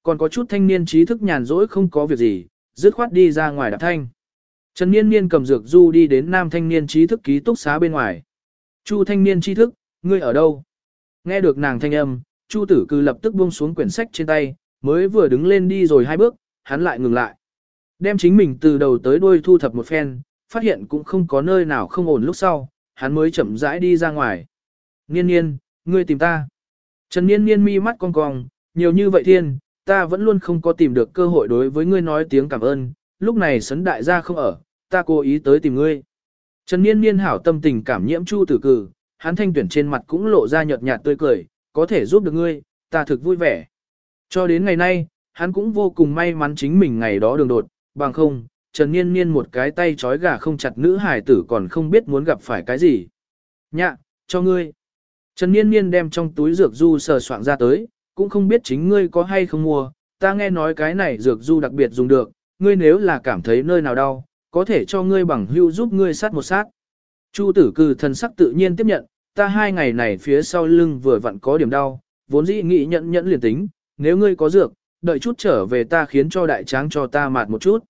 Còn có chút thanh niên trí thức nhàn rỗi không có việc gì, dứt khoát đi ra ngoài đạp thanh. Trần Niên Niên cầm dược du đi đến nam thanh niên trí thức ký túc xá bên ngoài. Chu thanh niên trí thức, ngươi ở đâu? Nghe được nàng thanh âm, Chu tử cư lập tức buông xuống quyển sách trên tay, mới vừa đứng lên đi rồi hai bước, hắn lại ngừng lại. Đem chính mình từ đầu tới đuôi thu thập một phen, phát hiện cũng không có nơi nào không ổn lúc sau, hắn mới chậm rãi đi ra ngoài. Niên niên, ngươi tìm ta. Trần niên niên mi mắt cong cong, nhiều như vậy thiên, ta vẫn luôn không có tìm được cơ hội đối với ngươi nói tiếng cảm ơn, lúc này sấn đại gia không ở, ta cố ý tới tìm ngươi. Trần niên niên hảo tâm tình cảm nhiễm chu tử cử, hắn thanh tuyển trên mặt cũng lộ ra nhợt nhạt tươi cười, có thể giúp được ngươi, ta thực vui vẻ. Cho đến ngày nay, hắn cũng vô cùng may mắn chính mình ngày đó đường đột, bằng không, Trần Niên Niên một cái tay trói gà không chặt nữ hài tử còn không biết muốn gặp phải cái gì. Nhạ, cho ngươi. Trần Niên Niên đem trong túi dược du sờ soạn ra tới, cũng không biết chính ngươi có hay không mua, ta nghe nói cái này dược du đặc biệt dùng được, ngươi nếu là cảm thấy nơi nào đau, có thể cho ngươi bằng hưu giúp ngươi sát một sát. Chu tử cư thần sắc tự nhiên tiếp nhận, ta hai ngày này phía sau lưng vừa vặn có điểm đau, vốn dĩ nghĩ nhận nhẫn liền tính, nếu ngươi có dược, đợi chút trở về ta khiến cho đại tráng cho ta mạt một chút.